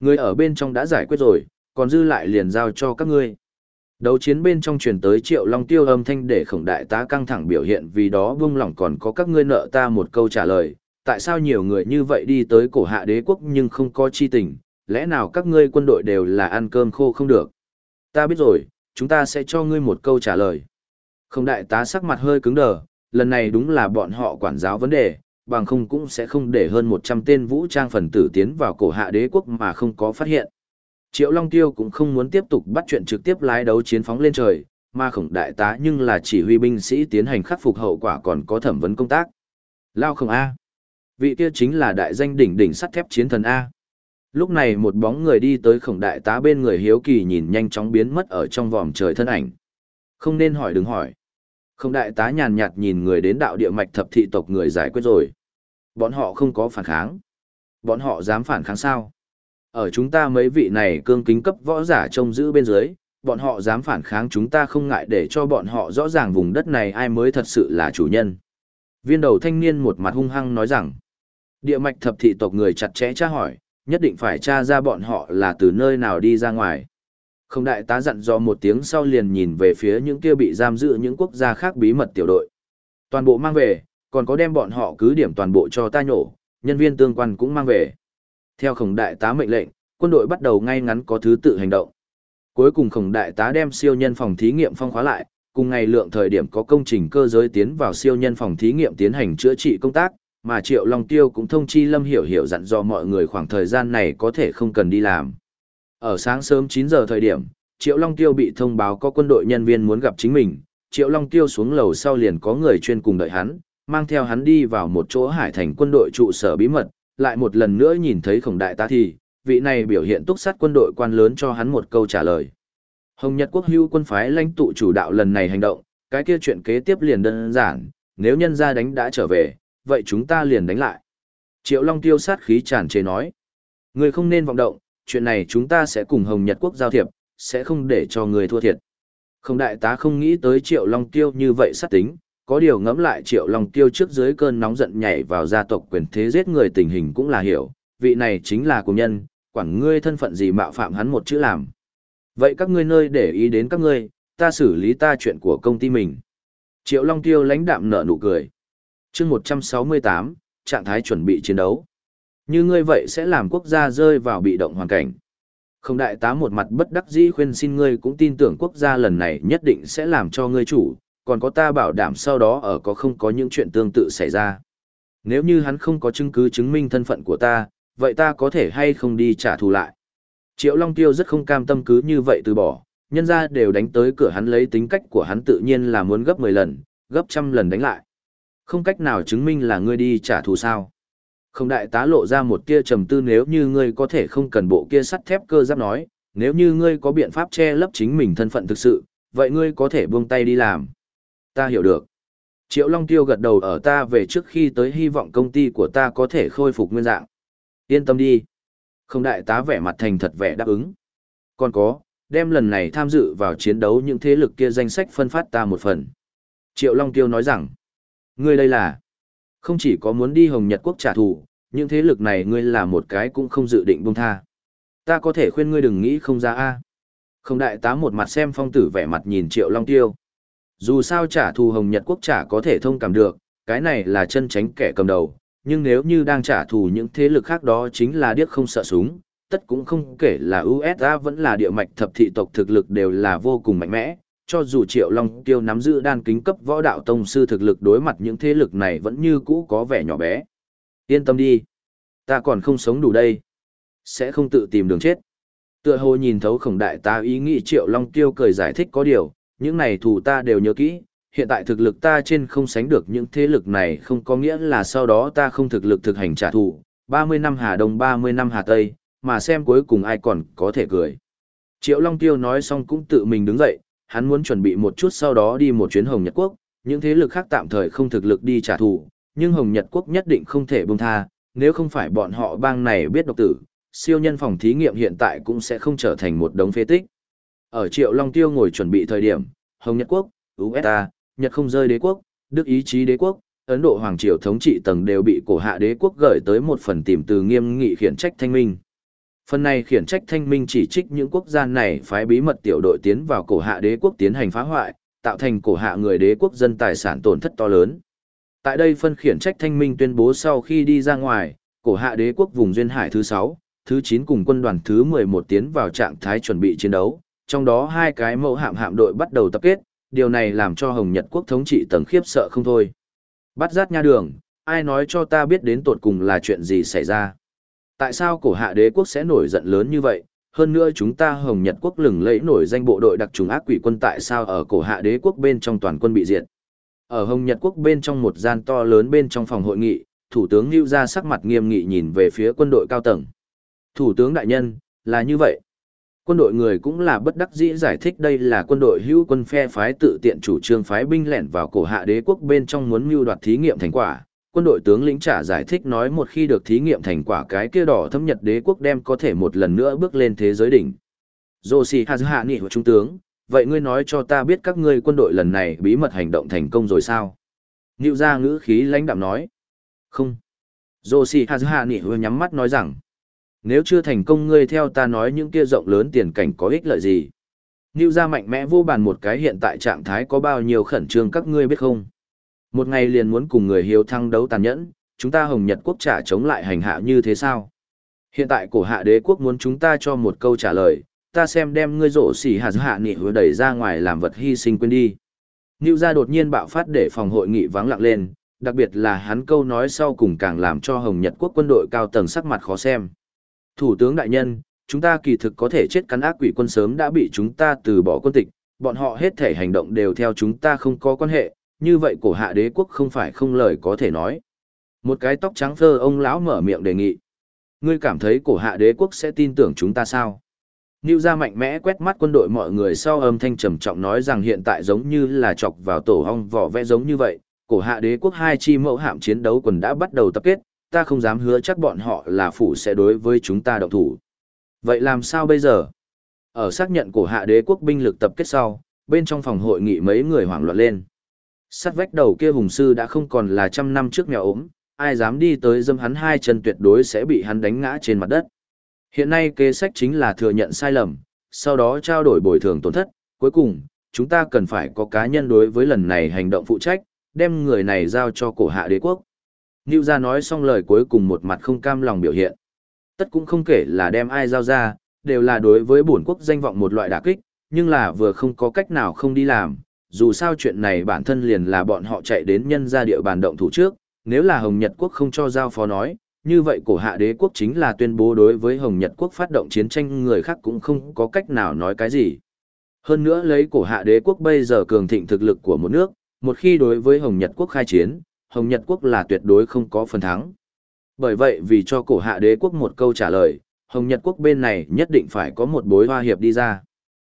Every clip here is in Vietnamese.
Người ở bên trong đã giải quyết rồi, còn dư lại liền giao cho các ngươi. Đấu chiến bên trong truyền tới triệu long tiêu âm thanh để khổng đại tá căng thẳng biểu hiện vì đó buông lỏng còn có các ngươi nợ ta một câu trả lời. Tại sao nhiều người như vậy đi tới cổ hạ đế quốc nhưng không có chi tình, lẽ nào các ngươi quân đội đều là ăn cơm khô không được? Ta biết rồi, chúng ta sẽ cho ngươi một câu trả lời. Khổng đại tá sắc mặt hơi cứng đờ, lần này đúng là bọn họ quản giáo vấn đề, bằng không cũng sẽ không để hơn 100 tên vũ trang phần tử tiến vào cổ hạ đế quốc mà không có phát hiện. Triệu Long Tiêu cũng không muốn tiếp tục bắt chuyện trực tiếp lái đấu chiến phóng lên trời, mà khổng đại tá nhưng là chỉ huy binh sĩ tiến hành khắc phục hậu quả còn có thẩm vấn công tác. Lao khổng A. Vị kia chính là đại danh đỉnh đỉnh sắt thép chiến thần A. Lúc này một bóng người đi tới khổng đại tá bên người hiếu kỳ nhìn nhanh chóng biến mất ở trong vòm trời thân ảnh. Không nên hỏi đừng hỏi. Khổng đại tá nhàn nhạt nhìn người đến đạo địa mạch thập thị tộc người giải quyết rồi. Bọn họ không có phản kháng. Bọn họ dám phản kháng sao? Ở chúng ta mấy vị này cương kính cấp võ giả trông giữ bên dưới, bọn họ dám phản kháng chúng ta không ngại để cho bọn họ rõ ràng vùng đất này ai mới thật sự là chủ nhân. Viên đầu thanh niên một mặt hung hăng nói rằng, địa mạch thập thị tộc người chặt chẽ tra hỏi, nhất định phải tra ra bọn họ là từ nơi nào đi ra ngoài. Không đại tá dặn dò một tiếng sau liền nhìn về phía những kia bị giam giữ những quốc gia khác bí mật tiểu đội. Toàn bộ mang về, còn có đem bọn họ cứ điểm toàn bộ cho ta nhổ, nhân viên tương quan cũng mang về. Theo khổng đại tá mệnh lệnh, quân đội bắt đầu ngay ngắn có thứ tự hành động. Cuối cùng khổng đại tá đem siêu nhân phòng thí nghiệm phong khóa lại, cùng ngày lượng thời điểm có công trình cơ giới tiến vào siêu nhân phòng thí nghiệm tiến hành chữa trị công tác, mà Triệu Long Tiêu cũng thông chi Lâm Hiểu Hiểu dặn dò mọi người khoảng thời gian này có thể không cần đi làm. Ở sáng sớm 9 giờ thời điểm, Triệu Long Tiêu bị thông báo có quân đội nhân viên muốn gặp chính mình, Triệu Long Tiêu xuống lầu sau liền có người chuyên cùng đợi hắn, mang theo hắn đi vào một chỗ hải thành quân đội trụ sở bí mật, lại một lần nữa nhìn thấy khổng đại tá thì, vị này biểu hiện túc sát quân đội quan lớn cho hắn một câu trả lời. Hồng Nhật quốc hưu quân phái lãnh tụ chủ đạo lần này hành động, cái kia chuyện kế tiếp liền đơn giản, nếu nhân gia đánh đã trở về, vậy chúng ta liền đánh lại. Triệu Long tiêu sát khí tràn chế nói. Người không nên vọng động, chuyện này chúng ta sẽ cùng Hồng Nhật quốc giao thiệp, sẽ không để cho người thua thiệt. Không đại tá không nghĩ tới Triệu Long tiêu như vậy sát tính, có điều ngẫm lại Triệu Long tiêu trước dưới cơn nóng giận nhảy vào gia tộc quyền thế giết người tình hình cũng là hiểu, vị này chính là cùng nhân, quản ngươi thân phận gì mạo phạm hắn một chữ làm. Vậy các ngươi nơi để ý đến các ngươi, ta xử lý ta chuyện của công ty mình. Triệu Long Tiêu lãnh đạm nở nụ cười. chương 168, trạng thái chuẩn bị chiến đấu. Như ngươi vậy sẽ làm quốc gia rơi vào bị động hoàn cảnh. Không đại tá một mặt bất đắc dĩ khuyên xin ngươi cũng tin tưởng quốc gia lần này nhất định sẽ làm cho ngươi chủ, còn có ta bảo đảm sau đó ở có không có những chuyện tương tự xảy ra. Nếu như hắn không có chứng cứ chứng minh thân phận của ta, vậy ta có thể hay không đi trả thù lại. Triệu Long Tiêu rất không cam tâm cứ như vậy từ bỏ, nhân ra đều đánh tới cửa hắn lấy tính cách của hắn tự nhiên là muốn gấp 10 lần, gấp trăm lần đánh lại. Không cách nào chứng minh là ngươi đi trả thù sao. Không đại tá lộ ra một tia trầm tư nếu như ngươi có thể không cần bộ kia sắt thép cơ giáp nói, nếu như ngươi có biện pháp che lấp chính mình thân phận thực sự, vậy ngươi có thể buông tay đi làm. Ta hiểu được. Triệu Long Tiêu gật đầu ở ta về trước khi tới hy vọng công ty của ta có thể khôi phục nguyên dạng. Yên tâm đi. Không đại tá vẻ mặt thành thật vẻ đáp ứng. Còn có, đem lần này tham dự vào chiến đấu những thế lực kia danh sách phân phát ta một phần. Triệu Long Tiêu nói rằng, ngươi đây là, không chỉ có muốn đi Hồng Nhật Quốc trả thù, những thế lực này ngươi là một cái cũng không dự định buông tha. Ta có thể khuyên ngươi đừng nghĩ không ra a. Không đại tá một mặt xem phong tử vẻ mặt nhìn Triệu Long Tiêu. Dù sao trả thù Hồng Nhật Quốc trả có thể thông cảm được, cái này là chân tránh kẻ cầm đầu, nhưng nếu như đang trả thù những thế lực khác đó chính là điếc không sợ súng, tất cũng không kể là USA vẫn là địa mạch thập thị tộc thực lực đều là vô cùng mạnh mẽ, cho dù Triệu Long Tiêu nắm giữ đan kính cấp võ đạo tông sư thực lực đối mặt những thế lực này vẫn như cũ có vẻ nhỏ bé. Yên tâm đi, ta còn không sống đủ đây, sẽ không tự tìm đường chết. Tựa hồ nhìn thấu khổng đại ta ý nghĩ Triệu Long Tiêu cười giải thích có điều, những này thù ta đều nhớ kỹ, hiện tại thực lực ta trên không sánh được những thế lực này không có nghĩa là sau đó ta không thực lực thực hành trả thù, 30 năm Hà Đông 30 năm Hà Tây, mà xem cuối cùng ai còn có thể cười. Triệu Long Tiêu nói xong cũng tự mình đứng dậy, hắn muốn chuẩn bị một chút sau đó đi một chuyến Hồng Nhật Quốc, những thế lực khác tạm thời không thực lực đi trả thù, nhưng Hồng Nhật Quốc nhất định không thể buông tha, nếu không phải bọn họ bang này biết độc tử, siêu nhân phòng thí nghiệm hiện tại cũng sẽ không trở thành một đống phế tích. Ở Triệu Long Tiêu ngồi chuẩn bị thời điểm, Hồng Nhật Quốc, USA, Nhật không rơi đế quốc, Đức ý chí đế quốc, Ấn Độ Hoàng Triều thống trị tầng đều bị cổ hạ đế quốc gửi tới một phần tìm từ nghiêm nghị khiển trách thanh minh. Phần này khiển trách thanh minh chỉ trích những quốc gia này phái bí mật tiểu đội tiến vào cổ hạ đế quốc tiến hành phá hoại, tạo thành cổ hạ người đế quốc dân tài sản tổn thất to lớn. Tại đây phân khiển trách thanh minh tuyên bố sau khi đi ra ngoài, cổ hạ đế quốc vùng duyên hải thứ 6, thứ 9 cùng quân đoàn thứ 11 tiến vào trạng thái chuẩn bị chiến đấu, trong đó hai cái mẫu hạm hạm đội bắt đầu tập kết, điều này làm cho Hồng Nhật quốc thống trị tầng khiếp sợ không thôi. Bắt rát nha đường, ai nói cho ta biết đến tột cùng là chuyện gì xảy ra. Tại sao cổ hạ đế quốc sẽ nổi giận lớn như vậy? Hơn nữa chúng ta Hồng Nhật quốc lừng lẫy nổi danh bộ đội đặc trùng ác quỷ quân tại sao ở cổ hạ đế quốc bên trong toàn quân bị diệt. Ở Hồng Nhật quốc bên trong một gian to lớn bên trong phòng hội nghị, Thủ tướng Lưu ra sắc mặt nghiêm nghị nhìn về phía quân đội cao tầng. Thủ tướng đại nhân, là như vậy. Quân đội người cũng là bất đắc dĩ giải thích đây là quân đội hữu quân phe phái tự tiện chủ trương phái binh lẻn vào cổ hạ đế quốc bên trong muốn mưu đoạt thí nghiệm thành quả. Quân đội tướng lĩnh trả giải thích nói một khi được thí nghiệm thành quả cái kia đỏ thâm nhật đế quốc đem có thể một lần nữa bước lên thế giới đỉnh. Joshi Hazuha nghị của trung tướng, vậy ngươi nói cho ta biết các ngươi quân đội lần này bí mật hành động thành công rồi sao? Nịu ra ngữ khí lãnh đạm nói. Không. Joshi Hazuha nghị nhắm mắt nói rằng, nếu chưa thành công ngươi theo ta nói những kia rộng lớn tiền cảnh có ích lợi gì. Nưu ra mạnh mẽ vô bàn một cái hiện tại trạng thái có bao nhiêu khẩn trương các ngươi biết không? Một ngày liền muốn cùng người hiếu thăng đấu tàn nhẫn, chúng ta Hồng Nhật quốc trả chống lại hành hạ như thế sao? Hiện tại cổ hạ đế quốc muốn chúng ta cho một câu trả lời, ta xem đem ngươi rổ xỉ hạt hạ nghị hứa đẩy ra ngoài làm vật hy sinh quên đi. Nưu ra đột nhiên bạo phát để phòng hội nghị vắng lặng lên, đặc biệt là hắn câu nói sau cùng càng làm cho Hồng Nhật quốc quân đội cao tầng sắc mặt khó xem. Thủ tướng đại nhân, chúng ta kỳ thực có thể chết cắn ác quỷ quân sớm đã bị chúng ta từ bỏ quân tịch, bọn họ hết thể hành động đều theo chúng ta không có quan hệ, như vậy cổ hạ đế quốc không phải không lời có thể nói. Một cái tóc trắng phơ ông lão mở miệng đề nghị. Ngươi cảm thấy cổ hạ đế quốc sẽ tin tưởng chúng ta sao? Nưu ra mạnh mẽ quét mắt quân đội mọi người sau âm thanh trầm trọng nói rằng hiện tại giống như là chọc vào tổ hong vỏ vẽ giống như vậy, cổ hạ đế quốc hai chi mẫu hạm chiến đấu quần đã bắt đầu tập kết, ta không dám hứa chắc bọn họ là phủ sẽ đối với chúng ta động thủ. Vậy làm sao bây giờ? Ở xác nhận của hạ đế quốc binh lực tập kết sau, bên trong phòng hội nghị mấy người hoảng loạn lên. Sắt vách đầu kia hùng sư đã không còn là trăm năm trước mèo ốm, ai dám đi tới dâm hắn hai chân tuyệt đối sẽ bị hắn đánh ngã trên mặt đất. Hiện nay kế sách chính là thừa nhận sai lầm, sau đó trao đổi bồi thường tổn thất, cuối cùng, chúng ta cần phải có cá nhân đối với lần này hành động phụ trách, đem người này giao cho cổ hạ đế quốc. Nưu ra nói xong lời cuối cùng một mặt không cam lòng biểu hiện. Tất cũng không kể là đem ai giao ra, đều là đối với bổn quốc danh vọng một loại đả kích, nhưng là vừa không có cách nào không đi làm. Dù sao chuyện này bản thân liền là bọn họ chạy đến nhân ra địa bàn động thủ trước, nếu là Hồng Nhật Quốc không cho giao phó nói, như vậy cổ hạ đế quốc chính là tuyên bố đối với Hồng Nhật Quốc phát động chiến tranh người khác cũng không có cách nào nói cái gì. Hơn nữa lấy cổ hạ đế quốc bây giờ cường thịnh thực lực của một nước, một khi đối với Hồng Nhật Quốc khai chiến, Hồng Nhật Quốc là tuyệt đối không có phần thắng. Bởi vậy vì cho cổ hạ đế quốc một câu trả lời, Hồng Nhật Quốc bên này nhất định phải có một bối hoa hiệp đi ra.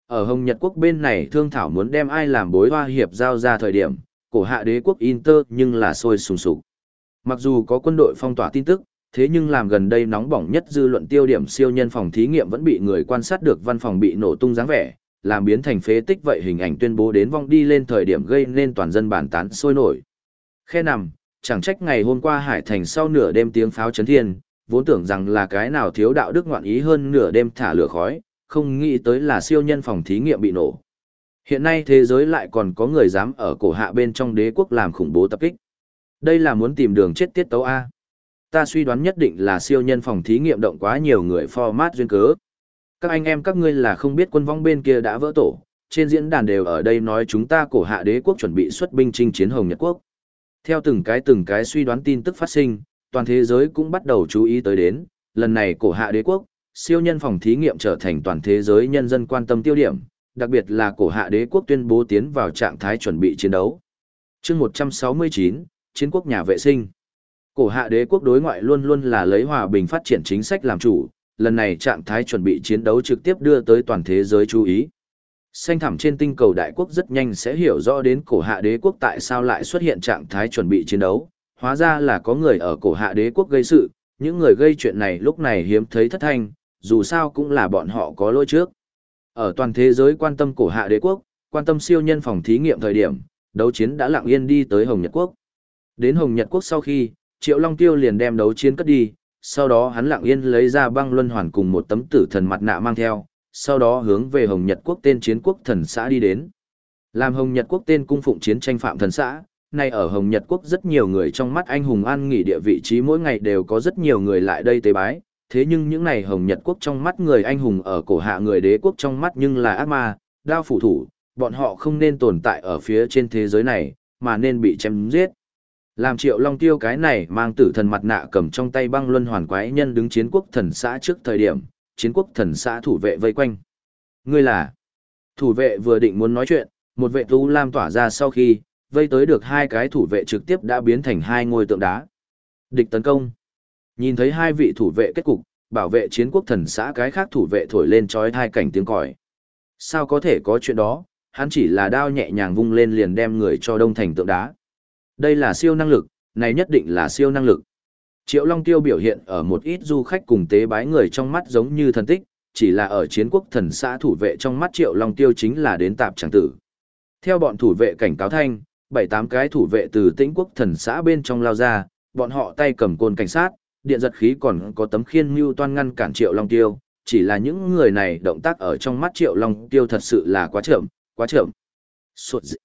Ở Hồng Nhật Quốc bên này thương thảo muốn đem ai làm bối hoa hiệp giao ra thời điểm, cổ hạ đế quốc Inter nhưng là sôi sùng sục. Mặc dù có quân đội phong tỏa tin tức, thế nhưng làm gần đây nóng bỏng nhất dư luận tiêu điểm siêu nhân phòng thí nghiệm vẫn bị người quan sát được văn phòng bị nổ tung dáng vẻ, làm biến thành phế tích vậy hình ảnh tuyên bố đến vong đi lên thời điểm gây nên toàn dân bàn tán sôi nổi. Khe nằm, chẳng trách ngày hôm qua Hải Thành sau nửa đêm tiếng pháo chấn thiên, vốn tưởng rằng là cái nào thiếu đạo đức ngoạn ý hơn nửa đêm thả lửa khói, không nghĩ tới là siêu nhân phòng thí nghiệm bị nổ. Hiện nay thế giới lại còn có người dám ở cổ hạ bên trong đế quốc làm khủng bố tập kích. Đây là muốn tìm đường chết tiết tấu A. Ta suy đoán nhất định là siêu nhân phòng thí nghiệm động quá nhiều người format duyên cớ. Các anh em các ngươi là không biết quân vong bên kia đã vỡ tổ, trên diễn đàn đều ở đây nói chúng ta cổ hạ đế quốc chuẩn bị xuất binh chinh chiến Hồng Nhật Quốc. Theo từng cái từng cái suy đoán tin tức phát sinh, toàn thế giới cũng bắt đầu chú ý tới đến, lần này cổ hạ đế quốc, siêu nhân phòng thí nghiệm trở thành toàn thế giới nhân dân quan tâm tiêu điểm, đặc biệt là cổ hạ đế quốc tuyên bố tiến vào trạng thái chuẩn bị chiến đấu. chương 169, Chiến quốc nhà vệ sinh. Cổ hạ đế quốc đối ngoại luôn luôn là lấy hòa bình phát triển chính sách làm chủ, lần này trạng thái chuẩn bị chiến đấu trực tiếp đưa tới toàn thế giới chú ý. Xanh thẳm trên tinh cầu đại quốc rất nhanh sẽ hiểu rõ đến cổ hạ đế quốc tại sao lại xuất hiện trạng thái chuẩn bị chiến đấu, hóa ra là có người ở cổ hạ đế quốc gây sự, những người gây chuyện này lúc này hiếm thấy thất thanh, dù sao cũng là bọn họ có lỗi trước. Ở toàn thế giới quan tâm cổ hạ đế quốc, quan tâm siêu nhân phòng thí nghiệm thời điểm, đấu chiến đã lặng yên đi tới Hồng Nhật Quốc. Đến Hồng Nhật Quốc sau khi, Triệu Long Tiêu liền đem đấu chiến cất đi, sau đó hắn lặng yên lấy ra băng luân hoàn cùng một tấm tử thần mặt nạ mang theo, sau đó hướng về Hồng Nhật quốc tên chiến quốc thần xã đi đến. Làm Hồng Nhật quốc tên cung phụng chiến tranh phạm thần xã, nay ở Hồng Nhật quốc rất nhiều người trong mắt anh hùng an nghỉ địa vị trí mỗi ngày đều có rất nhiều người lại đây tế bái, thế nhưng những này Hồng Nhật quốc trong mắt người anh hùng ở cổ hạ người đế quốc trong mắt nhưng là ác ma, đao phủ thủ, bọn họ không nên tồn tại ở phía trên thế giới này, mà nên bị chém giết. Làm triệu long tiêu cái này mang tử thần mặt nạ cầm trong tay băng luân hoàn quái nhân đứng chiến quốc thần xã trước thời điểm, chiến quốc thần xã thủ vệ vây quanh. Ngươi là, thủ vệ vừa định muốn nói chuyện, một vệ tu lam tỏa ra sau khi, vây tới được hai cái thủ vệ trực tiếp đã biến thành hai ngôi tượng đá. Địch tấn công. Nhìn thấy hai vị thủ vệ kết cục, bảo vệ chiến quốc thần xã cái khác thủ vệ thổi lên trói hai cảnh tiếng còi. Sao có thể có chuyện đó, hắn chỉ là đao nhẹ nhàng vung lên liền đem người cho đông thành tượng đá. Đây là siêu năng lực, này nhất định là siêu năng lực. Triệu Long Tiêu biểu hiện ở một ít du khách cùng tế bái người trong mắt giống như thần tích, chỉ là ở chiến quốc thần xã thủ vệ trong mắt Triệu Long Tiêu chính là đến tạp chẳng tử. Theo bọn thủ vệ cảnh cáo thanh, bảy tám cái thủ vệ từ tĩnh quốc thần xã bên trong lao ra, bọn họ tay cầm côn cảnh sát, điện giật khí còn có tấm khiên mưu toan ngăn cản Triệu Long Tiêu, chỉ là những người này động tác ở trong mắt Triệu Long Tiêu thật sự là quá chậm, quá chậm. Suột dị.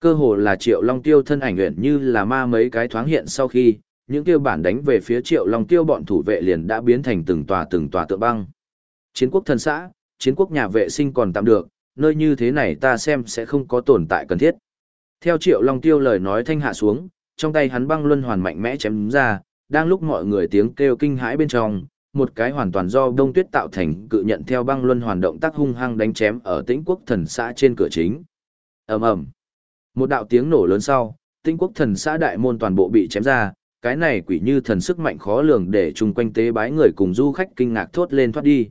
Cơ hồ là Triệu Long Tiêu thân ảnh luyện như là ma mấy cái thoáng hiện sau khi, những tiêu bản đánh về phía Triệu Long Tiêu bọn thủ vệ liền đã biến thành từng tòa từng tòa tượng băng. Chiến quốc thần xã, chiến quốc nhà vệ sinh còn tạm được, nơi như thế này ta xem sẽ không có tồn tại cần thiết. Theo Triệu Long Tiêu lời nói thanh hạ xuống, trong tay hắn băng luân hoàn mạnh mẽ chém ra, đang lúc mọi người tiếng kêu kinh hãi bên trong, một cái hoàn toàn do đông tuyết tạo thành cự nhận theo băng luân hoàn động tác hung hăng đánh chém ở tĩnh quốc thần xã trên cửa chính. ầm ầm Một đạo tiếng nổ lớn sau, tĩnh quốc thần xã đại môn toàn bộ bị chém ra, cái này quỷ như thần sức mạnh khó lường để chung quanh tế bái người cùng du khách kinh ngạc thốt lên thoát đi.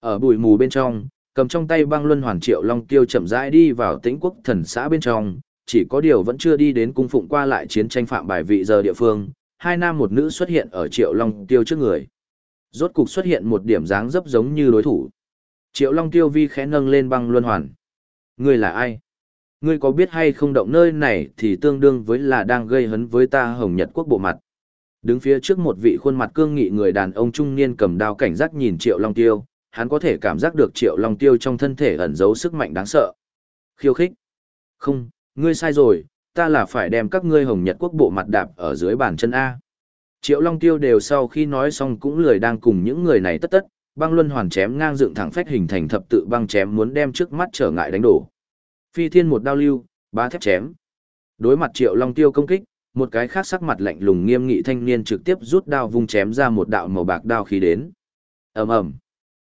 Ở bụi mù bên trong, cầm trong tay băng luân hoàn triệu long tiêu chậm rãi đi vào tĩnh quốc thần xã bên trong, chỉ có điều vẫn chưa đi đến cung phụng qua lại chiến tranh phạm bài vị giờ địa phương, hai nam một nữ xuất hiện ở triệu long tiêu trước người. Rốt cục xuất hiện một điểm dáng dấp giống như đối thủ. Triệu long tiêu vi khẽ nâng lên băng luân hoàn. Ngươi là ai? Ngươi có biết hay không động nơi này thì tương đương với là đang gây hấn với ta hồng nhật quốc bộ mặt. Đứng phía trước một vị khuôn mặt cương nghị người đàn ông trung niên cầm đao cảnh giác nhìn Triệu Long Tiêu, hắn có thể cảm giác được Triệu Long Tiêu trong thân thể ẩn giấu sức mạnh đáng sợ. Khiêu khích. Không, ngươi sai rồi, ta là phải đem các ngươi hồng nhật quốc bộ mặt đạp ở dưới bàn chân A. Triệu Long Tiêu đều sau khi nói xong cũng lười đang cùng những người này tất tất, băng luân hoàn chém ngang dựng thẳng phách hình thành thập tự băng chém muốn đem trước mắt trở ngại đánh đổ. Phi thiên một đao lưu, ba thép chém. Đối mặt Triệu Long Tiêu công kích, một cái khác sắc mặt lạnh lùng nghiêm nghị thanh niên trực tiếp rút đao vung chém ra một đạo màu bạc đao khí đến. Ầm ầm.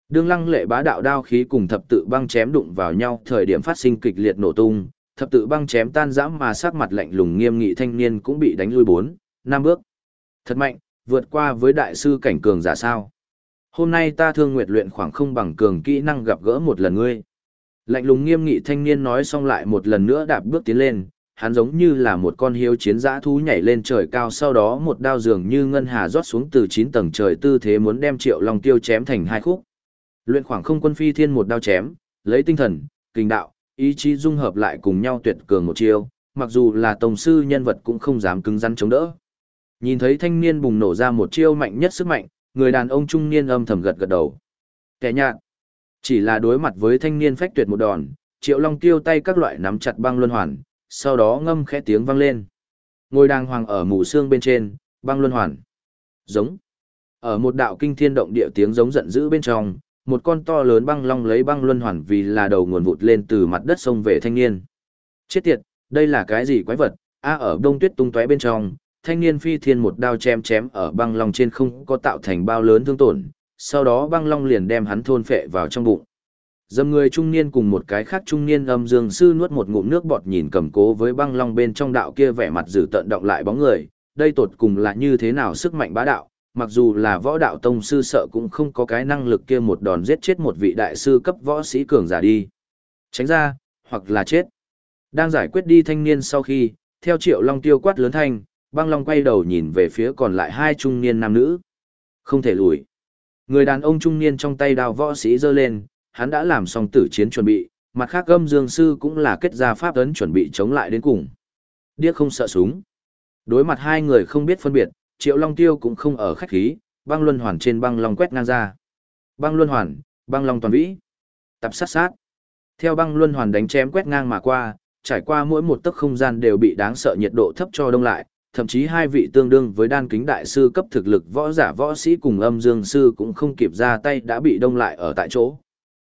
Đương lăng lệ bá đạo đao khí cùng thập tự băng chém đụng vào nhau, thời điểm phát sinh kịch liệt nổ tung, thập tự băng chém tan rã mà sắc mặt lạnh lùng nghiêm nghị thanh niên cũng bị đánh lui bốn, năm bước. Thật mạnh, vượt qua với đại sư cảnh cường giả sao. Hôm nay ta thương nguyệt luyện khoảng không bằng cường kỹ năng gặp gỡ một lần ngươi. Lạnh lùng nghiêm nghị thanh niên nói xong lại một lần nữa đạp bước tiến lên, hắn giống như là một con hiếu chiến giã thú nhảy lên trời cao sau đó một đao dường như ngân hà rót xuống từ 9 tầng trời tư thế muốn đem triệu long tiêu chém thành hai khúc. Luyện khoảng không quân phi thiên một đao chém, lấy tinh thần, kinh đạo, ý chí dung hợp lại cùng nhau tuyệt cường một chiêu, mặc dù là tổng sư nhân vật cũng không dám cứng rắn chống đỡ. Nhìn thấy thanh niên bùng nổ ra một chiêu mạnh nhất sức mạnh, người đàn ông trung niên âm thầm gật gật đầu. Kẻ nhạt, chỉ là đối mặt với thanh niên phách tuyệt một đòn, Triệu Long tiêu tay các loại nắm chặt băng luân hoàn, sau đó ngâm khẽ tiếng vang lên. Ngôi đàng hoàng ở mù xương bên trên, băng luân hoàn. Giống. Ở một đạo kinh thiên động địa tiếng giống giận dữ bên trong, một con to lớn băng long lấy băng luân hoàn vì là đầu nguồn vụt lên từ mặt đất sông về thanh niên. Chết tiệt, đây là cái gì quái vật? A ở đông tuyết tung tóe bên trong, thanh niên phi thiên một đao chém chém ở băng long trên không có tạo thành bao lớn thương tổn, sau đó băng long liền đem hắn thôn phệ vào trong bụng. dầm người trung niên cùng một cái khác trung niên âm dương sư nuốt một ngụm nước bọt nhìn cầm cố với băng long bên trong đạo kia vẻ mặt dữ tận động lại bóng người, đây tột cùng là như thế nào sức mạnh bá đạo, mặc dù là võ đạo tông sư sợ cũng không có cái năng lực kia một đòn giết chết một vị đại sư cấp võ sĩ cường giả đi. Tránh ra, hoặc là chết. Đang giải quyết đi thanh niên sau khi, theo triệu long tiêu quát lớn thanh, băng long quay đầu nhìn về phía còn lại hai trung niên nam nữ. Không thể lùi. Người đàn ông trung niên trong tay đao võ sĩ giơ lên, hắn đã làm xong tử chiến chuẩn bị, mặt khác gâm dương sư cũng là kết ra pháp ấn chuẩn bị chống lại đến cùng. Điếc không sợ súng. Đối mặt hai người không biết phân biệt, Triệu Long Tiêu cũng không ở khách khí, băng luân hoàn trên băng long quét ngang ra. Băng luân hoàn, băng long toàn vĩ. Tập sát sát. Theo băng luân hoàn đánh chém quét ngang mà qua, trải qua mỗi một tấc không gian đều bị đáng sợ nhiệt độ thấp cho đông lại, thậm chí hai vị tương đương với đan kính đại sư cấp thực lực võ giả võ sĩ cùng âm dương sư cũng không kịp ra tay đã bị đông lại ở tại chỗ.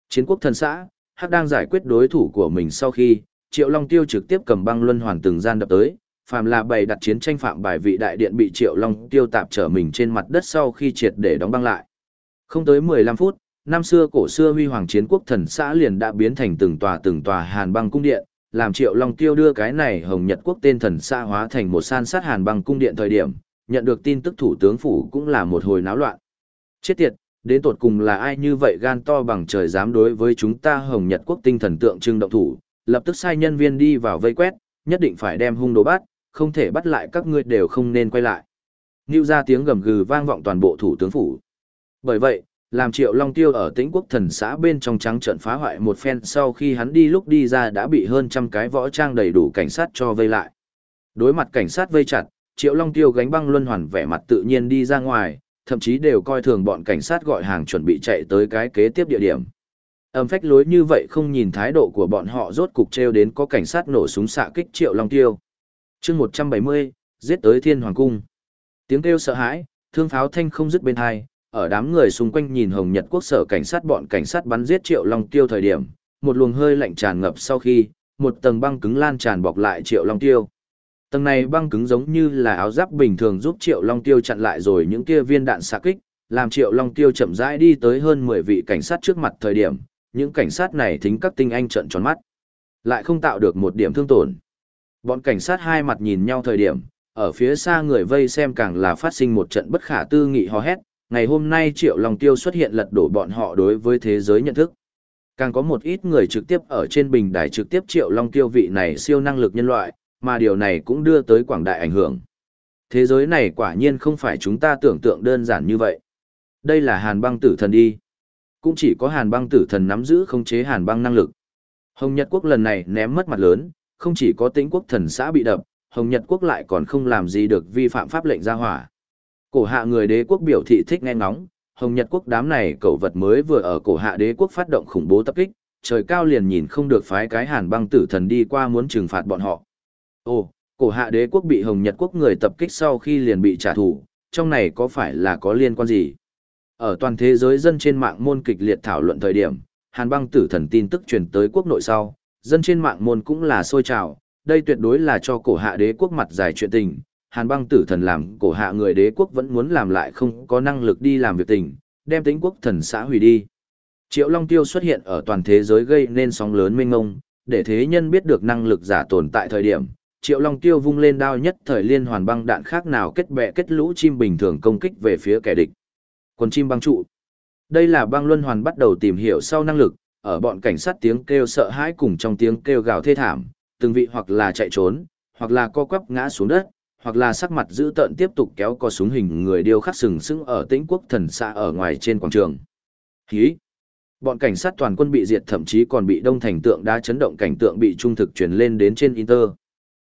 Chiến quốc thần xã, Hắc đang giải quyết đối thủ của mình sau khi, Triệu Long Tiêu trực tiếp cầm băng luân hoàn từng gian đập tới, phàm là bày đặt chiến tranh phạm bài vị đại điện bị Triệu Long Tiêu tạp trở mình trên mặt đất sau khi triệt để đóng băng lại. Không tới 15 phút, năm xưa cổ xưa huy hoàng chiến quốc thần xã liền đã biến thành từng tòa từng tòa hàn băng cung điện, làm Triệu Long Tiêu đưa cái này Hồng Nhật quốc tên thần xa hóa thành một san sát hàn băng cung điện thời điểm, nhận được tin tức thủ tướng phủ cũng là một hồi náo loạn. Chết tiệt, đến tột cùng là ai như vậy gan to bằng trời dám đối với chúng ta Hồng Nhật quốc tinh thần tượng trưng động thủ, lập tức sai nhân viên đi vào vây quét, nhất định phải đem hung đồ bắt, không thể bắt lại các ngươi đều không nên quay lại. Ngưu ra tiếng gầm gừ vang vọng toàn bộ thủ tướng phủ. Bởi vậy, làm triệu long tiêu ở tĩnh quốc thần xã bên trong trắng trận phá hoại một phen sau khi hắn đi lúc đi ra đã bị hơn trăm cái võ trang đầy đủ cảnh sát cho vây lại. Đối mặt cảnh sát vây chặt, triệu long tiêu gánh băng luân hoàn vẻ mặt tự nhiên đi ra ngoài, thậm chí đều coi thường bọn cảnh sát gọi hàng chuẩn bị chạy tới cái kế tiếp địa điểm. Âm phách lối như vậy không nhìn thái độ của bọn họ rốt cục treo đến có cảnh sát nổ súng xạ kích triệu long tiêu. chương 170, giết tới thiên hoàng cung. Tiếng kêu sợ hãi, thương pháo thanh không dứt bên hai, ở đám người xung quanh nhìn Hồng Nhật quốc sở cảnh sát bọn cảnh sát bắn giết Triệu Long Tiêu thời điểm, một luồng hơi lạnh tràn ngập sau khi, một tầng băng cứng lan tràn bọc lại Triệu Long Tiêu. Tầng này băng cứng giống như là áo giáp bình thường giúp Triệu Long Tiêu chặn lại rồi những kia viên đạn xạ kích, làm Triệu Long Tiêu chậm rãi đi tới hơn 10 vị cảnh sát trước mặt thời điểm, những cảnh sát này thính các tinh anh trợn tròn mắt, lại không tạo được một điểm thương tổn. Bọn cảnh sát hai mặt nhìn nhau thời điểm, ở phía xa người vây xem càng là phát sinh một trận bất khả tư nghị hò hét, ngày hôm nay Triệu Long Tiêu xuất hiện lật đổ bọn họ đối với thế giới nhận thức. Càng có một ít người trực tiếp ở trên bình đài trực tiếp Triệu Long Tiêu vị này siêu năng lực nhân loại, mà điều này cũng đưa tới quảng đại ảnh hưởng. Thế giới này quả nhiên không phải chúng ta tưởng tượng đơn giản như vậy. Đây là hàn băng tử thần đi. Cũng chỉ có hàn băng tử thần nắm giữ không chế hàn băng năng lực. Hồng Nhật Quốc lần này ném mất mặt lớn, không chỉ có Tĩnh quốc thần xã bị đập, Hồng Nhật Quốc lại còn không làm gì được vi phạm pháp lệnh ra hỏa. Cổ hạ người đế quốc biểu thị thích nghe ngóng, Hồng Nhật quốc đám này cẩu vật mới vừa ở cổ hạ đế quốc phát động khủng bố tập kích, trời cao liền nhìn không được phái cái hàn băng tử thần đi qua muốn trừng phạt bọn họ. Ồ, cổ hạ đế quốc bị Hồng Nhật quốc người tập kích sau khi liền bị trả thù, trong này có phải là có liên quan gì? Ở toàn thế giới dân trên mạng môn kịch liệt thảo luận thời điểm, hàn băng tử thần tin tức truyền tới quốc nội sau, dân trên mạng môn cũng là sôi trào, đây tuyệt đối là cho cổ hạ đế quốc mặt dài chuyện tình, hàn băng tử thần làm cổ hạ người đế quốc vẫn muốn làm lại không có năng lực đi làm việc tình, đem tính quốc thần xã hủy đi. Triệu Long Tiêu xuất hiện ở toàn thế giới gây nên sóng lớn mênh ngông, để thế nhân biết được năng lực giả tồn tại thời điểm. Triệu Long Tiêu vung lên đao nhất thời liên hoàn băng đạn khác nào kết bè kết lũ chim bình thường công kích về phía kẻ địch. Quần chim băng trụ. Đây là băng luân hoàn bắt đầu tìm hiểu sau năng lực, ở bọn cảnh sát tiếng kêu sợ hãi cùng trong tiếng kêu gào thê thảm, từng vị hoặc là chạy trốn, hoặc là co quắp ngã xuống đất, hoặc là sắc mặt dữ tợn tiếp tục kéo co súng hình người điêu khắc sừng sững ở tĩnh quốc thần xã ở ngoài trên quảng trường. Hí! Bọn cảnh sát toàn quân bị diệt thậm chí còn bị đông thành tượng đá chấn động cảnh tượng bị trung thực truyền lên đến trên Inter.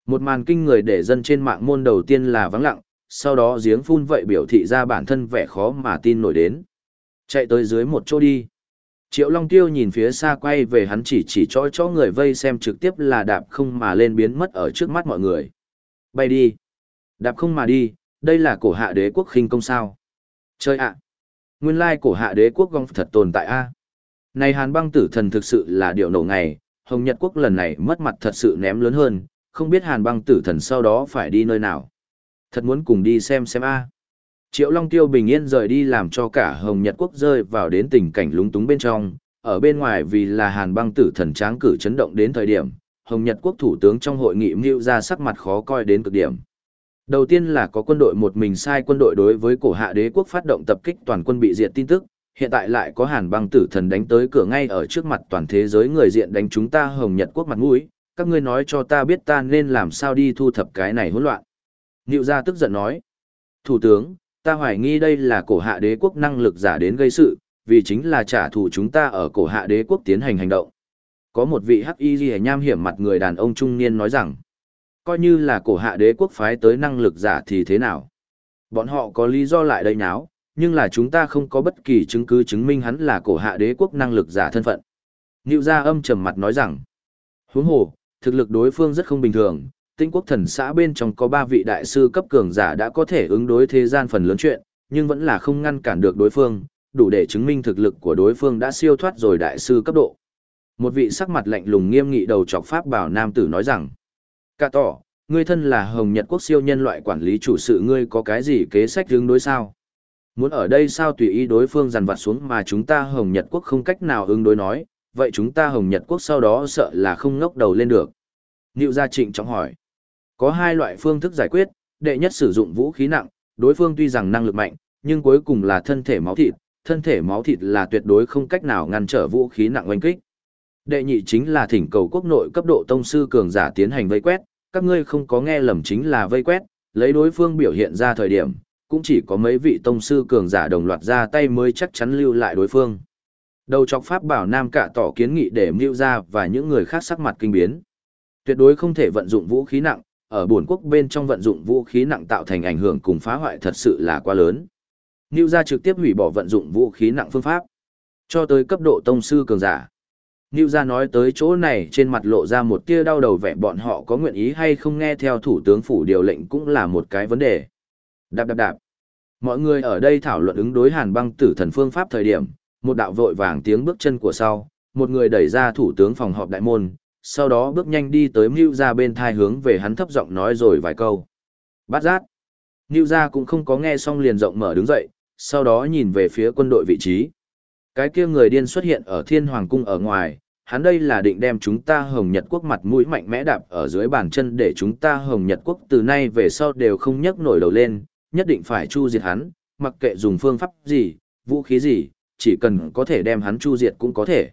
Một màn kinh người để dân trên mạng môn đầu tiên là vắng lặng, sau đó giếng phun vậy biểu thị ra bản thân vẻ khó mà tin nổi đến. Chạy tới dưới một chỗ đi. Triệu Long Tiêu nhìn phía xa quay về hắn chỉ chỉ cho cho người vây xem trực tiếp là đạp không mà lên biến mất ở trước mắt mọi người. Bay đi. Đạp không mà đi, đây là cổ hạ đế quốc khinh công sao. Chơi ạ! Nguyên lai cổ hạ đế quốc gong thật tồn tại a Này hàn băng tử thần thực sự là điệu nổ ngày, Hồng Nhật quốc lần này mất mặt thật sự ném lớn hơn, không biết hàn băng tử thần sau đó phải đi nơi nào. Thật muốn cùng đi xem xem a Triệu Long Tiêu bình yên rời đi làm cho cả Hồng Nhật quốc rơi vào đến tình cảnh lúng túng bên trong, ở bên ngoài vì là hàn băng tử thần tráng cử chấn động đến thời điểm, Hồng Nhật quốc thủ tướng trong hội nghị mưu ra sắc mặt khó coi đến cực điểm. Đầu tiên là có quân đội một mình sai quân đội đối với cổ hạ đế quốc phát động tập kích toàn quân bị diệt tin tức, hiện tại lại có hàn băng tử thần đánh tới cửa ngay ở trước mặt toàn thế giới người diện đánh chúng ta hồng nhật quốc mặt mũi, các ngươi nói cho ta biết ta nên làm sao đi thu thập cái này hỗn loạn. Niệu gia tức giận nói, Thủ tướng, ta hoài nghi đây là cổ hạ đế quốc năng lực giả đến gây sự, vì chính là trả thù chúng ta ở cổ hạ đế quốc tiến hành hành động. Có một vị hắc y ghi nham hiểm mặt người đàn ông trung niên nói rằng, coi như là cổ hạ đế quốc phái tới năng lực giả thì thế nào. Bọn họ có lý do lại đây nháo, Nhưng là chúng ta không có bất kỳ chứng cứ chứng minh hắn là cổ hạ đế quốc năng lực giả thân phận. Nhiệu gia âm trầm mặt nói rằng, huống hồ, thực lực đối phương rất không bình thường, tinh quốc thần xã bên trong có ba vị đại sư cấp cường giả đã có thể ứng đối thế gian phần lớn chuyện, nhưng vẫn là không ngăn cản được đối phương, đủ để chứng minh thực lực của đối phương đã siêu thoát rồi đại sư cấp độ. Một vị sắc mặt lạnh lùng nghiêm nghị đầu trọc pháp bảo nam tử nói rằng, Cả tỏ, ngươi thân là Hồng Nhật Quốc siêu nhân loại quản lý chủ sự ngươi có cái gì kế sách hướng đối sao? Muốn ở đây sao tùy ý đối phương dằn vặt xuống mà chúng ta Hồng Nhật Quốc không cách nào ứng đối nói, vậy chúng ta Hồng Nhật Quốc sau đó sợ là không ngóc đầu lên được. Niệu Gia Trịnh trọng hỏi. Có hai loại phương thức giải quyết, đệ nhất sử dụng vũ khí nặng, đối phương tuy rằng năng lực mạnh, nhưng cuối cùng là thân thể máu thịt, thân thể máu thịt là tuyệt đối không cách nào ngăn trở vũ khí nặng oanh kích. Đệ nhị chính là thỉnh cầu quốc nội cấp độ tông sư cường giả tiến hành vây quét, các ngươi không có nghe lầm chính là vây quét, lấy đối phương biểu hiện ra thời điểm, cũng chỉ có mấy vị tông sư cường giả đồng loạt ra tay mới chắc chắn lưu lại đối phương. Đầu chọc pháp bảo Nam cả tỏ kiến nghị để mưu ra và những người khác sắc mặt kinh biến. Tuyệt đối không thể vận dụng vũ khí nặng, ở buồn quốc bên trong vận dụng vũ khí nặng tạo thành ảnh hưởng cùng phá hoại thật sự là quá lớn. Mưu ra trực tiếp hủy bỏ vận dụng vũ khí nặng phương pháp, cho tới cấp độ tông sư cường giả. Ngưu gia nói tới chỗ này trên mặt lộ ra một tia đau đầu vẻ bọn họ có nguyện ý hay không nghe theo thủ tướng phủ điều lệnh cũng là một cái vấn đề. Đạp đạp đạp. Mọi người ở đây thảo luận ứng đối hàn băng tử thần phương pháp thời điểm, một đạo vội vàng tiếng bước chân của sau, một người đẩy ra thủ tướng phòng họp đại môn, sau đó bước nhanh đi tới Mưu gia bên thai hướng về hắn thấp giọng nói rồi vài câu. Bát giác. Mưu gia cũng không có nghe xong liền rộng mở đứng dậy, sau đó nhìn về phía quân đội vị trí. Cái kia người điên xuất hiện ở thiên hoàng cung ở ngoài, hắn đây là định đem chúng ta Hồng Nhật Quốc mặt mũi mạnh mẽ đạp ở dưới bàn chân để chúng ta Hồng Nhật Quốc từ nay về sau đều không nhấc nổi đầu lên, nhất định phải chu diệt hắn, mặc kệ dùng phương pháp gì, vũ khí gì, chỉ cần có thể đem hắn chu diệt cũng có thể.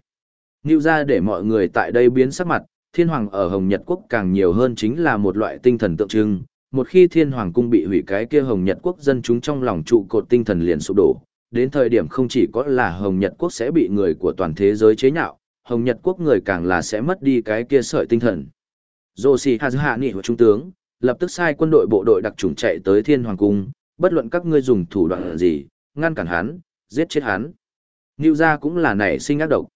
Ngưu ra để mọi người tại đây biến sắc mặt, thiên hoàng ở Hồng Nhật Quốc càng nhiều hơn chính là một loại tinh thần tượng trưng. Một khi thiên hoàng cung bị hủy cái kia Hồng Nhật Quốc dân chúng trong lòng trụ cột tinh thần liền sụp đổ, đến thời điểm không chỉ có là Hồng Nhật Quốc sẽ bị người của toàn thế giới chế nhạo, Hồng Nhật Quốc người càng là sẽ mất đi cái kia sợi tinh thần. Joshi Hazuha Nị của Trung tướng, lập tức sai quân đội bộ đội đặc trùng chạy tới Thiên Hoàng Cung, bất luận các ngươi dùng thủ đoạn gì, ngăn cản hắn, giết chết hắn. Niu gia cũng là nảy sinh ác độc.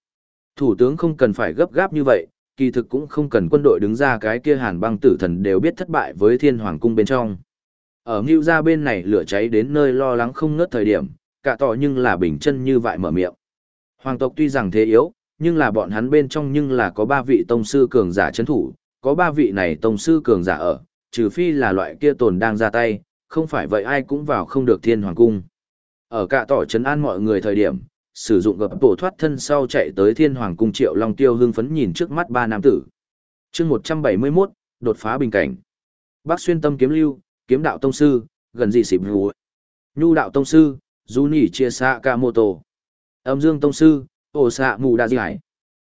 Thủ tướng không cần phải gấp gáp như vậy, kỳ thực cũng không cần quân đội đứng ra cái kia hàn băng tử thần đều biết thất bại với Thiên Hoàng Cung bên trong. Ở Niu gia bên này lửa cháy đến nơi lo lắng không ngớt thời điểm, cả tỏ nhưng là bình chân như vậy mở miệng. Hoàng tộc tuy rằng thế yếu, nhưng là bọn hắn bên trong nhưng là có ba vị tông sư cường giả chấn thủ, có ba vị này tông sư cường giả ở, trừ phi là loại kia tồn đang ra tay, không phải vậy ai cũng vào không được thiên hoàng cung. Ở cả tỏ chấn an mọi người thời điểm, sử dụng gập tổ thoát thân sau chạy tới thiên hoàng cung triệu long tiêu hưng phấn nhìn trước mắt ba nam tử. chương 171, đột phá bình cảnh. Bác xuyên tâm kiếm lưu, kiếm đạo tông sư, gần gì xịp vù. Nhu đạo tông sư, dù nỉ chia xạ ca mô tô âm dương tông sư ổ xạ mù đa giải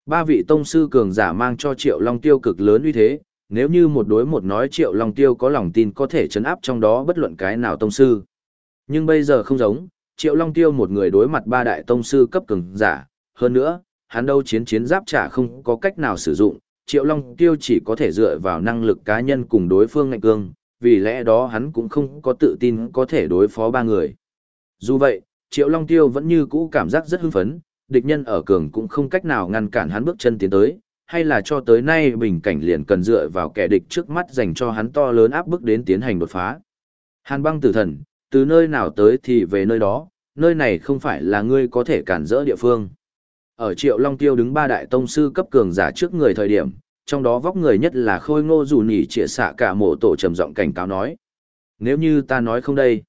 ba vị tông sư cường giả mang cho triệu long tiêu cực lớn uy thế, nếu như một đối một nói triệu long tiêu có lòng tin có thể chấn áp trong đó bất luận cái nào tông sư. Nhưng bây giờ không giống, triệu long tiêu một người đối mặt ba đại tông sư cấp cường giả, hơn nữa, hắn đâu chiến chiến giáp trả không có cách nào sử dụng, triệu long tiêu chỉ có thể dựa vào năng lực cá nhân cùng đối phương ngạnh cương, vì lẽ đó hắn cũng không có tự tin có thể đối phó ba người dù vậy, Triệu Long Tiêu vẫn như cũ cảm giác rất hưng phấn, địch nhân ở cường cũng không cách nào ngăn cản hắn bước chân tiến tới, hay là cho tới nay bình cảnh liền cần dựa vào kẻ địch trước mắt dành cho hắn to lớn áp bức đến tiến hành đột phá. Hàn băng tử thần, từ nơi nào tới thì về nơi đó, nơi này không phải là ngươi có thể cản rỡ địa phương. Ở Triệu Long Tiêu đứng ba đại tông sư cấp cường giả trước người thời điểm, trong đó vóc người nhất là khôi ngô dù nhỉ trịa xạ cả mộ tổ trầm giọng cảnh cáo nói. Nếu như ta nói không đây,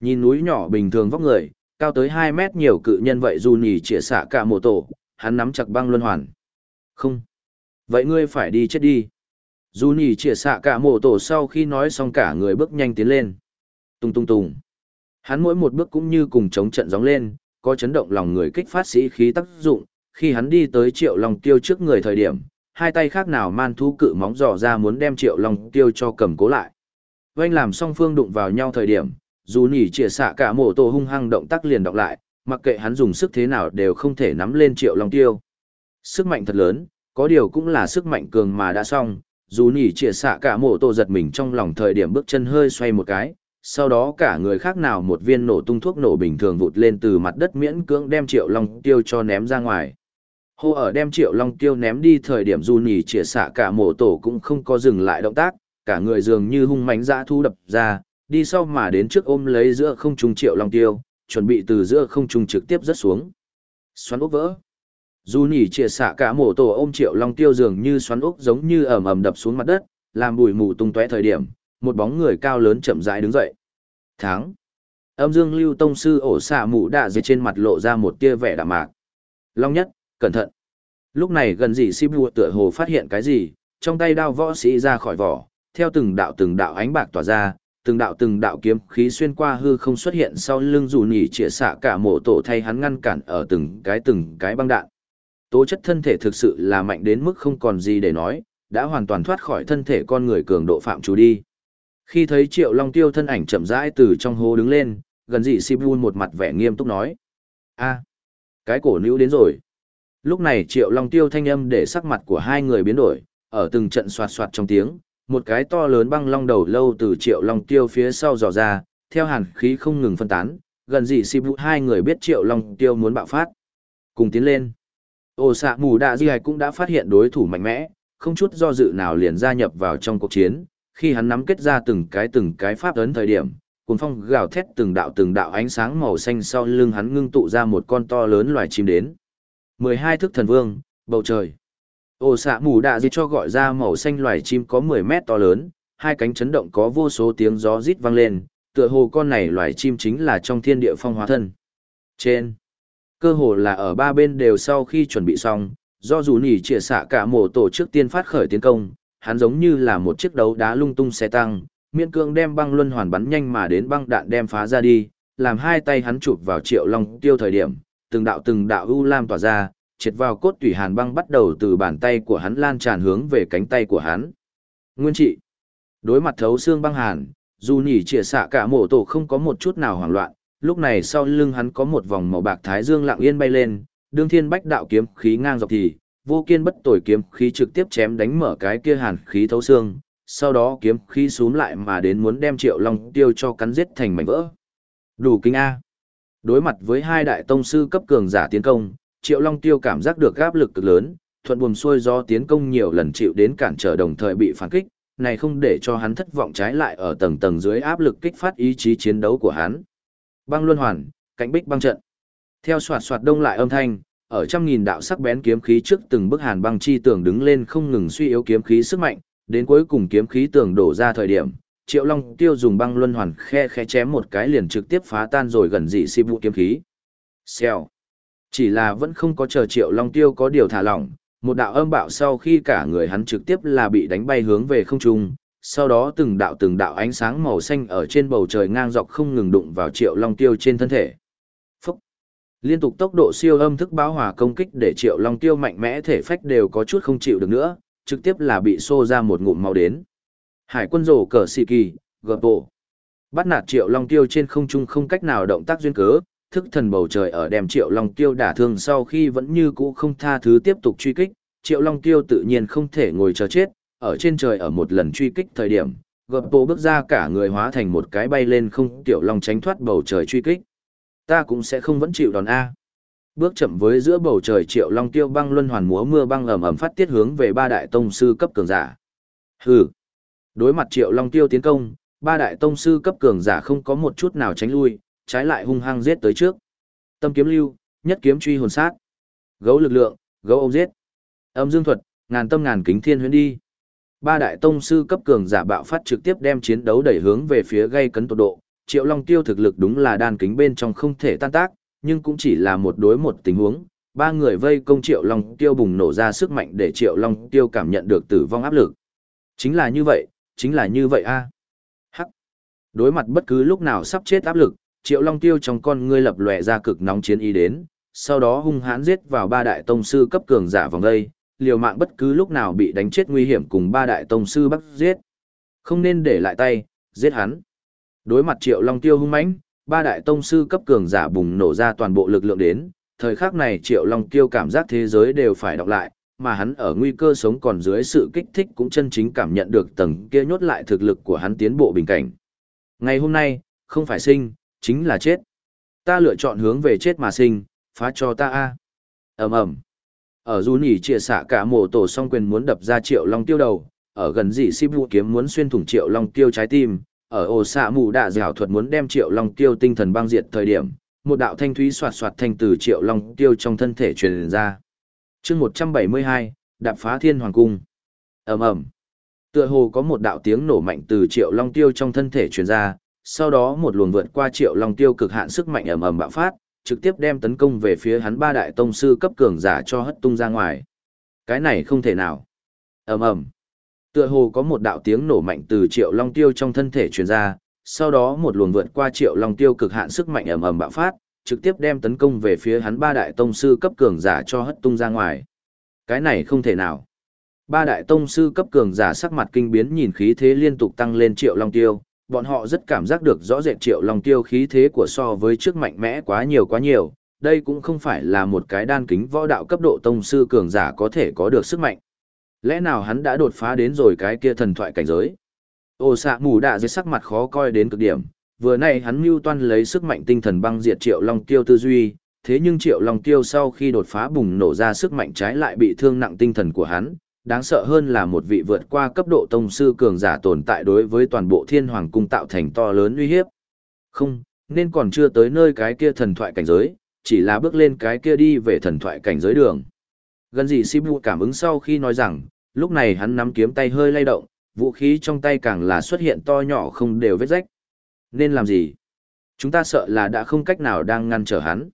Nhìn núi nhỏ bình thường vóc người, cao tới 2 mét nhiều cự nhân vậy dù nhì chĩa xạ cả mộ tổ, hắn nắm chặt băng luân hoàn. Không. Vậy ngươi phải đi chết đi. Dù nhì chĩa xạ cả mộ tổ sau khi nói xong cả người bước nhanh tiến lên. Tung tung tung. Hắn mỗi một bước cũng như cùng chống trận gióng lên, có chấn động lòng người kích phát sĩ khí tác dụng, khi hắn đi tới triệu long tiêu trước người thời điểm, hai tay khác nào man thu cự móng dò ra muốn đem triệu long tiêu cho cầm cố lại. Vanh làm song phương đụng vào nhau thời điểm, dù nhỉ chĩa xạ cả mổ tổ hung hăng động tác liền đọc lại mặc kệ hắn dùng sức thế nào đều không thể nắm lên triệu long tiêu sức mạnh thật lớn có điều cũng là sức mạnh cường mà đã xong dù nhỉ chĩa xạ cả mổ tổ giật mình trong lòng thời điểm bước chân hơi xoay một cái sau đó cả người khác nào một viên nổ tung thuốc nổ bình thường vụt lên từ mặt đất miễn cưỡng đem triệu long tiêu cho ném ra ngoài. Hô ở đem triệu long tiêu ném đi thời điểm du nhì chĩa xạ cả mổ tổ cũng không có dừng lại động tác, cả người dường như hung mãnh dã thu đập ra, đi sau mà đến trước ôm lấy giữa không trung triệu long tiêu, chuẩn bị từ giữa không trung trực tiếp rớt xuống. Xoắn ốc vỡ. Du nhỉ chia xạ cả mổ tổ ôm triệu long tiêu dường như xoắn ốc giống như ầm ầm đập xuống mặt đất, làm bụi mù tung tóe thời điểm, một bóng người cao lớn chậm rãi đứng dậy. Tháng. Âm dương lưu tông sư ổ xạ mũ đạ dưới trên mặt lộ ra một tia vẻ đạm mạc. Long nhất, cẩn thận. Lúc này gần gì si bùa tựa hồ phát hiện cái gì, trong tay đao võ sĩ ra khỏi vỏ, theo từng đạo từng đạo ánh bạc tỏa ra, từng đạo từng đạo kiếm khí xuyên qua hư không xuất hiện sau lưng dù nhỉ chĩa xạ cả mộ tổ thay hắn ngăn cản ở từng cái từng cái băng đạn. Tố chất thân thể thực sự là mạnh đến mức không còn gì để nói, đã hoàn toàn thoát khỏi thân thể con người cường độ phạm chủ đi. Khi thấy Triệu Long Tiêu thân ảnh chậm rãi từ trong hố đứng lên, gần dị Sibun một mặt vẻ nghiêm túc nói. a cái cổ nữ đến rồi. Lúc này Triệu Long Tiêu thanh âm để sắc mặt của hai người biến đổi, ở từng trận soạt soạt trong tiếng, một cái to lớn băng long đầu lâu từ Triệu Long Tiêu phía sau dò ra, theo hàn khí không ngừng phân tán, gần dị vụ hai người biết Triệu Long Tiêu muốn bạo phát. Cùng tiến lên. Ồ xạ mù đạ di cũng đã phát hiện đối thủ mạnh mẽ, không chút do dự nào liền gia nhập vào trong cuộc chiến, khi hắn nắm kết ra từng cái từng cái pháp ấn thời điểm, cuồng phong gào thét từng đạo từng đạo ánh sáng màu xanh sau lưng hắn ngưng tụ ra một con to lớn loài chim đến. 12 thức thần vương, bầu trời. Ồ xạ mù đạ gì cho gọi ra màu xanh loài chim có 10 mét to lớn, hai cánh chấn động có vô số tiếng gió rít vang lên, tựa hồ con này loài chim chính là trong thiên địa phong hóa thân. Trên, cơ hồ là ở ba bên đều sau khi chuẩn bị xong, do dù nỉ chia xạ cả mổ tổ trước tiên phát khởi tiến công, hắn giống như là một chiếc đấu đá lung tung xe tăng, miễn cương đem băng luân hoàn bắn nhanh mà đến băng đạn đem phá ra đi, làm hai tay hắn chụp vào triệu long tiêu thời điểm, từng đạo từng đạo u lam tỏa ra, triệt vào cốt tủy hàn băng bắt đầu từ bàn tay của hắn lan tràn hướng về cánh tay của hắn. Nguyên trị. Đối mặt thấu xương băng hàn, dù nhỉ chia xạ cả mộ tổ không có một chút nào hoảng loạn, lúc này sau lưng hắn có một vòng màu bạc thái dương lặng yên bay lên, đương thiên bách đạo kiếm khí ngang dọc thì, vô kiên bất tồi kiếm khí trực tiếp chém đánh mở cái kia hàn khí thấu xương, sau đó kiếm khí xuống lại mà đến muốn đem triệu long tiêu cho cắn giết thành mảnh vỡ. Đủ kinh A. Đối mặt với hai đại tông sư cấp cường giả tiến công, triệu long tiêu cảm giác được áp lực cực lớn, thuận buồm xuôi do tiến công nhiều lần chịu đến cản trở đồng thời bị phản kích, này không để cho hắn thất vọng trái lại ở tầng tầng dưới áp lực kích phát ý chí chiến đấu của hắn. Băng luân hoàn, cánh bích băng trận. Theo soạt soạt đông lại âm thanh, ở trăm nghìn đạo sắc bén kiếm khí trước từng bức hàn băng chi tường đứng lên không ngừng suy yếu kiếm khí sức mạnh, đến cuối cùng kiếm khí tường đổ ra thời điểm, Triệu Long Tiêu dùng băng luân hoàn khe khe chém một cái liền trực tiếp phá tan rồi gần dị si vụ kiếm khí. Xèo. Chỉ là vẫn không có chờ Triệu Long Tiêu có điều thả lỏng, một đạo âm bạo sau khi cả người hắn trực tiếp là bị đánh bay hướng về không trung, sau đó từng đạo từng đạo ánh sáng màu xanh ở trên bầu trời ngang dọc không ngừng đụng vào Triệu Long Tiêu trên thân thể. Liên tục tốc độ siêu âm thức báo hòa công kích để Triệu Long Tiêu mạnh mẽ thể phách đều có chút không chịu được nữa, trực tiếp là bị xô ra một ngụm máu đến. Hải quân rổ cờ xì kỳ, gợp bộ. Bắt nạt Triệu Long Tiêu trên không trung không cách nào động tác duyên cớ, thức thần bầu trời ở đem Triệu Long Tiêu đả thương sau khi vẫn như cũ không tha thứ tiếp tục truy kích, Triệu Long Tiêu tự nhiên không thể ngồi chờ chết, ở trên trời ở một lần truy kích thời điểm, gợp bộ bước ra cả người hóa thành một cái bay lên không Tiểu Long tránh thoát bầu trời truy kích ta cũng sẽ không vẫn chịu đòn A. Bước chậm với giữa bầu trời triệu long tiêu băng luân hoàn múa mưa băng ầm ầm phát tiết hướng về ba đại tông sư cấp cường giả. Hừ. Đối mặt triệu long tiêu tiến công, ba đại tông sư cấp cường giả không có một chút nào tránh lui, trái lại hung hăng giết tới trước. Tâm kiếm lưu, nhất kiếm truy hồn sát. Gấu lực lượng, gấu ông giết. Âm dương thuật, ngàn tâm ngàn kính thiên huyễn đi. Ba đại tông sư cấp cường giả bạo phát trực tiếp đem chiến đấu đẩy hướng về phía gây cấn tột độ, Triệu Long Tiêu thực lực đúng là đan kính bên trong không thể tan tác, nhưng cũng chỉ là một đối một tình huống. Ba người vây công Triệu Long Tiêu bùng nổ ra sức mạnh để Triệu Long Tiêu cảm nhận được tử vong áp lực. Chính là như vậy, chính là như vậy a. Hắc. Đối mặt bất cứ lúc nào sắp chết áp lực, Triệu Long Tiêu trong con ngươi lập lòe ra cực nóng chiến ý đến, sau đó hung hãn giết vào ba đại tông sư cấp cường giả vòng đây, liều mạng bất cứ lúc nào bị đánh chết nguy hiểm cùng ba đại tông sư bắt giết. Không nên để lại tay, giết hắn. Đối mặt Triệu Long Tiêu hung mãnh, ba đại tông sư cấp cường giả bùng nổ ra toàn bộ lực lượng đến, thời khắc này Triệu Long Tiêu cảm giác thế giới đều phải đọc lại, mà hắn ở nguy cơ sống còn dưới sự kích thích cũng chân chính cảm nhận được tầng kia nhốt lại thực lực của hắn tiến bộ bình cảnh. Ngày hôm nay, không phải sinh, chính là chết. Ta lựa chọn hướng về chết mà sinh, phá cho ta a. Ầm ầm. Ở du nhỉ chia xạ cả mộ tổ song quyền muốn đập ra Triệu Long Tiêu đầu, ở gần dị si vũ kiếm muốn xuyên thủng Triệu Long Tiêu trái tim, ở ổ xạ mù đạ dẻo thuật muốn đem Triệu Long Tiêu tinh thần băng diệt thời điểm, một đạo thanh thúy xoạt xoạt thành từ Triệu Long Tiêu trong thân thể truyền ra. Chương 172, đạp phá Thiên Hoàng cung. Ầm ầm. Tựa hồ có một đạo tiếng nổ mạnh từ Triệu Long Tiêu trong thân thể truyền ra, sau đó một luồng vượt qua Triệu Long Tiêu cực hạn sức mạnh ầm ầm bạo phát, trực tiếp đem tấn công về phía hắn ba đại tông sư cấp cường giả cho hất tung ra ngoài. Cái này không thể nào. Ầm ầm. Tựa hồ có một đạo tiếng nổ mạnh từ Triệu Long Tiêu trong thân thể truyền ra, sau đó một luồng vượt qua Triệu Long Tiêu cực hạn sức mạnh ầm ầm bạo phát, trực tiếp đem tấn công về phía hắn ba đại tông sư cấp cường giả cho hất tung ra ngoài. Cái này không thể nào. Ba đại tông sư cấp cường giả sắc mặt kinh biến nhìn khí thế liên tục tăng lên Triệu Long Tiêu, bọn họ rất cảm giác được rõ rệt Triệu Long Tiêu khí thế của so với trước mạnh mẽ quá nhiều quá nhiều, đây cũng không phải là một cái đan kính võ đạo cấp độ tông sư cường giả có thể có được sức mạnh. Lẽ nào hắn đã đột phá đến rồi cái kia thần thoại cảnh giới? Ô xạ mù đạ dưới sắc mặt khó coi đến cực điểm, vừa nay hắn mưu toan lấy sức mạnh tinh thần băng diệt Triệu Long Tiêu tư duy, thế nhưng Triệu Long Tiêu sau khi đột phá bùng nổ ra sức mạnh trái lại bị thương nặng tinh thần của hắn, đáng sợ hơn là một vị vượt qua cấp độ tông sư cường giả tồn tại đối với toàn bộ thiên hoàng cung tạo thành to lớn uy hiếp. Không, nên còn chưa tới nơi cái kia thần thoại cảnh giới, chỉ là bước lên cái kia đi về thần thoại cảnh giới đường. Gần gì Sibu cảm ứng sau khi nói rằng, lúc này hắn nắm kiếm tay hơi lay động, vũ khí trong tay càng là xuất hiện to nhỏ không đều vết rách. Nên làm gì? Chúng ta sợ là đã không cách nào đang ngăn trở hắn.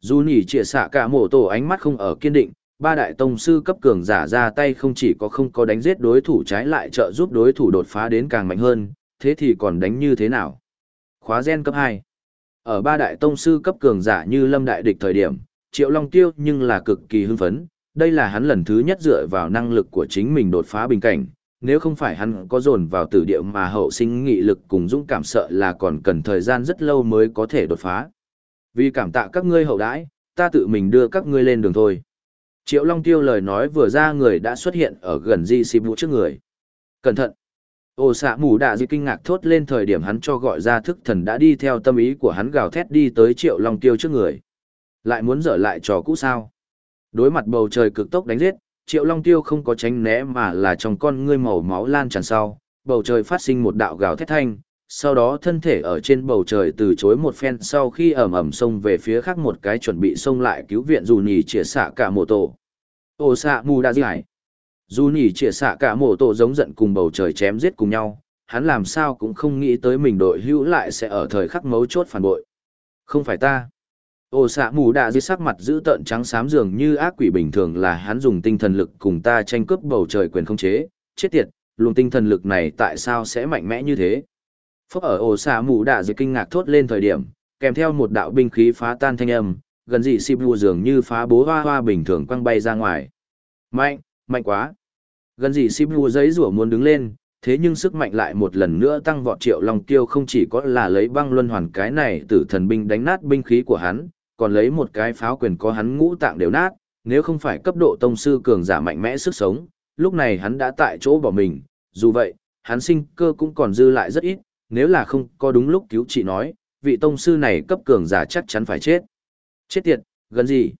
Dù nhỉ trịa xạ cả mổ tổ ánh mắt không ở kiên định, ba đại tông sư cấp cường giả ra tay không chỉ có không có đánh giết đối thủ trái lại trợ giúp đối thủ đột phá đến càng mạnh hơn, thế thì còn đánh như thế nào? Khóa gen cấp 2 Ở ba đại tông sư cấp cường giả như lâm đại địch thời điểm, Triệu Long Tiêu nhưng là cực kỳ hưng phấn, đây là hắn lần thứ nhất dựa vào năng lực của chính mình đột phá bình cảnh, nếu không phải hắn có dồn vào tử địa mà hậu sinh nghị lực cùng dũng cảm sợ là còn cần thời gian rất lâu mới có thể đột phá. Vì cảm tạ các ngươi hậu đãi, ta tự mình đưa các ngươi lên đường thôi. Triệu Long Tiêu lời nói vừa ra người đã xuất hiện ở gần Di Xì Vũ trước người. Cẩn thận! Ô xạ mù đạ di kinh ngạc thốt lên thời điểm hắn cho gọi ra thức thần đã đi theo tâm ý của hắn gào thét đi tới Triệu Long Tiêu trước người. Lại muốn dở lại trò cũ sao? Đối mặt bầu trời cực tốc đánh giết, Triệu Long Tiêu không có tránh né mà là trong con ngươi màu máu lan tràn sau, bầu trời phát sinh một đạo gào thét thanh, sau đó thân thể ở trên bầu trời từ chối một phen sau khi ẩm ẩm xông về phía khác một cái chuẩn bị xông lại cứu viện dù nhì chĩa xạ cả mộ tổ. Ô xạ mù đã giải dù nhì chĩa xạ cả mộ tổ giống giận cùng bầu trời chém giết cùng nhau, hắn làm sao cũng không nghĩ tới mình đội hữu lại sẽ ở thời khắc mấu chốt phản bội. Không phải ta. Ô xạ mù đã dưới sắc mặt giữ tợn trắng xám dường như ác quỷ bình thường là hắn dùng tinh thần lực cùng ta tranh cướp bầu trời quyền không chế. Chết tiệt, luồng tinh thần lực này tại sao sẽ mạnh mẽ như thế? Phốc ở ổ xà mù đạ dưới kinh ngạc thốt lên thời điểm, kèm theo một đạo binh khí phá tan thanh âm, gần dị xịp bù dường như phá bố hoa hoa bình thường quăng bay ra ngoài. Mạnh, mạnh quá. Gần dị xịp bù giấy rủa muốn đứng lên, thế nhưng sức mạnh lại một lần nữa tăng vọt triệu long tiêu không chỉ có là lấy băng luân hoàn cái này tử thần binh đánh nát binh khí của hắn, còn lấy một cái pháo quyền có hắn ngũ tạng đều nát, nếu không phải cấp độ tông sư cường giả mạnh mẽ sức sống, lúc này hắn đã tại chỗ bỏ mình, dù vậy, hắn sinh cơ cũng còn dư lại rất ít, nếu là không có đúng lúc cứu chị nói, vị tông sư này cấp cường giả chắc chắn phải chết. Chết tiệt, gần gì?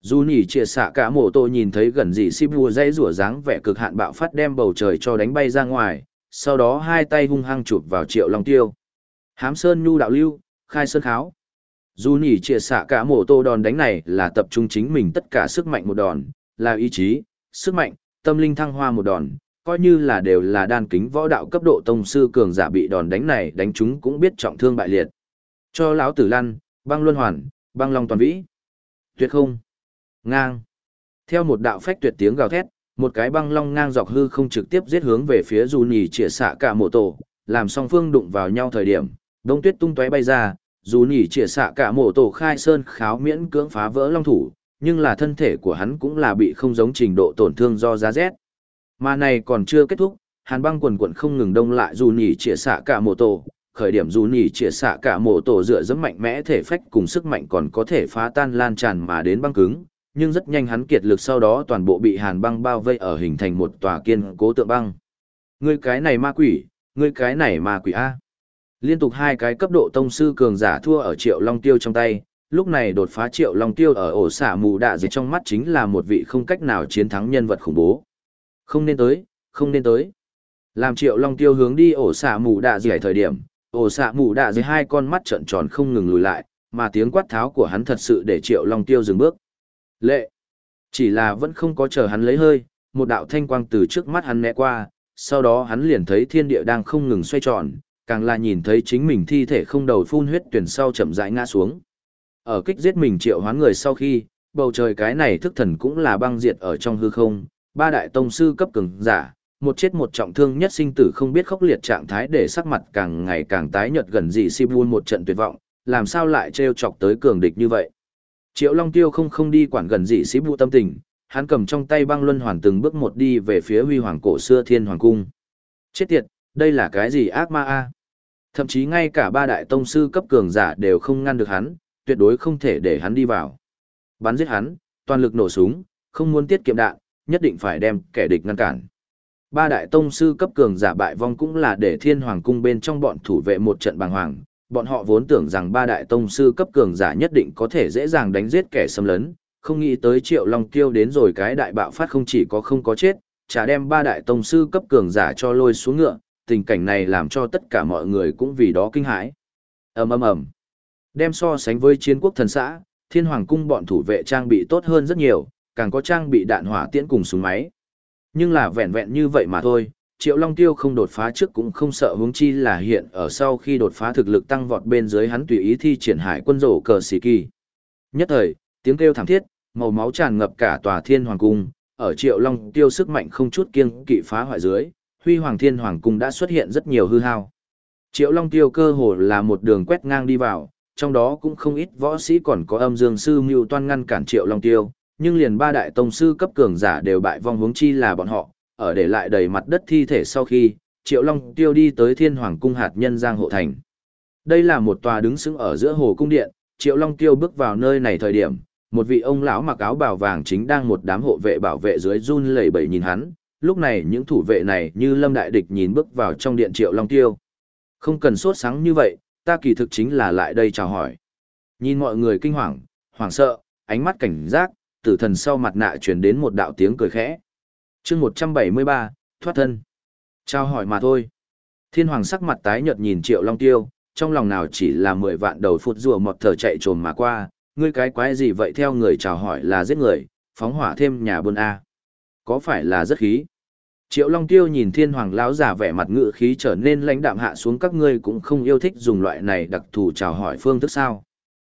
Dù nhỉ chia xạ cả mộ tô nhìn thấy gần gì si vua dây rủa dáng vẻ cực hạn bạo phát đem bầu trời cho đánh bay ra ngoài, sau đó hai tay hung hăng chụp vào triệu long tiêu. Hám sơn nhu đạo lưu, khai sơn kháo. Dù nhỉ chia xạ cả mộ tô đòn đánh này là tập trung chính mình tất cả sức mạnh một đòn, là ý chí, sức mạnh, tâm linh thăng hoa một đòn, coi như là đều là đan kính võ đạo cấp độ tông sư cường giả bị đòn đánh này đánh chúng cũng biết trọng thương bại liệt. Cho lão tử lăn, băng luân hoàn, băng long toàn vĩ. Tuyệt không. Ngang. Theo một đạo phách tuyệt tiếng gào thét, một cái băng long ngang dọc hư không trực tiếp giết hướng về phía dù nhì chĩa xạ cả mộ tổ, làm song phương đụng vào nhau thời điểm, đông tuyết tung tóe bay ra, dù nhì chĩa xạ cả mộ tổ khai sơn kháo miễn cưỡng phá vỡ long thủ, nhưng là thân thể của hắn cũng là bị không giống trình độ tổn thương do giá rét. Mà này còn chưa kết thúc, hàn băng quần quận không ngừng đông lại dù nhỉ chĩa xạ cả mộ tổ, khởi điểm dù nhỉ chĩa xạ cả mộ tổ dựa dẫm mạnh mẽ thể phách cùng sức mạnh còn có thể phá tan lan tràn mà đến băng cứng, nhưng rất nhanh hắn kiệt lực sau đó toàn bộ bị hàn băng bao vây ở hình thành một tòa kiên cố tượng băng. Ngươi cái này ma quỷ, ngươi cái này ma quỷ A. Liên tục hai cái cấp độ tông sư cường giả thua ở Triệu Long Tiêu trong tay, lúc này đột phá Triệu Long Tiêu ở ổ xả mù đạ dịch trong mắt chính là một vị không cách nào chiến thắng nhân vật khủng bố. Không nên tới, không nên tới. Làm Triệu Long Tiêu hướng đi ổ xả mù đạ dịch thời điểm, ổ xả mù đạ dì hai con mắt trợn tròn không ngừng lùi lại, mà tiếng quát tháo của hắn thật sự để Triệu Long Tiêu dừng bước. Lệ! Chỉ là vẫn không có chờ hắn lấy hơi, một đạo thanh quang từ trước mắt hắn né qua, sau đó hắn liền thấy thiên địa đang không ngừng xoay tròn, càng là nhìn thấy chính mình thi thể không đầu phun huyết tuyển sau chậm rãi ngã xuống. Ở kích giết mình triệu hoán người sau khi, bầu trời cái này thức thần cũng là băng diệt ở trong hư không, ba đại tông sư cấp cường giả, một chết một trọng thương nhất sinh tử không biết khốc liệt trạng thái để sắc mặt càng ngày càng tái nhợt gần dị Sibun một trận tuyệt vọng, làm sao lại trêu chọc tới cường địch như vậy. Triệu Long Tiêu không không đi quản gần dị Sibun tâm tình, hắn cầm trong tay băng luân hoàn từng bước một đi về phía huy hoàng cổ xưa thiên hoàng cung. Chết tiệt, đây là cái gì ác ma a? Thậm chí ngay cả ba đại tông sư cấp cường giả đều không ngăn được hắn, tuyệt đối không thể để hắn đi vào. Bắn giết hắn, toàn lực nổ súng, không muốn tiết kiệm đạn, nhất định phải đem kẻ địch ngăn cản. Ba đại tông sư cấp cường giả bại vong cũng là để thiên hoàng cung bên trong bọn thủ vệ một trận bàng hoàng. Bọn họ vốn tưởng rằng ba đại tông sư cấp cường giả nhất định có thể dễ dàng đánh giết kẻ xâm lấn, không nghĩ tới triệu long tiêu đến rồi cái đại bạo phát không chỉ có không có chết, chả đem ba đại tông sư cấp cường giả cho lôi xuống ngựa, tình cảnh này làm cho tất cả mọi người cũng vì đó kinh hãi. ầm ầm ầm, đem so sánh với chiến quốc thần xã, thiên hoàng cung bọn thủ vệ trang bị tốt hơn rất nhiều, càng có trang bị đạn hỏa tiễn cùng súng máy. Nhưng là vẹn vẹn như vậy mà thôi, Triệu Long Tiêu không đột phá trước cũng không sợ hướng chi là hiện ở sau khi đột phá thực lực tăng vọt bên dưới hắn tùy ý thi triển hải quân rổ cờ xì kỳ. Nhất thời, tiếng kêu thảm thiết, màu máu tràn ngập cả tòa thiên hoàng cung, ở Triệu Long Tiêu sức mạnh không chút kiêng kỵ phá hoại dưới, huy hoàng thiên hoàng cung đã xuất hiện rất nhiều hư hao. Triệu Long Tiêu cơ hồ là một đường quét ngang đi vào, trong đó cũng không ít võ sĩ còn có âm dương sư mưu toan ngăn cản Triệu Long Tiêu, nhưng liền ba đại tông sư cấp cường giả đều bại vong hướng chi là bọn họ, ở để lại đầy mặt đất thi thể sau khi, Triệu Long Tiêu đi tới Thiên Hoàng cung hạt nhân Giang hộ thành. Đây là một tòa đứng sững ở giữa hồ cung điện, Triệu Long Tiêu bước vào nơi này thời điểm, một vị ông lão mặc áo bào vàng chính đang một đám hộ vệ bảo vệ dưới run lẩy bẩy nhìn hắn, lúc này những thủ vệ này như lâm đại địch nhìn bước vào trong điện Triệu Long Tiêu. Không cần sốt sáng như vậy, ta kỳ thực chính là lại đây chào hỏi. Nhìn mọi người kinh hoàng, hoảng sợ, ánh mắt cảnh giác, tử thần sau mặt nạ truyền đến một đạo tiếng cười khẽ. chương 173, thoát thân. Chào hỏi mà thôi. Thiên hoàng sắc mặt tái nhợt nhìn triệu long tiêu, trong lòng nào chỉ là 10 vạn đầu phút rùa một thở chạy trồm mà qua, ngươi cái quái gì vậy theo người chào hỏi là giết người, phóng hỏa thêm nhà buôn A. Có phải là rất khí? Triệu Long Tiêu nhìn Thiên Hoàng lão giả vẻ mặt ngự khí trở nên lãnh đạm hạ xuống các ngươi cũng không yêu thích dùng loại này đặc thù chào hỏi phương thức sao?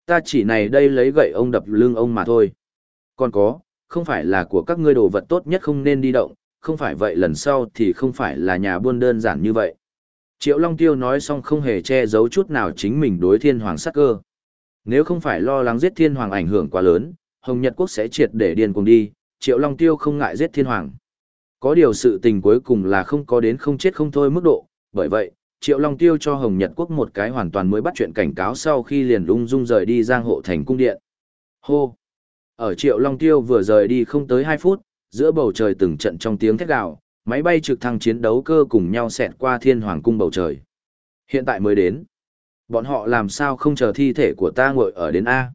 Ta chỉ này đây lấy gậy ông đập lưng ông mà thôi. Còn có, không phải là của các ngươi đồ vật tốt nhất không nên đi động, không phải vậy lần sau thì không phải là nhà buôn đơn giản như vậy. Triệu Long Tiêu nói xong không hề che giấu chút nào chính mình đối Thiên Hoàng sắc cơ. Nếu không phải lo lắng giết Thiên Hoàng ảnh hưởng quá lớn, Hồng Nhật Quốc sẽ triệt để điên cùng đi, Triệu Long Tiêu không ngại giết Thiên Hoàng. Có điều sự tình cuối cùng là không có đến không chết không thôi mức độ, bởi vậy, Triệu Long Tiêu cho Hồng Nhật Quốc một cái hoàn toàn mới bắt chuyện cảnh cáo sau khi liền lung dung rời đi giang hộ thành cung điện. Hô! Ở Triệu Long Tiêu vừa rời đi không tới 2 phút, giữa bầu trời từng trận trong tiếng thét gào, máy bay trực thăng chiến đấu cơ cùng nhau xẹt qua thiên hoàng cung bầu trời. Hiện tại mới đến. Bọn họ làm sao không chờ thi thể của ta ngồi ở đến A.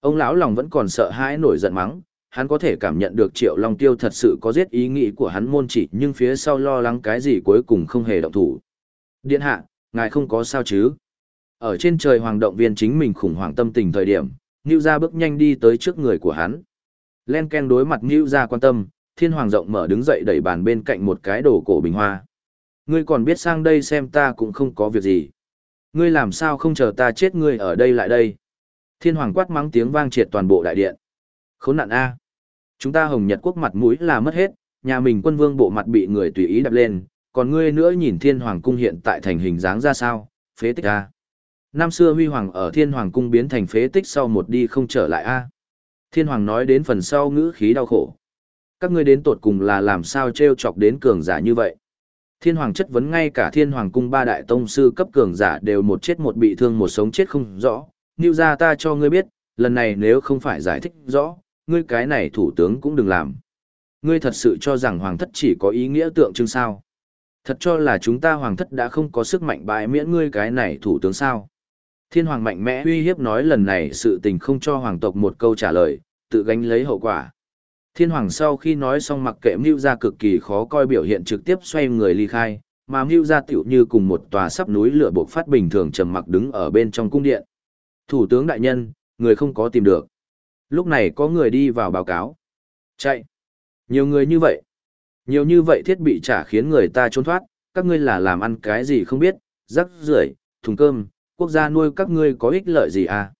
Ông lão lòng vẫn còn sợ hãi nổi giận mắng, hắn có thể cảm nhận được Triệu Long Tiêu thật sự có giết ý nghĩ của hắn môn chỉ nhưng phía sau lo lắng cái gì cuối cùng không hề động thủ. Điện hạ, ngài không có sao chứ? Ở trên trời hoàng động viên chính mình khủng hoảng tâm tình thời điểm, Ngưu Gia bước nhanh đi tới trước người của hắn. Len Ken đối mặt Ngưu Gia quan tâm, thiên hoàng rộng mở đứng dậy đẩy bàn bên cạnh một cái đồ cổ bình hoa. Ngươi còn biết sang đây xem ta cũng không có việc gì. Ngươi làm sao không chờ ta chết ngươi ở đây lại đây? Thiên hoàng quát mắng tiếng vang triệt toàn bộ đại điện. Khốn nạn A. Chúng ta hồng nhật quốc mặt mũi là mất hết, nhà mình quân vương bộ mặt bị người tùy ý đập lên, còn ngươi nữa nhìn thiên hoàng cung hiện tại thành hình dáng ra sao, phế tích A. Năm xưa huy hoàng ở thiên hoàng cung biến thành phế tích sau một đi không trở lại A. Thiên hoàng nói đến phần sau ngữ khí đau khổ. Các ngươi đến tột cùng là làm sao treo chọc đến cường giả như vậy. Thiên hoàng chất vấn ngay cả thiên hoàng cung ba đại tông sư cấp cường giả đều một chết một bị thương một sống chết không rõ. Như ra ta cho ngươi biết, lần này nếu không phải giải thích rõ, ngươi cái này thủ tướng cũng đừng làm. Ngươi thật sự cho rằng hoàng thất chỉ có ý nghĩa tượng trưng sao. Thật cho là chúng ta hoàng thất đã không có sức mạnh bại miễn ngươi cái này thủ tướng sao. Thiên hoàng mạnh mẽ uy hiếp nói lần này sự tình không cho hoàng tộc một câu trả lời, tự gánh lấy hậu quả. Thiên hoàng sau khi nói xong mặc kệ mưu ra cực kỳ khó coi biểu hiện trực tiếp xoay người ly khai, mà mưu ra tiểu như cùng một tòa sắp núi lửa bộc phát bình thường trầm mặc đứng ở bên trong cung điện. Thủ tướng đại nhân, người không có tìm được. Lúc này có người đi vào báo cáo. Chạy. Nhiều người như vậy. Nhiều như vậy thiết bị trả khiến người ta trốn thoát, các ngươi là làm ăn cái gì không biết, rắc rưởi, thùng cơm, quốc gia nuôi các ngươi có ích lợi gì à?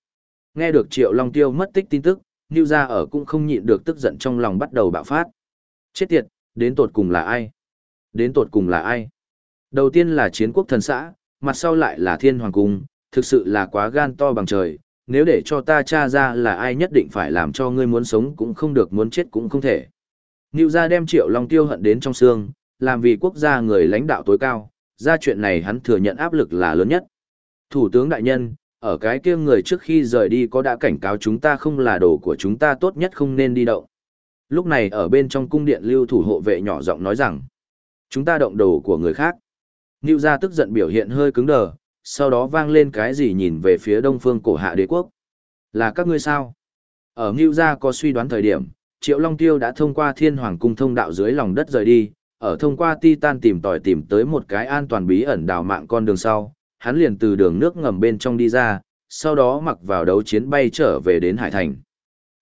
Nghe được Triệu Long Tiêu mất tích tin tức, Nưu gia ở cũng không nhịn được tức giận trong lòng bắt đầu bạo phát. Chết tiệt, đến tột cùng là ai? Đến tột cùng là ai? Đầu tiên là chiến quốc thần xã, mặt sau lại là thiên hoàng cung, thực sự là quá gan to bằng trời, nếu để cho ta tra ra là ai nhất định phải làm cho ngươi muốn sống cũng không được muốn chết cũng không thể. Nưu gia đem Triệu Long Tiêu hận đến trong xương, làm vì quốc gia người lãnh đạo tối cao, ra chuyện này hắn thừa nhận áp lực là lớn nhất. Thủ tướng đại nhân, ở cái kia người trước khi rời đi có đã cảnh cáo chúng ta không là đồ của chúng ta tốt nhất không nên đi động. Lúc này ở bên trong cung điện lưu thủ hộ vệ nhỏ giọng nói rằng, chúng ta động đồ của người khác. Nưu gia tức giận biểu hiện hơi cứng đờ, sau đó vang lên cái gì nhìn về phía đông phương cổ hạ đế quốc. Là các ngươi sao? Ở Nưu gia có suy đoán thời điểm, Triệu Long Tiêu đã thông qua thiên hoàng cung thông đạo dưới lòng đất rời đi, ở thông qua Titan tìm tòi tìm tới một cái an toàn bí ẩn đào mạng con đường sau, hắn liền từ đường nước ngầm bên trong đi ra, sau đó mặc vào đấu chiến bay trở về đến Hải Thành.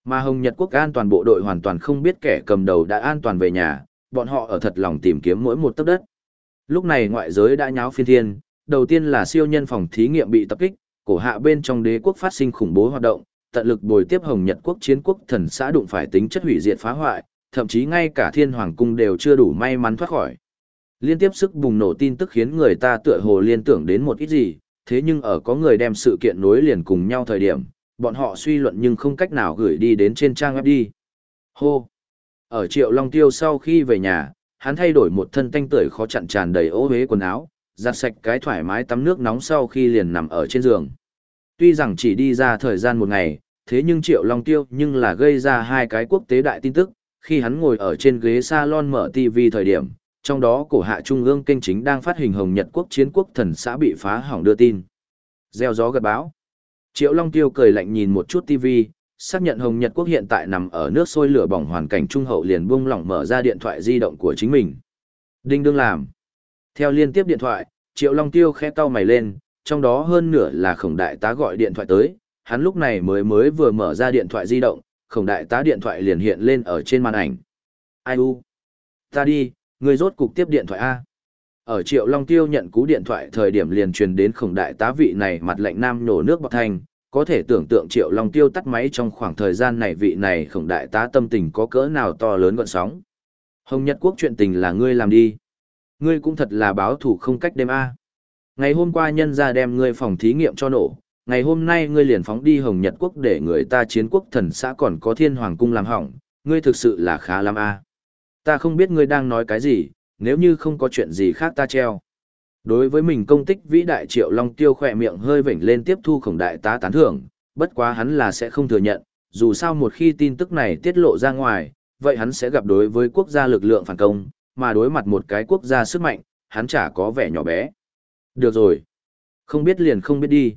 Mà Hồng Nhật Quốc an toàn bộ đội hoàn toàn không biết kẻ cầm đầu đã an toàn về nhà, bọn họ ở thật lòng tìm kiếm mỗi một tấc đất. Lúc này ngoại giới đã nháo phiên thiên, đầu tiên là siêu nhân phòng thí nghiệm bị tập kích, cổ hạ bên trong đế quốc phát sinh khủng bố hoạt động, tận lực bồi tiếp Hồng Nhật Quốc chiến quốc thần xã đụng phải tính chất hủy diệt phá hoại, thậm chí ngay cả Thiên Hoàng cung đều chưa đủ may mắn thoát khỏi. Liên tiếp sức bùng nổ tin tức khiến người ta tựa hồ liên tưởng đến một ít gì, thế nhưng ở có người đem sự kiện nối liền cùng nhau thời điểm, bọn họ suy luận nhưng không cách nào gửi đi đến trên trang web đi. Hô! Ở Triệu Long Tiêu sau khi về nhà, hắn thay đổi một thân tanh tưởi khó chặn tràn đầy ố hế quần áo, giặt sạch cái thoải mái tắm nước nóng sau khi liền nằm ở trên giường. Tuy rằng chỉ đi ra thời gian một ngày, thế nhưng Triệu Long Tiêu nhưng là gây ra hai cái quốc tế đại tin tức, khi hắn ngồi ở trên ghế salon mở TV thời điểm, trong đó cổ hạ trung ương kênh chính đang phát hình hồng Nhật quốc chiến quốc thần xã bị phá hỏng đưa tin. Gieo gió gật báo. Triệu Long Tiêu cười lạnh nhìn một chút TV, xác nhận hồng Nhật quốc hiện tại nằm ở nước sôi lửa bỏng hoàn cảnh trung hậu liền buông lỏng mở ra điện thoại di động của chính mình. Đinh đương làm. Theo liên tiếp điện thoại, Triệu Long Tiêu khẽ cau mày lên, trong đó hơn nửa là khổng đại tá gọi điện thoại tới, hắn lúc này mới mới vừa mở ra điện thoại di động, khổng đại tá điện thoại liền hiện lên ở trên màn ảnh. Ai u? Ta đi, người rốt cục tiếp điện thoại A. Ở Triệu Long Tiêu nhận cú điện thoại thời điểm liền truyền đến khổng đại tá vị này mặt lạnh nam nổ nước bọc thành. có thể tưởng tượng Triệu Long Tiêu tắt máy trong khoảng thời gian này vị này khổng đại tá tâm tình có cỡ nào to lớn gọn sóng. Hồng Nhật Quốc chuyện tình là ngươi làm đi. Ngươi cũng thật là báo thủ không cách đêm A. Ngày hôm qua nhân ra đem ngươi phòng thí nghiệm cho nổ, ngày hôm nay ngươi liền phóng đi Hồng Nhật Quốc để người ta chiến quốc thần xã còn có thiên hoàng cung làm hỏng, ngươi thực sự là khá lắm a. Ta không biết ngươi đang nói cái gì, nếu như không có chuyện gì khác ta treo. Đối với mình công tích vĩ đại triệu long tiêu khỏe miệng hơi vểnh lên tiếp thu khổng đại tá tán thưởng, bất quá hắn là sẽ không thừa nhận, dù sao một khi tin tức này tiết lộ ra ngoài, vậy hắn sẽ gặp đối với quốc gia lực lượng phản công, mà đối mặt một cái quốc gia sức mạnh, hắn chả có vẻ nhỏ bé. Được rồi. Không biết liền không biết đi.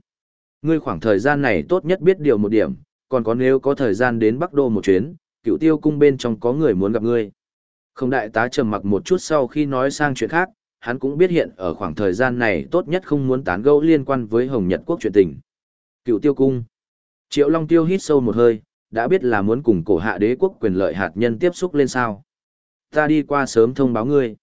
Ngươi khoảng thời gian này tốt nhất biết điều một điểm, còn có nếu có thời gian đến Bắc Đô một chuyến, cựu tiêu cung bên trong có người muốn gặp ngươi. Không đại tá trầm mặc một chút sau khi nói sang chuyện khác, hắn cũng biết hiện ở khoảng thời gian này tốt nhất không muốn tán gẫu liên quan với Hồng Nhật Quốc chuyện tình. Cựu tiêu cung. Triệu Long Tiêu hít sâu một hơi, đã biết là muốn cùng cổ hạ đế quốc quyền lợi hạt nhân tiếp xúc lên sao. Ta đi qua sớm thông báo ngươi.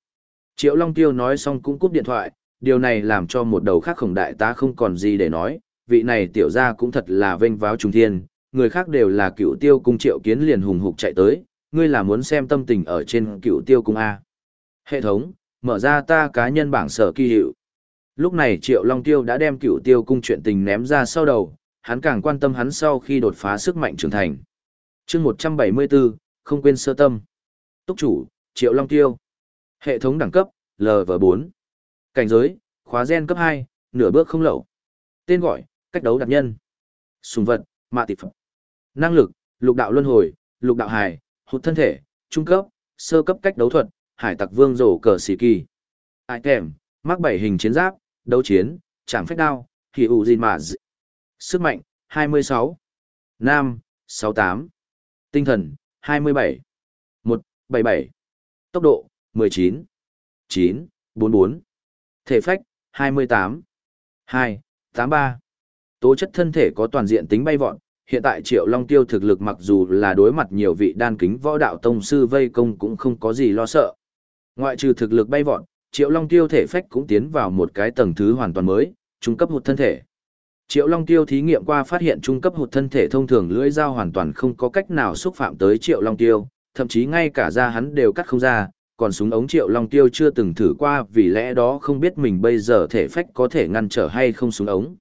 Triệu Long Tiêu nói xong cũng cúp điện thoại, điều này làm cho một đầu khác khổng đại tá không còn gì để nói, vị này tiểu gia cũng thật là vênh váo trung thiên, người khác đều là cựu tiêu cung triệu kiến liền hùng hục chạy tới, ngươi là muốn xem tâm tình ở trên cựu tiêu cung A. Hệ thống, mở ra ta cá nhân bảng sở kỳ hiệu. Lúc này triệu long tiêu đã đem cựu tiêu cung chuyện tình ném ra sau đầu, hắn càng quan tâm hắn sau khi đột phá sức mạnh trưởng thành. chương 174, không quên sơ tâm. Túc chủ, triệu long tiêu. Hệ thống đẳng cấp, LV4. Cảnh giới, khóa gen cấp 2, nửa bước không lậu. Tên gọi, cách đấu đặc nhân. Sùng vật, mạ tịp phẩm. Năng lực, lục đạo luân hồi, lục đạo hài, hụt thân thể, trung cấp, sơ cấp cách đấu thuật, hải tặc vương rổ cờ xì kỳ. Ai kèm, mắc bảy hình chiến giáp, đấu chiến, chạm phách đao, hỉ ủ gì mà d... Sức mạnh, 26. Nam, 68. Tinh thần, 27. 1, 77. Tốc độ, 19. 9, 44. Thể phách, 28. 2, 83. Tố chất thân thể có toàn diện tính bay vọt, hiện tại Triệu Long Tiêu thực lực mặc dù là đối mặt nhiều vị đan kính võ đạo tông sư vây công cũng không có gì lo sợ. Ngoại trừ thực lực bay vọt, Triệu Long Tiêu thể phách cũng tiến vào một cái tầng thứ hoàn toàn mới, trung cấp hụt thân thể. Triệu Long Tiêu thí nghiệm qua phát hiện trung cấp hụt thân thể thông thường lưỡi dao hoàn toàn không có cách nào xúc phạm tới Triệu Long Tiêu, thậm chí ngay cả da hắn đều cắt không ra, còn súng ống Triệu Long Tiêu chưa từng thử qua vì lẽ đó không biết mình bây giờ thể phách có thể ngăn trở hay không súng ống.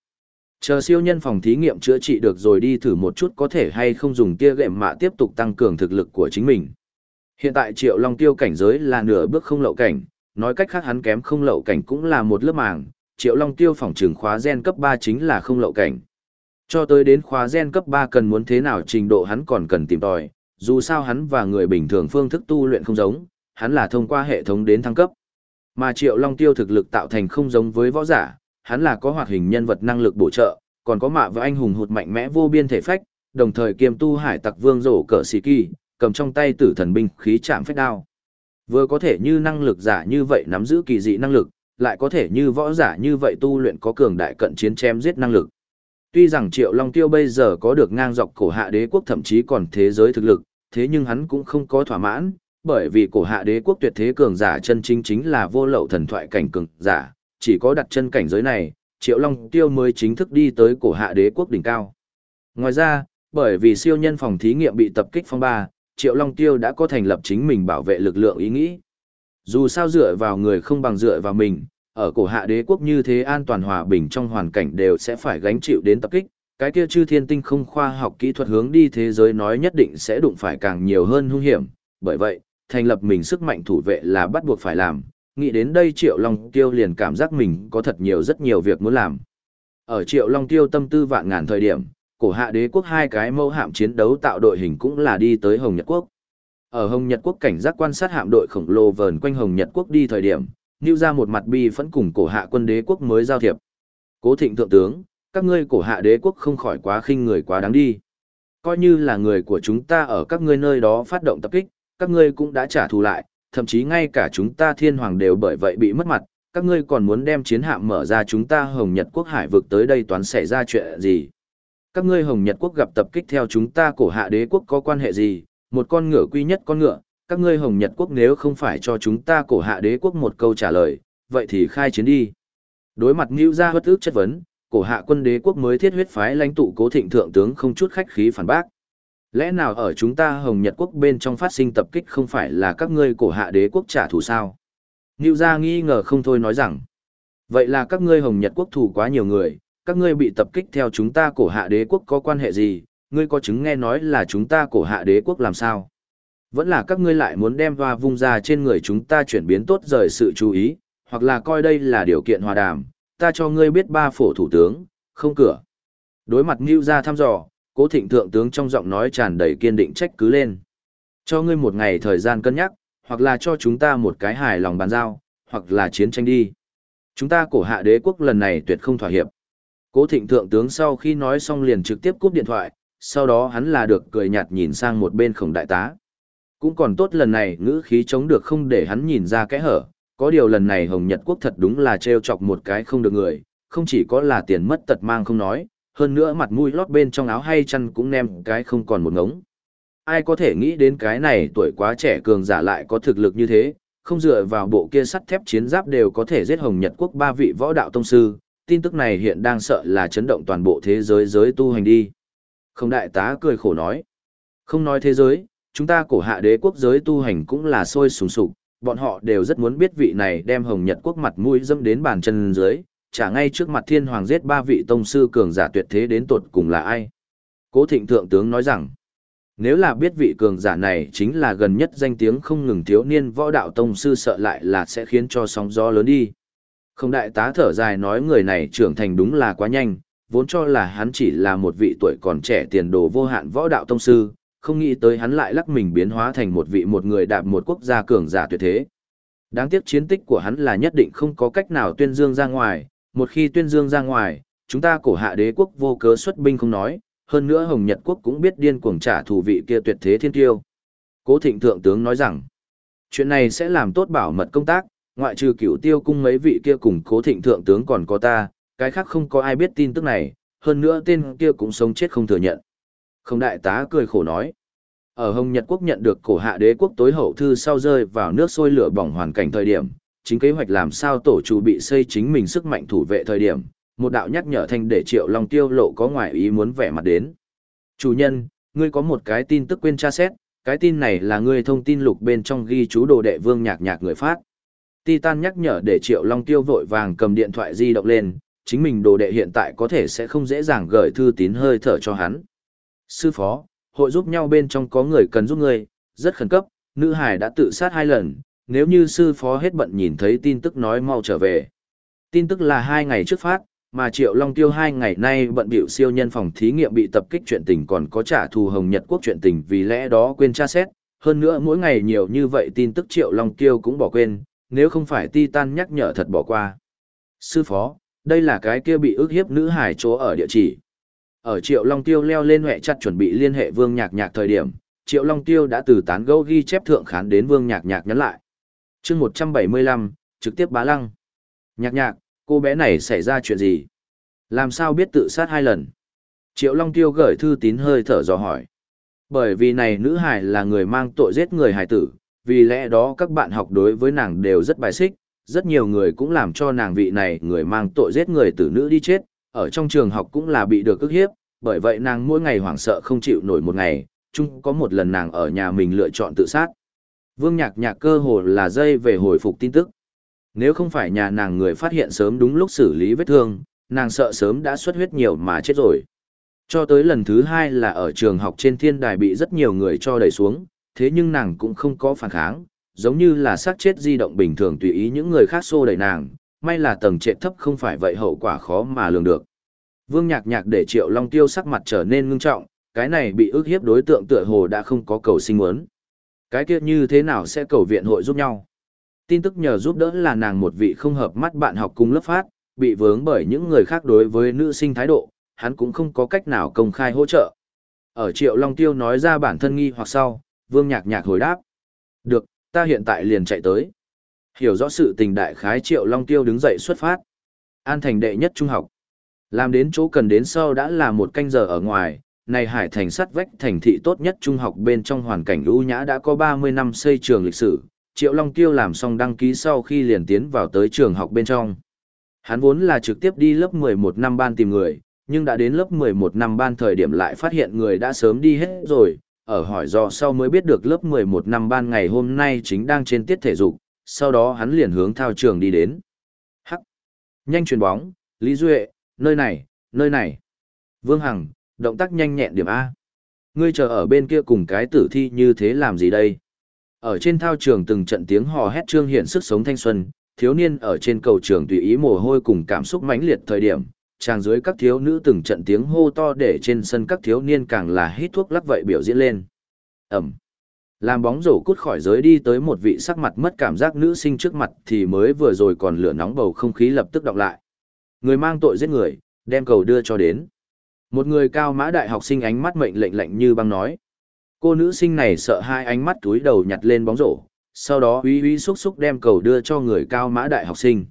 Chờ siêu nhân phòng thí nghiệm chữa trị được rồi đi thử một chút có thể hay không dùng tia gệm mạ tiếp tục tăng cường thực lực của chính mình. Hiện tại Triệu Long Tiêu cảnh giới là nửa bước không lậu cảnh, nói cách khác hắn kém không lậu cảnh cũng là một lớp màng, Triệu Long Tiêu phòng trường khóa gen cấp 3 chính là không lậu cảnh. Cho tới đến khóa gen cấp 3 cần muốn thế nào trình độ hắn còn cần tìm tòi, dù sao hắn và người bình thường phương thức tu luyện không giống, hắn là thông qua hệ thống đến thăng cấp. Mà Triệu Long Tiêu thực lực tạo thành không giống với võ giả, hắn là có hoạt hình nhân vật năng lực bổ trợ, còn có mạ và anh hùng hụt mạnh mẽ vô biên thể phách, đồng thời kiêm tu hải tặc vương rổ cờ xì kỳ, cầm trong tay tử thần binh khí chạm phách đao. Vừa có thể như năng lực giả như vậy nắm giữ kỳ dị năng lực, lại có thể như võ giả như vậy tu luyện có cường đại cận chiến chém giết năng lực. Tuy rằng Triệu Long Tiêu bây giờ có được ngang dọc cổ hạ đế quốc thậm chí còn thế giới thực lực, thế nhưng hắn cũng không có thỏa mãn, bởi vì cổ hạ đế quốc tuyệt thế cường giả chân chính chính là vô lậu thần thoại cảnh cường giả, chỉ có đặt chân cảnh giới này, Triệu Long Tiêu mới chính thức đi tới cổ hạ đế quốc đỉnh cao. Ngoài ra, bởi vì siêu nhân phòng thí nghiệm bị tập kích phong ba, Triệu Long Tiêu đã có thành lập chính mình bảo vệ lực lượng ý nghĩ. Dù sao dựa vào người không bằng dựa vào mình, ở cổ hạ đế quốc như thế an toàn hòa bình trong hoàn cảnh đều sẽ phải gánh chịu đến tập kích, cái kia chư thiên tinh không khoa học kỹ thuật hướng đi thế giới nói nhất định sẽ đụng phải càng nhiều hơn hung hiểm, bởi vậy, thành lập mình sức mạnh thủ vệ là bắt buộc phải làm, nghĩ đến đây Triệu Long Tiêu liền cảm giác mình có thật nhiều rất nhiều việc muốn làm. Ở Triệu Long Tiêu tâm tư vạn ngàn thời điểm, cổ hạ đế quốc hai cái mâu hạm chiến đấu tạo đội hình cũng là đi tới Hồng Nhật Quốc. Ở Hồng Nhật Quốc cảnh giác quan sát hạm đội khổng lồ vờn quanh Hồng Nhật Quốc đi thời điểm, nêu ra một mặt bi phẫn cùng cổ hạ quân đế quốc mới giao thiệp. Cố thịnh thượng tướng, các ngươi cổ hạ đế quốc không khỏi quá khinh người quá đáng đi. Coi như là người của chúng ta ở các ngươi nơi đó phát động tập kích, các ngươi cũng đã trả thù lại, thậm chí ngay cả chúng ta thiên hoàng đều bởi vậy bị mất mặt, các ngươi còn muốn đem chiến hạm mở ra chúng ta Hồng Nhật Quốc hải vực tới đây toán xảy ra chuyện gì. Các ngươi Hồng Nhật Quốc gặp tập kích theo chúng ta cổ hạ đế quốc có quan hệ gì, một con ngựa quy nhất con ngựa, các ngươi Hồng Nhật Quốc nếu không phải cho chúng ta cổ hạ đế quốc một câu trả lời, vậy thì khai chiến đi. Đối mặt Ngưu gia hất ức chất vấn, cổ hạ quân đế quốc mới thiết huyết phái lãnh tụ cố thịnh thượng tướng không chút khách khí phản bác. Lẽ nào ở chúng ta Hồng Nhật Quốc bên trong phát sinh tập kích không phải là các ngươi cổ hạ đế quốc trả thù sao? Ngưu gia nghi ngờ không thôi nói rằng, vậy là các ngươi Hồng Nhật Quốc thù quá nhiều người, các ngươi bị tập kích theo chúng ta cổ hạ đế quốc có quan hệ gì, ngươi có chứng nghe nói là chúng ta cổ hạ đế quốc làm sao? Vẫn là các ngươi lại muốn đem va vung ra trên người chúng ta chuyển biến tốt rời sự chú ý, hoặc là coi đây là điều kiện hòa đàm, ta cho ngươi biết ba phổ thủ tướng, không cửa. Đối mặt Ngưu gia thăm dò, cố thịnh thượng tướng trong giọng nói tràn đầy kiên định trách cứ lên. Cho ngươi một ngày thời gian cân nhắc, hoặc là cho chúng ta một cái hài lòng bàn giao, hoặc là chiến tranh đi. Chúng ta cổ hạ đế quốc lần này tuyệt không thỏa hiệp. Cố thịnh thượng tướng sau khi nói xong liền trực tiếp cúp điện thoại, sau đó hắn là được cười nhạt nhìn sang một bên khổng đại tá. Cũng còn tốt lần này ngữ khí chống được không để hắn nhìn ra kẽ hở, có điều lần này Hồng Nhật Quốc thật đúng là trêu chọc một cái không được người, không chỉ có là tiền mất tật mang không nói, hơn nữa mặt mũi lót bên trong áo hay chăn cũng nem cái không còn một ngống. Ai có thể nghĩ đến cái này tuổi quá trẻ cường giả lại có thực lực như thế, không dựa vào bộ kia sắt thép chiến giáp đều có thể giết Hồng Nhật Quốc ba vị võ đạo tông sư, tin tức này hiện đang sợ là chấn động toàn bộ thế giới giới tu hành đi. Không đại tá cười khổ nói. Không nói thế giới, chúng ta cổ hạ đế quốc giới tu hành cũng là sôi sùng sục, bọn họ đều rất muốn biết vị này đem Hồng Nhật Quốc mặt mũi dâm đến bàn chân dưới, trả ngay trước mặt thiên hoàng giết ba vị tông sư cường giả tuyệt thế đến tột cùng là ai. Cố thịnh thượng tướng nói rằng, nếu là biết vị cường giả này chính là gần nhất danh tiếng không ngừng thiếu niên võ đạo tông sư sợ lại là sẽ khiến cho sóng gió lớn đi. Không đại tá thở dài nói người này trưởng thành đúng là quá nhanh, vốn cho là hắn chỉ là một vị tuổi còn trẻ tiền đồ vô hạn võ đạo tông sư, không nghĩ tới hắn lại lắc mình biến hóa thành một vị một người đạp một quốc gia cường giả tuyệt thế. Đáng tiếc chiến tích của hắn là nhất định không có cách nào tuyên dương ra ngoài, một khi tuyên dương ra ngoài, chúng ta cổ hạ đế quốc vô cớ xuất binh không nói, hơn nữa Hồng Nhật quốc cũng biết điên cuồng trả thù vị kia tuyệt thế thiên tiêu. Cố Thịnh thượng tướng nói rằng, chuyện này sẽ làm tốt bảo mật công tác, ngoại trừ cửu tiêu cung mấy vị kia cùng Cố Thịnh thượng tướng còn có ta, cái khác không có ai biết tin tức này, hơn nữa tên kia cũng sống chết không thừa nhận. Không đại tá cười khổ nói, ở Hồng Nhật quốc nhận được cổ hạ đế quốc tối hậu thư sau rơi vào nước sôi lửa bỏng hoàn cảnh thời điểm, chính kế hoạch làm sao tổ chủ bị xây chính mình sức mạnh thủ vệ thời điểm, một đạo nhắc nhở thanh để Triệu Long Tiêu lộ có ngoại ý muốn vẻ mặt đến. Chủ nhân, ngươi có một cái tin tức quên tra xét, cái tin này là ngươi thông tin lục bên trong ghi chú đồ đệ vương nhạc nhạc người phát. Titan nhắc nhở để Triệu Long Tiêu vội vàng cầm điện thoại di động lên, chính mình đồ đệ hiện tại có thể sẽ không dễ dàng gửi thư tín hơi thở cho hắn. Sư phó, hội giúp nhau bên trong có người cần giúp ngươi, rất khẩn cấp, nữ hải đã tự sát hai lần, nếu như sư phó hết bận nhìn thấy tin tức nói mau trở về. Tin tức là hai ngày trước phát, mà Triệu Long Tiêu hai ngày nay bận biểu siêu nhân phòng thí nghiệm bị tập kích chuyện tình còn có trả thù Hồng Nhật Quốc chuyện tình vì lẽ đó quên tra xét, hơn nữa mỗi ngày nhiều như vậy tin tức Triệu Long Tiêu cũng bỏ quên, nếu không phải Titan nhắc nhở thật bỏ qua. Sư phó, đây là cái kia bị ức hiếp nữ hải chỗ ở địa chỉ. Ở Triệu Long Tiêu leo lên hệ chặt chuẩn bị liên hệ Vương Nhạc Nhạc thời điểm, Triệu Long Tiêu đã từ tán gẫu ghi chép thượng khán đến Vương Nhạc Nhạc nhắn lại. Chương 175, trực tiếp bá lăng. Nhạc Nhạc, cô bé này xảy ra chuyện gì? Làm sao biết tự sát hai lần? Triệu Long Tiêu gửi thư tín hơi thở dò hỏi. Bởi vì này nữ Hải là người mang tội giết người hải tử, vì lẽ đó các bạn học đối với nàng đều rất bài xích, rất nhiều người cũng làm cho nàng vị này người mang tội giết người tử nữ đi chết, ở trong trường học cũng là bị được ức hiếp, bởi vậy nàng mỗi ngày hoảng sợ không chịu nổi một ngày, chung có một lần nàng ở nhà mình lựa chọn tự sát. Vương Nhạc Nhạc cơ hồ là dây về hồi phục tin tức. Nếu không phải nhà nàng người phát hiện sớm đúng lúc xử lý vết thương, nàng sợ sớm đã xuất huyết nhiều mà chết rồi. Cho tới lần thứ hai là ở trường học trên thiên đài bị rất nhiều người cho đẩy xuống, thế nhưng nàng cũng không có phản kháng, giống như là xác chết di động bình thường tùy ý những người khác xô đẩy nàng, may là tầng trệ thấp không phải vậy hậu quả khó mà lường được. Vương Nhạc Nhạc để Triệu Long Tiêu sắc mặt trở nên ngưng trọng, cái này bị ức hiếp đối tượng tựa hồ đã không có cầu sinh muốn. Cái kia như thế nào sẽ cầu viện hội giúp nhau? Tin tức nhờ giúp đỡ là nàng một vị không hợp mắt bạn học cùng lớp phát, bị vướng bởi những người khác đối với nữ sinh thái độ, hắn cũng không có cách nào công khai hỗ trợ. Ở Triệu Long Tiêu nói ra bản thân nghi hoặc sau, Vương Nhạc Nhạc hồi đáp. Được, ta hiện tại liền chạy tới. Hiểu rõ sự tình đại khái Triệu Long Tiêu đứng dậy xuất phát. An thành đệ nhất trung học. Làm đến chỗ cần đến sau đã là một canh giờ ở ngoài, này hải thành sắt vách thành thị tốt nhất trung học bên trong hoàn cảnh ưu nhã đã có 30 năm xây trường lịch sử. Triệu Long Tiêu làm xong đăng ký sau khi liền tiến vào tới trường học bên trong. Hắn vốn là trực tiếp đi lớp 11 năm ban tìm người, nhưng đã đến lớp 11 năm ban thời điểm lại phát hiện người đã sớm đi hết rồi, ở hỏi do sau mới biết được lớp 11 năm ban ngày hôm nay chính đang trên tiết thể dục, sau đó hắn liền hướng thao trường đi đến. Hắc! Nhanh chuyền bóng, Lý Duệ, nơi này, nơi này. Vương Hằng, động tác nhanh nhẹn điểm A. Ngươi chờ ở bên kia cùng cái tử thi như thế làm gì đây? Ở trên thao trường từng trận tiếng hò hét trương hiện sức sống thanh xuân, thiếu niên ở trên cầu trường tùy ý mồ hôi cùng cảm xúc mãnh liệt thời điểm, chàng dưới các thiếu nữ từng trận tiếng hô to để trên sân các thiếu niên càng là hít thuốc lắc vậy biểu diễn lên. Ẩm. Làm bóng rổ cút khỏi giới đi tới một vị sắc mặt mất cảm giác nữ sinh trước mặt thì mới vừa rồi còn lửa nóng bầu không khí lập tức đọc lại. Người mang tội giết người, đem cầu đưa cho đến. Một người cao mã đại học sinh ánh mắt mệnh lệnh lệnh như băng nói. Cô nữ sinh này sợ hai ánh mắt túi đầu nhặt lên bóng rổ, sau đó uy uy xúc xúc đem cầu đưa cho người cao mã đại học sinh.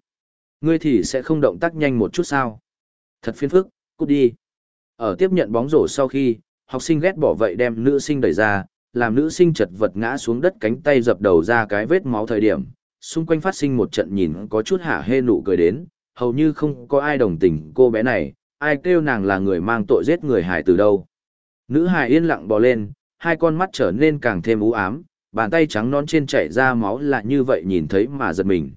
Ngươi thì sẽ không động tác nhanh một chút sao? Thật phiền phức, cút đi. Ở tiếp nhận bóng rổ sau khi, học sinh ghét bỏ vậy đem nữ sinh đẩy ra, làm nữ sinh chật vật ngã xuống đất cánh tay dập đầu ra cái vết máu thời điểm, xung quanh phát sinh một trận nhìn có chút hả hê nụ cười đến, hầu như không có ai đồng tình cô bé này, ai kêu nàng là người mang tội giết người hài từ đâu. Nữ hài yên lặng bò lên, hai con mắt trở nên càng thêm u ám, bàn tay trắng non trên chảy ra máu là như vậy nhìn thấy mà giật mình.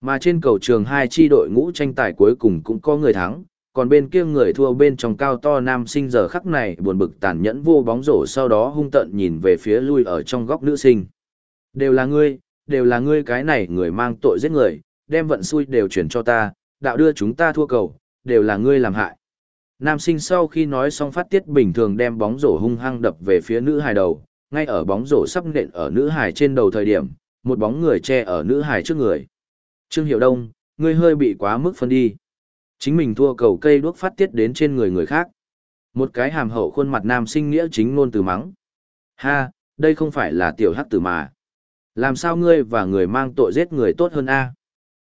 Mà trên cầu trường hai chi đội ngũ tranh tài cuối cùng cũng có người thắng, còn bên kia người thua bên trong cao to nam sinh giờ khắc này buồn bực tàn nhẫn vô bóng rổ sau đó hung tợn nhìn về phía lui ở trong góc nữ sinh. Đều là ngươi, đều là ngươi cái này người mang tội giết người, đem vận xui đều chuyển cho ta, đạo đưa chúng ta thua cầu, đều là ngươi làm hại. Nam sinh sau khi nói xong phát tiết bình thường đem bóng rổ hung hăng đập về phía nữ hài đầu, ngay ở bóng rổ sắp nện ở nữ hài trên đầu thời điểm, một bóng người che ở nữ hài trước người. Trương Hiểu Đông, ngươi hơi bị quá mức phân đi. Chính mình thua cầu cây đuốc phát tiết đến trên người người khác. Một cái hàm hậu khuôn mặt nam sinh nghĩa chính ngôn từ mắng. Ha, đây không phải là tiểu hắc tử mà. Làm sao ngươi và người mang tội giết người tốt hơn a?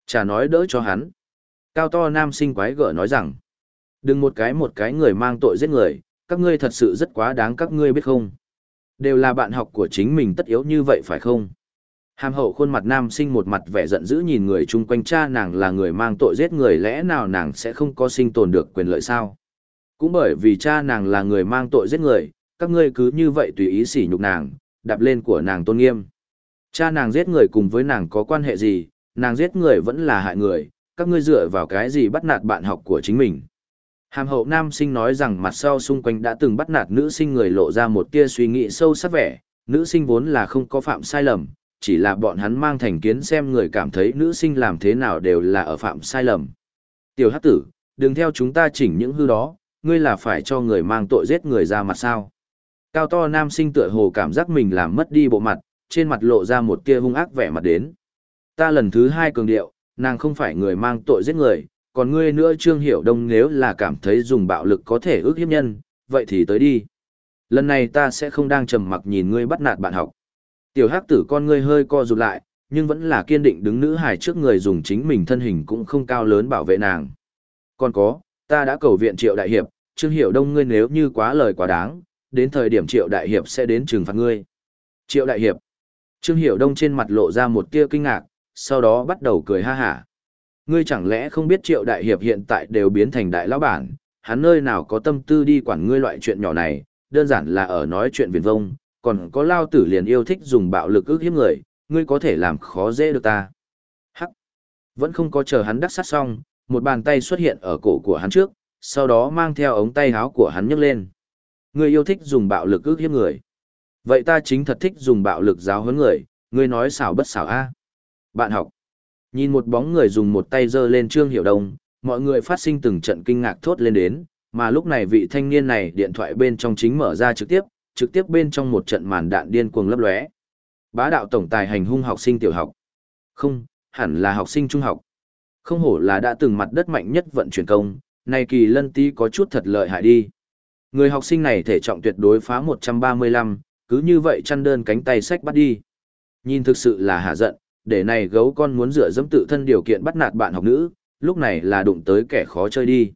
Chả nói đỡ cho hắn. Cao to nam sinh quái gở nói rằng. Đừng một cái một cái người mang tội giết người, các ngươi thật sự rất quá đáng các ngươi biết không? Đều là bạn học của chính mình tất yếu như vậy phải không? Hàm hậu khuôn mặt nam sinh một mặt vẻ giận dữ nhìn người chung quanh cha nàng là người mang tội giết người lẽ nào nàng sẽ không có sinh tồn được quyền lợi sao? Cũng bởi vì cha nàng là người mang tội giết người, các ngươi cứ như vậy tùy ý sỉ nhục nàng, đạp lên của nàng tôn nghiêm. Cha nàng giết người cùng với nàng có quan hệ gì, nàng giết người vẫn là hại người, các ngươi dựa vào cái gì bắt nạt bạn học của chính mình. Hàm hậu nam sinh nói rằng mặt sau xung quanh đã từng bắt nạt nữ sinh người lộ ra một tia suy nghĩ sâu sắc vẻ, nữ sinh vốn là không có phạm sai lầm, chỉ là bọn hắn mang thành kiến xem người cảm thấy nữ sinh làm thế nào đều là ở phạm sai lầm. Tiểu hát tử, đừng theo chúng ta chỉnh những hư đó, ngươi là phải cho người mang tội giết người ra mặt sao. Cao to nam sinh tựa hồ cảm giác mình làm mất đi bộ mặt, trên mặt lộ ra một tia hung ác vẻ mặt đến. Ta lần thứ hai cường điệu, nàng không phải người mang tội giết người, còn ngươi nữa Trương Hiểu Đông nếu là cảm thấy dùng bạo lực có thể ước hiếp nhân, vậy thì tới đi. Lần này ta sẽ không đang trầm mặc nhìn ngươi bắt nạt bạn học. Tiểu hắc tử con ngươi hơi co rụt lại, nhưng vẫn là kiên định đứng nữ hài trước người dùng chính mình thân hình cũng không cao lớn bảo vệ nàng. Còn có, ta đã cầu viện triệu đại hiệp, Trương Hiểu Đông ngươi nếu như quá lời quá đáng, đến thời điểm triệu đại hiệp sẽ đến trừng phạt ngươi. Triệu đại hiệp. Trương Hiểu Đông trên mặt lộ ra một tia kinh ngạc, sau đó bắt đầu cười ha hả. Ngươi chẳng lẽ không biết triệu đại hiệp hiện tại đều biến thành đại lão bản, hắn nơi nào có tâm tư đi quản ngươi loại chuyện nhỏ này, đơn giản là ở nói chuyện viền vông, còn có lao tử liền yêu thích dùng bạo lực ước hiếp người, ngươi có thể làm khó dễ được ta. Hắc! Vẫn không có chờ hắn đắc sát xong, một bàn tay xuất hiện ở cổ của hắn trước, sau đó mang theo ống tay áo của hắn nhấc lên. Ngươi yêu thích dùng bạo lực ước hiếp người. Vậy ta chính thật thích dùng bạo lực giáo huấn người, ngươi nói xảo bất xảo a? Bạn học. Nhìn một bóng người dùng một tay giơ lên Trương Hiểu Đông, mọi người phát sinh từng trận kinh ngạc thốt lên đến, mà lúc này vị thanh niên này điện thoại bên trong chính mở ra trực tiếp, trực tiếp bên trong một trận màn đạn điên cuồng lấp lóe. Bá đạo tổng tài hành hung học sinh tiểu học. Không, hẳn là học sinh trung học. Không hổ là đã từng mặt đất mạnh nhất vận chuyển công, này kỳ lân tí có chút thật lợi hại đi. Người học sinh này thể trọng tuyệt đối phá 135, cứ như vậy chăn đơn cánh tay sách bắt đi. Nhìn thực sự là hạ giận, để này gấu con muốn dựa dẫm tự thân điều kiện bắt nạt bạn học nữ, lúc này là đụng tới kẻ khó chơi đi.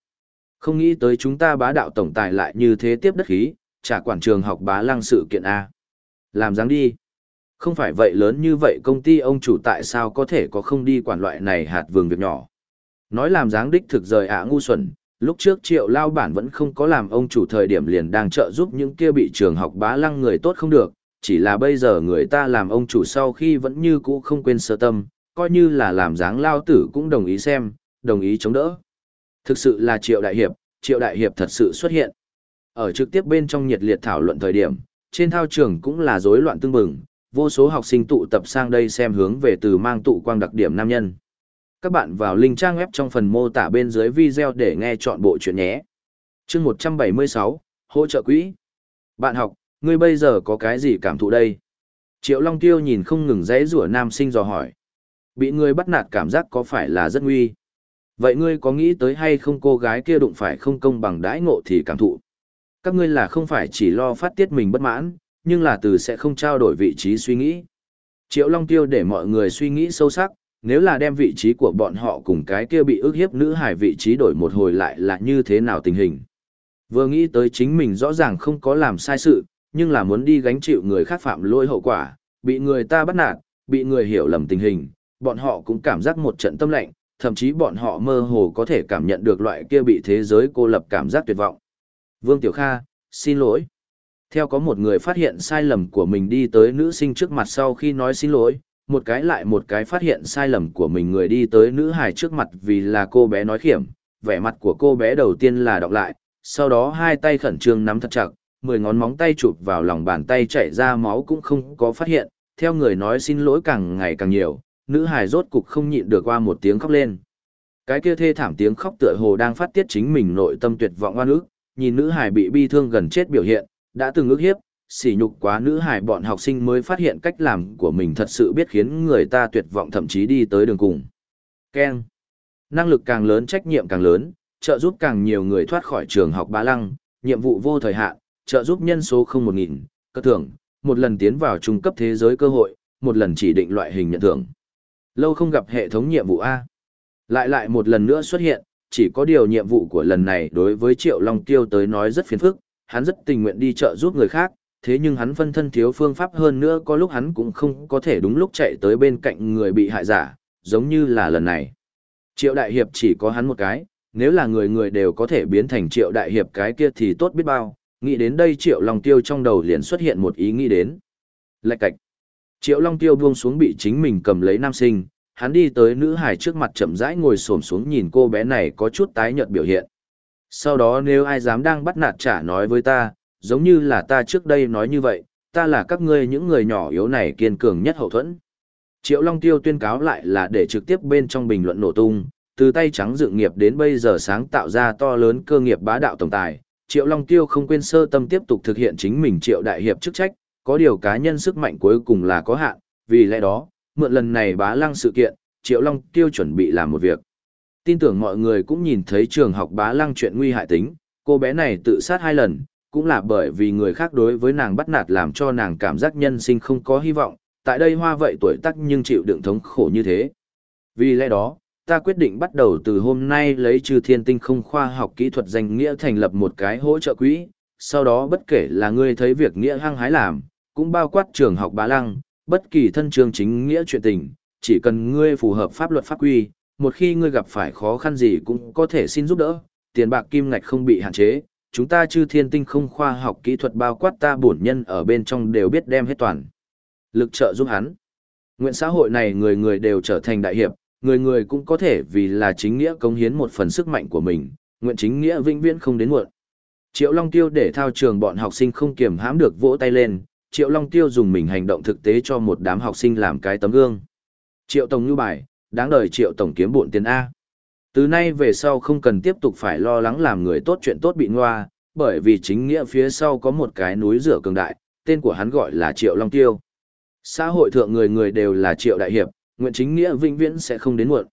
Không nghĩ tới chúng ta bá đạo tổng tài lại như thế tiếp đất khí, trả quản trường học bá lăng sự kiện A. Làm dáng đi. Không phải vậy lớn như vậy công ty ông chủ tại sao có thể có không đi quản loại này hạt vườn việc nhỏ. Nói làm dáng đích thực rời ạ ngu xuẩn, lúc trước triệu lao bản vẫn không có làm ông chủ thời điểm liền đang trợ giúp những kia bị trường học bá lăng người tốt không được, chỉ là bây giờ người ta làm ông chủ sau khi vẫn như cũ không quên sơ tâm, coi như là làm dáng lao tử cũng đồng ý xem, đồng ý chống đỡ. Thực sự là triệu đại hiệp, triệu đại hiệp thật sự xuất hiện. Ở trực tiếp bên trong nhiệt liệt thảo luận thời điểm, trên thao trường cũng là rối loạn tương bừng, vô số học sinh tụ tập sang đây xem hướng về từ mang tụ quang đặc điểm nam nhân. Các bạn vào link trang web trong phần mô tả bên dưới video để nghe chọn bộ chuyện nhé. chương 176, hỗ trợ quỹ. Bạn học, ngươi bây giờ có cái gì cảm thụ đây? Triệu Long Tiêu nhìn không ngừng dãy rủa nam sinh dò hỏi. Bị ngươi bắt nạt cảm giác có phải là rất nguy? Vậy ngươi có nghĩ tới hay không cô gái kia đụng phải không công bằng đãi ngộ thì cảm thụ? Các ngươi là không phải chỉ lo phát tiết mình bất mãn, nhưng là từ sẽ không trao đổi vị trí suy nghĩ. Triệu Long Tiêu để mọi người suy nghĩ sâu sắc, nếu là đem vị trí của bọn họ cùng cái kia bị ức hiếp nữ hải vị trí đổi một hồi lại là như thế nào tình hình. Vừa nghĩ tới chính mình rõ ràng không có làm sai sự, nhưng là muốn đi gánh chịu người khác phạm lỗi hậu quả, bị người ta bắt nạt, bị người hiểu lầm tình hình, bọn họ cũng cảm giác một trận tâm lạnh, thậm chí bọn họ mơ hồ có thể cảm nhận được loại kia bị thế giới cô lập cảm giác tuyệt vọng. Vương Tiểu Kha, xin lỗi. Theo có một người phát hiện sai lầm của mình đi tới nữ sinh trước mặt sau khi nói xin lỗi, một cái lại một cái phát hiện sai lầm của mình người đi tới nữ hài trước mặt vì là cô bé nói khiểm, vẻ mặt của cô bé đầu tiên là đọc lại, sau đó hai tay khẩn trương nắm thật chặt, mười ngón móng tay chụp vào lòng bàn tay chảy ra máu cũng không có phát hiện, theo người nói xin lỗi càng ngày càng nhiều, nữ hài rốt cục không nhịn được qua một tiếng khóc lên. Cái kia thê thảm tiếng khóc tựa hồ đang phát tiết chính mình nội tâm tuyệt vọng oan ức, nhìn nữ hài bị bi thương gần chết biểu hiện, đã từng ước hiếp, sỉ nhục quá nữ hài bọn học sinh mới phát hiện cách làm của mình thật sự biết khiến người ta tuyệt vọng thậm chí đi tới đường cùng. Ken. Năng lực càng lớn trách nhiệm càng lớn, trợ giúp càng nhiều người thoát khỏi trường học bá lăng, nhiệm vụ vô thời hạn, trợ giúp nhân số không một nghìn, cơ thưởng, một lần tiến vào trung cấp thế giới cơ hội, một lần chỉ định loại hình nhận thưởng. Lâu không gặp hệ thống nhiệm vụ A. Lại lại một lần nữa xuất hiện, chỉ có điều nhiệm vụ của lần này đối với Triệu Long Tiêu tới nói rất phiền phức, hắn rất tình nguyện đi trợ giúp người khác, thế nhưng hắn phân thân thiếu phương pháp hơn nữa có lúc hắn cũng không có thể đúng lúc chạy tới bên cạnh người bị hại giả, giống như là lần này. Triệu Đại Hiệp chỉ có hắn một cái, nếu là người người đều có thể biến thành Triệu Đại Hiệp cái kia thì tốt biết bao, nghĩ đến đây Triệu Long Tiêu trong đầu liền xuất hiện một ý nghĩ đến. Lạch cạch. Triệu Long Tiêu buông xuống bị chính mình cầm lấy nam sinh, hắn đi tới nữ hải trước mặt chậm rãi ngồi xổm xuống nhìn cô bé này có chút tái nhợt biểu hiện. Sau đó nếu ai dám đang bắt nạt trả nói với ta, giống như là ta trước đây nói như vậy, ta là các ngươi những người nhỏ yếu này kiên cường nhất hậu thuẫn. Triệu Long Tiêu tuyên cáo lại là để trực tiếp bên trong bình luận nổ tung, từ tay trắng dự nghiệp đến bây giờ sáng tạo ra to lớn cơ nghiệp bá đạo tổng tài. Triệu Long Tiêu không quên sơ tâm tiếp tục thực hiện chính mình Triệu Đại Hiệp chức trách, có điều cá nhân sức mạnh cuối cùng là có hạn, vì lẽ đó, mượn lần này bá lăng sự kiện, Triệu Long Tiêu chuẩn bị làm một việc. Tin tưởng mọi người cũng nhìn thấy trường học bá lăng chuyện nguy hại tính, cô bé này tự sát hai lần, cũng là bởi vì người khác đối với nàng bắt nạt làm cho nàng cảm giác nhân sinh không có hy vọng, tại đây hoa vậy tuổi tác nhưng chịu đựng thống khổ như thế. Vì lẽ đó, ta quyết định bắt đầu từ hôm nay lấy trừ thiên tinh không khoa học kỹ thuật danh nghĩa thành lập một cái hỗ trợ quỹ, sau đó bất kể là ngươi thấy việc nghĩa hăng hái làm, cũng bao quát trường học bá lăng, bất kỳ thân trường chính nghĩa chuyện tình, chỉ cần ngươi phù hợp pháp luật pháp quy, một khi ngươi gặp phải khó khăn gì cũng có thể xin giúp đỡ, tiền bạc kim ngạch không bị hạn chế, chúng ta chư thiên tinh không khoa học kỹ thuật bao quát ta bổn nhân ở bên trong đều biết đem hết toàn. Lực trợ giúp hắn. Nguyện xã hội này người người đều trở thành đại hiệp, người người cũng có thể vì là chính nghĩa cống hiến một phần sức mạnh của mình, nguyện chính nghĩa vĩnh viễn không đến muộn. Triệu Long Tiêu để thao trường bọn học sinh không kiềm hãm được vỗ tay lên, Triệu Long Tiêu dùng mình hành động thực tế cho một đám học sinh làm cái tấm gương. Triệu Tổng như bài, đáng đời Triệu Tổng kiếm bộn tiền A. Từ nay về sau không cần tiếp tục phải lo lắng làm người tốt chuyện tốt bị ngoa, bởi vì chính nghĩa phía sau có một cái núi rửa cường đại, tên của hắn gọi là Triệu Long Tiêu. Xã hội thượng người người đều là Triệu Đại Hiệp, nguyện chính nghĩa vĩnh viễn sẽ không đến muộn.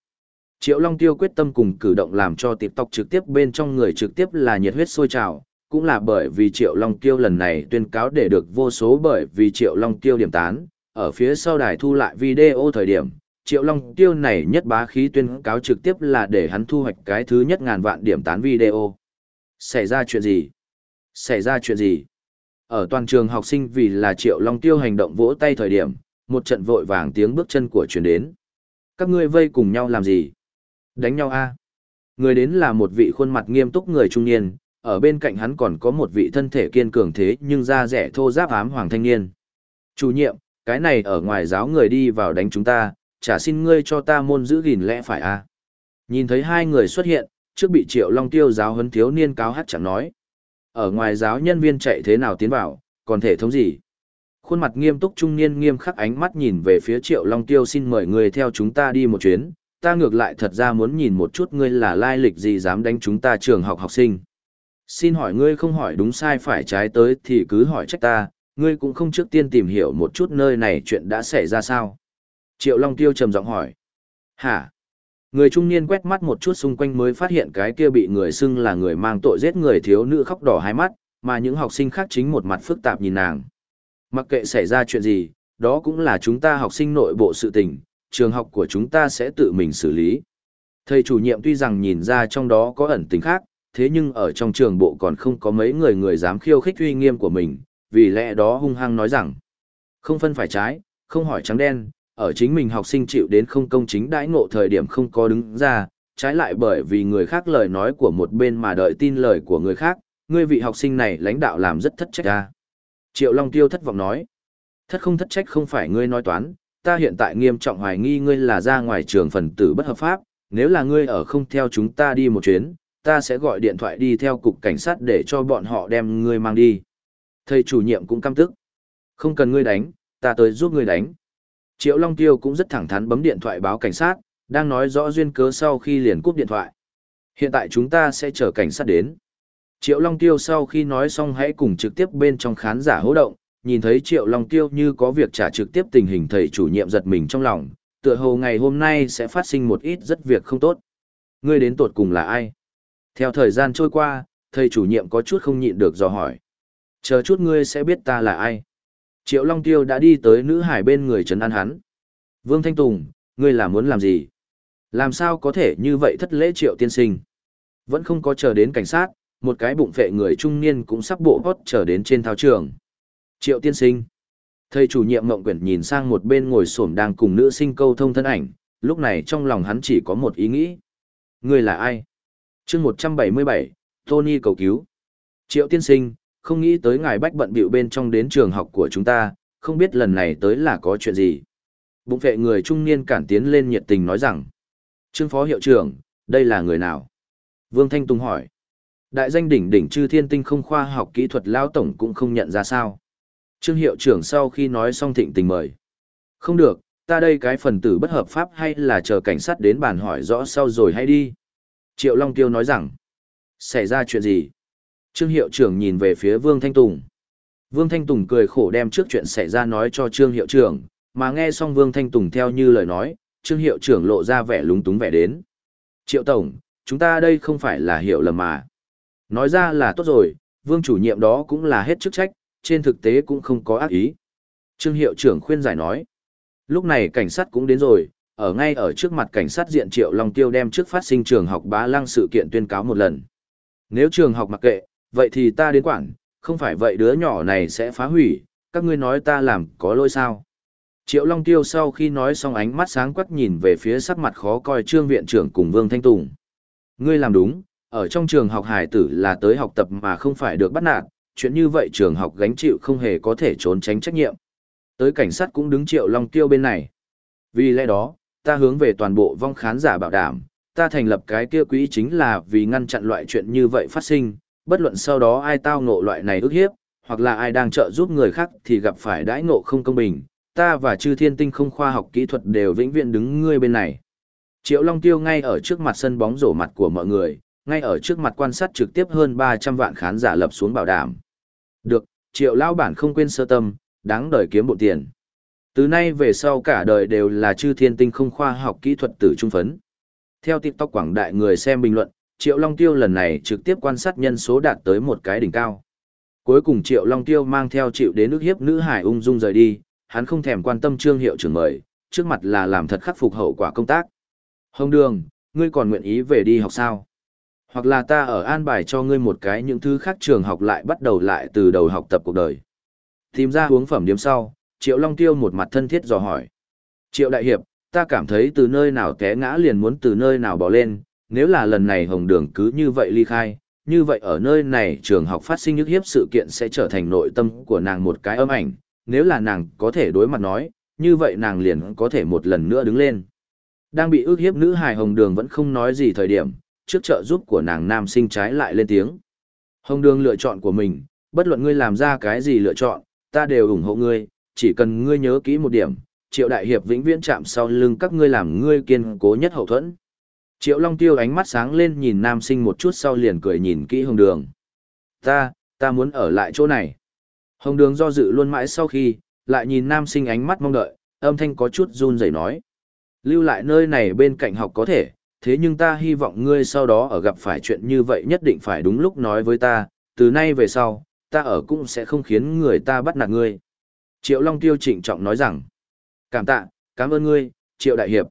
Triệu Long Tiêu quyết tâm cùng cử động làm cho TikTok trực tiếp bên trong người trực tiếp là nhiệt huyết sôi trào, cũng là bởi vì Triệu Long Tiêu lần này tuyên cáo để được vô số bởi vì Triệu Long Tiêu điểm tán, ở phía sau đài thu lại video thời điểm, Triệu Long Tiêu này nhất bá khí tuyên cáo trực tiếp là để hắn thu hoạch cái thứ nhất ngàn vạn điểm tán video. Xảy ra chuyện gì? Xảy ra chuyện gì? Ở toàn trường học sinh vì là Triệu Long Tiêu hành động vỗ tay thời điểm, một trận vội vàng tiếng bước chân của truyền đến. Các ngươi vây cùng nhau làm gì? Đánh nhau a? Người đến là một vị khuôn mặt nghiêm túc người trung niên, ở bên cạnh hắn còn có một vị thân thể kiên cường thế nhưng da rẻ thô giáp ám hoàng thanh niên. Chủ nhiệm, cái này ở ngoài giáo người đi vào đánh chúng ta, trả xin ngươi cho ta môn giữ gìn lẽ phải a Nhìn thấy hai người xuất hiện, trước bị triệu long tiêu giáo huấn thiếu niên cáo hát chẳng nói. Ở ngoài giáo nhân viên chạy thế nào tiến vào, còn thể thống gì? Khuôn mặt nghiêm túc trung niên nghiêm khắc ánh mắt nhìn về phía triệu long tiêu xin mời người theo chúng ta đi một chuyến, ta ngược lại thật ra muốn nhìn một chút ngươi là lai lịch gì dám đánh chúng ta trường học học sinh. Xin hỏi ngươi không hỏi đúng sai phải trái tới thì cứ hỏi trách ta, ngươi cũng không trước tiên tìm hiểu một chút nơi này chuyện đã xảy ra sao. Triệu Long Tiêu trầm giọng hỏi. Hả? Người trung niên quét mắt một chút xung quanh mới phát hiện cái kia bị người xưng là người mang tội giết người thiếu nữ khóc đỏ hai mắt, mà những học sinh khác chính một mặt phức tạp nhìn nàng. Mặc kệ xảy ra chuyện gì, đó cũng là chúng ta học sinh nội bộ sự tình, trường học của chúng ta sẽ tự mình xử lý. Thầy chủ nhiệm tuy rằng nhìn ra trong đó có ẩn tình khác, thế nhưng ở trong trường bộ còn không có mấy người người dám khiêu khích uy nghiêm của mình, vì lẽ đó hung hăng nói rằng, không phân phải trái, không hỏi trắng đen, ở chính mình học sinh chịu đến không công chính đãi ngộ thời điểm không có đứng ra, trái lại bởi vì người khác lời nói của một bên mà đợi tin lời của người khác, ngươi vị học sinh này lãnh đạo làm rất thất trách ra. Triệu Long Tiêu thất vọng nói, thất không thất trách không phải ngươi nói toán, ta hiện tại nghiêm trọng hoài nghi ngươi là ra ngoài trường phần tử bất hợp pháp, nếu là ngươi ở không theo chúng ta đi một chuyến, ta sẽ gọi điện thoại đi theo cục cảnh sát để cho bọn họ đem ngươi mang đi. Thầy chủ nhiệm cũng căm tức. Không cần ngươi đánh, ta tới giúp ngươi đánh. Triệu Long Tiêu cũng rất thẳng thắn bấm điện thoại báo cảnh sát, đang nói rõ duyên cớ sau khi liền cúp điện thoại. Hiện tại chúng ta sẽ chờ cảnh sát đến. Triệu Long Tiêu sau khi nói xong hãy cùng trực tiếp bên trong khán giả hỗ động, nhìn thấy Triệu Long Tiêu như có việc trả trực tiếp tình hình thầy chủ nhiệm giật mình trong lòng, tựa hồ ngày hôm nay sẽ phát sinh một ít rất việc không tốt. Ngươi đến tột cùng là ai? Theo thời gian trôi qua, thầy chủ nhiệm có chút không nhịn được dò hỏi. Chờ chút ngươi sẽ biết ta là ai. Triệu Long Tiêu đã đi tới nữ hải bên người trấn an hắn. Vương Thanh Tùng, ngươi là muốn làm gì? Làm sao có thể như vậy thất lễ Triệu tiên sinh? Vẫn không có chờ đến cảnh sát, một cái bụng phệ người trung niên cũng sắp bộ hót trở đến trên thao trường. Triệu tiên sinh. Thầy chủ nhiệm Ngộng Quyển nhìn sang một bên ngồi xổm đang cùng nữ sinh câu thông thân ảnh, lúc này trong lòng hắn chỉ có một ý nghĩ. Người là ai? chương 177, Tony cầu cứu. Triệu tiên sinh, không nghĩ tới ngài bách bận bịu bên trong đến trường học của chúng ta, không biết lần này tới là có chuyện gì. Bụng vệ người trung niên cản tiến lên nhiệt tình nói rằng. Trương phó hiệu trưởng, đây là người nào? Vương Thanh Tùng hỏi. Đại danh đỉnh đỉnh chư thiên tinh không khoa học kỹ thuật lao tổng cũng không nhận ra sao. Trương hiệu trưởng sau khi nói xong thịnh tình mời. Không được, ta đây cái phần tử bất hợp pháp hay là chờ cảnh sát đến bàn hỏi rõ sau rồi hay đi. Triệu Long Tiêu nói rằng, xảy ra chuyện gì? Trương hiệu trưởng nhìn về phía Vương Thanh Tùng. Vương Thanh Tùng cười khổ đem trước chuyện xảy ra nói cho Trương hiệu trưởng, mà nghe xong Vương Thanh Tùng theo như lời nói, Trương hiệu trưởng lộ ra vẻ lúng túng vẻ đến. Triệu Tổng, chúng ta đây không phải là hiểu lầm mà. Nói ra là tốt rồi, Vương chủ nhiệm đó cũng là hết chức trách, trên thực tế cũng không có ác ý. Trương hiệu trưởng khuyên giải nói. Lúc này cảnh sát cũng đến rồi, ở ngay ở trước mặt cảnh sát diện Triệu Long Tiêu đem trước phát sinh trường học bá lăng sự kiện tuyên cáo một lần. Nếu trường học mặc kệ, vậy thì ta đến quản, không phải vậy đứa nhỏ này sẽ phá hủy, các ngươi nói ta làm có lỗi sao. Triệu Long Tiêu sau khi nói xong ánh mắt sáng quắc nhìn về phía sắc mặt khó coi trương viện trưởng cùng Vương Thanh Tùng. Ngươi làm đúng, ở trong trường học hải tử là tới học tập mà không phải được bắt nạt, chuyện như vậy trường học gánh chịu không hề có thể trốn tránh trách nhiệm. Tới cảnh sát cũng đứng Triệu Long Tiêu bên này. Vì lẽ đó, ta hướng về toàn bộ vong khán giả bảo đảm, ta thành lập cái kia quỹ chính là vì ngăn chặn loại chuyện như vậy phát sinh, bất luận sau đó ai tao ngộ loại này ức hiếp, hoặc là ai đang trợ giúp người khác thì gặp phải đãi ngộ không công bình, ta và chư thiên tinh không khoa học kỹ thuật đều vĩnh viễn đứng ngươi bên này. Triệu Long Tiêu ngay ở trước mặt sân bóng rổ mặt của mọi người, ngay ở trước mặt quan sát trực tiếp hơn 300 vạn khán giả lập xuống bảo đảm. Được, Triệu Lao bản không quên sơ tâm, đáng đời kiếm bộ tiền. Từ nay về sau cả đời đều là chư thiên tinh không khoa học kỹ thuật tử trung phấn. Theo TikTok quảng đại người xem bình luận, Triệu Long Tiêu lần này trực tiếp quan sát nhân số đạt tới một cái đỉnh cao. Cuối cùng Triệu Long Tiêu mang theo chịu đến nước hiếp nữ hải ung dung rời đi, hắn không thèm quan tâm trương hiệu trưởng mời, trước mặt là làm thật khắc phục hậu quả công tác. Hồng Đường, ngươi còn nguyện ý về đi học sao? Hoặc là ta ở an bài cho ngươi một cái những thứ khác trường học lại bắt đầu lại từ đầu học tập cuộc đời. Tìm ra uống phẩm điểm sau, Triệu Long Tiêu một mặt thân thiết dò hỏi. Triệu Đại Hiệp, ta cảm thấy từ nơi nào té ngã liền muốn từ nơi nào bỏ lên, nếu là lần này Hồng Đường cứ như vậy ly khai, như vậy ở nơi này trường học phát sinh nhức hiếp sự kiện sẽ trở thành nội tâm của nàng một cái âm ảnh, nếu là nàng có thể đối mặt nói, như vậy nàng liền có thể một lần nữa đứng lên. Đang bị ước hiếp nữ hài Hồng Đường vẫn không nói gì thời điểm, trước trợ giúp của nàng nam sinh trái lại lên tiếng. Hồng Đường lựa chọn của mình, bất luận ngươi làm ra cái gì lựa chọn, ta đều ủng hộ ngươi, chỉ cần ngươi nhớ kỹ một điểm, Triệu Đại Hiệp vĩnh viễn chạm sau lưng các ngươi làm ngươi kiên cố nhất hậu thuẫn. Triệu Long Tiêu ánh mắt sáng lên nhìn nam sinh một chút sau liền cười nhìn kỹ Hồng Đường. Ta, ta muốn ở lại chỗ này. Hồng Đường do dự luôn mãi sau khi, lại nhìn nam sinh ánh mắt mong đợi, âm thanh có chút run rẩy nói. Lưu lại nơi này bên cạnh học có thể, thế nhưng ta hy vọng ngươi sau đó ở gặp phải chuyện như vậy nhất định phải đúng lúc nói với ta, từ nay về sau, ta ở cũng sẽ không khiến người ta bắt nạt ngươi. Triệu Long Tiêu trịnh trọng nói rằng, cảm tạ, cảm ơn ngươi, Triệu Đại Hiệp.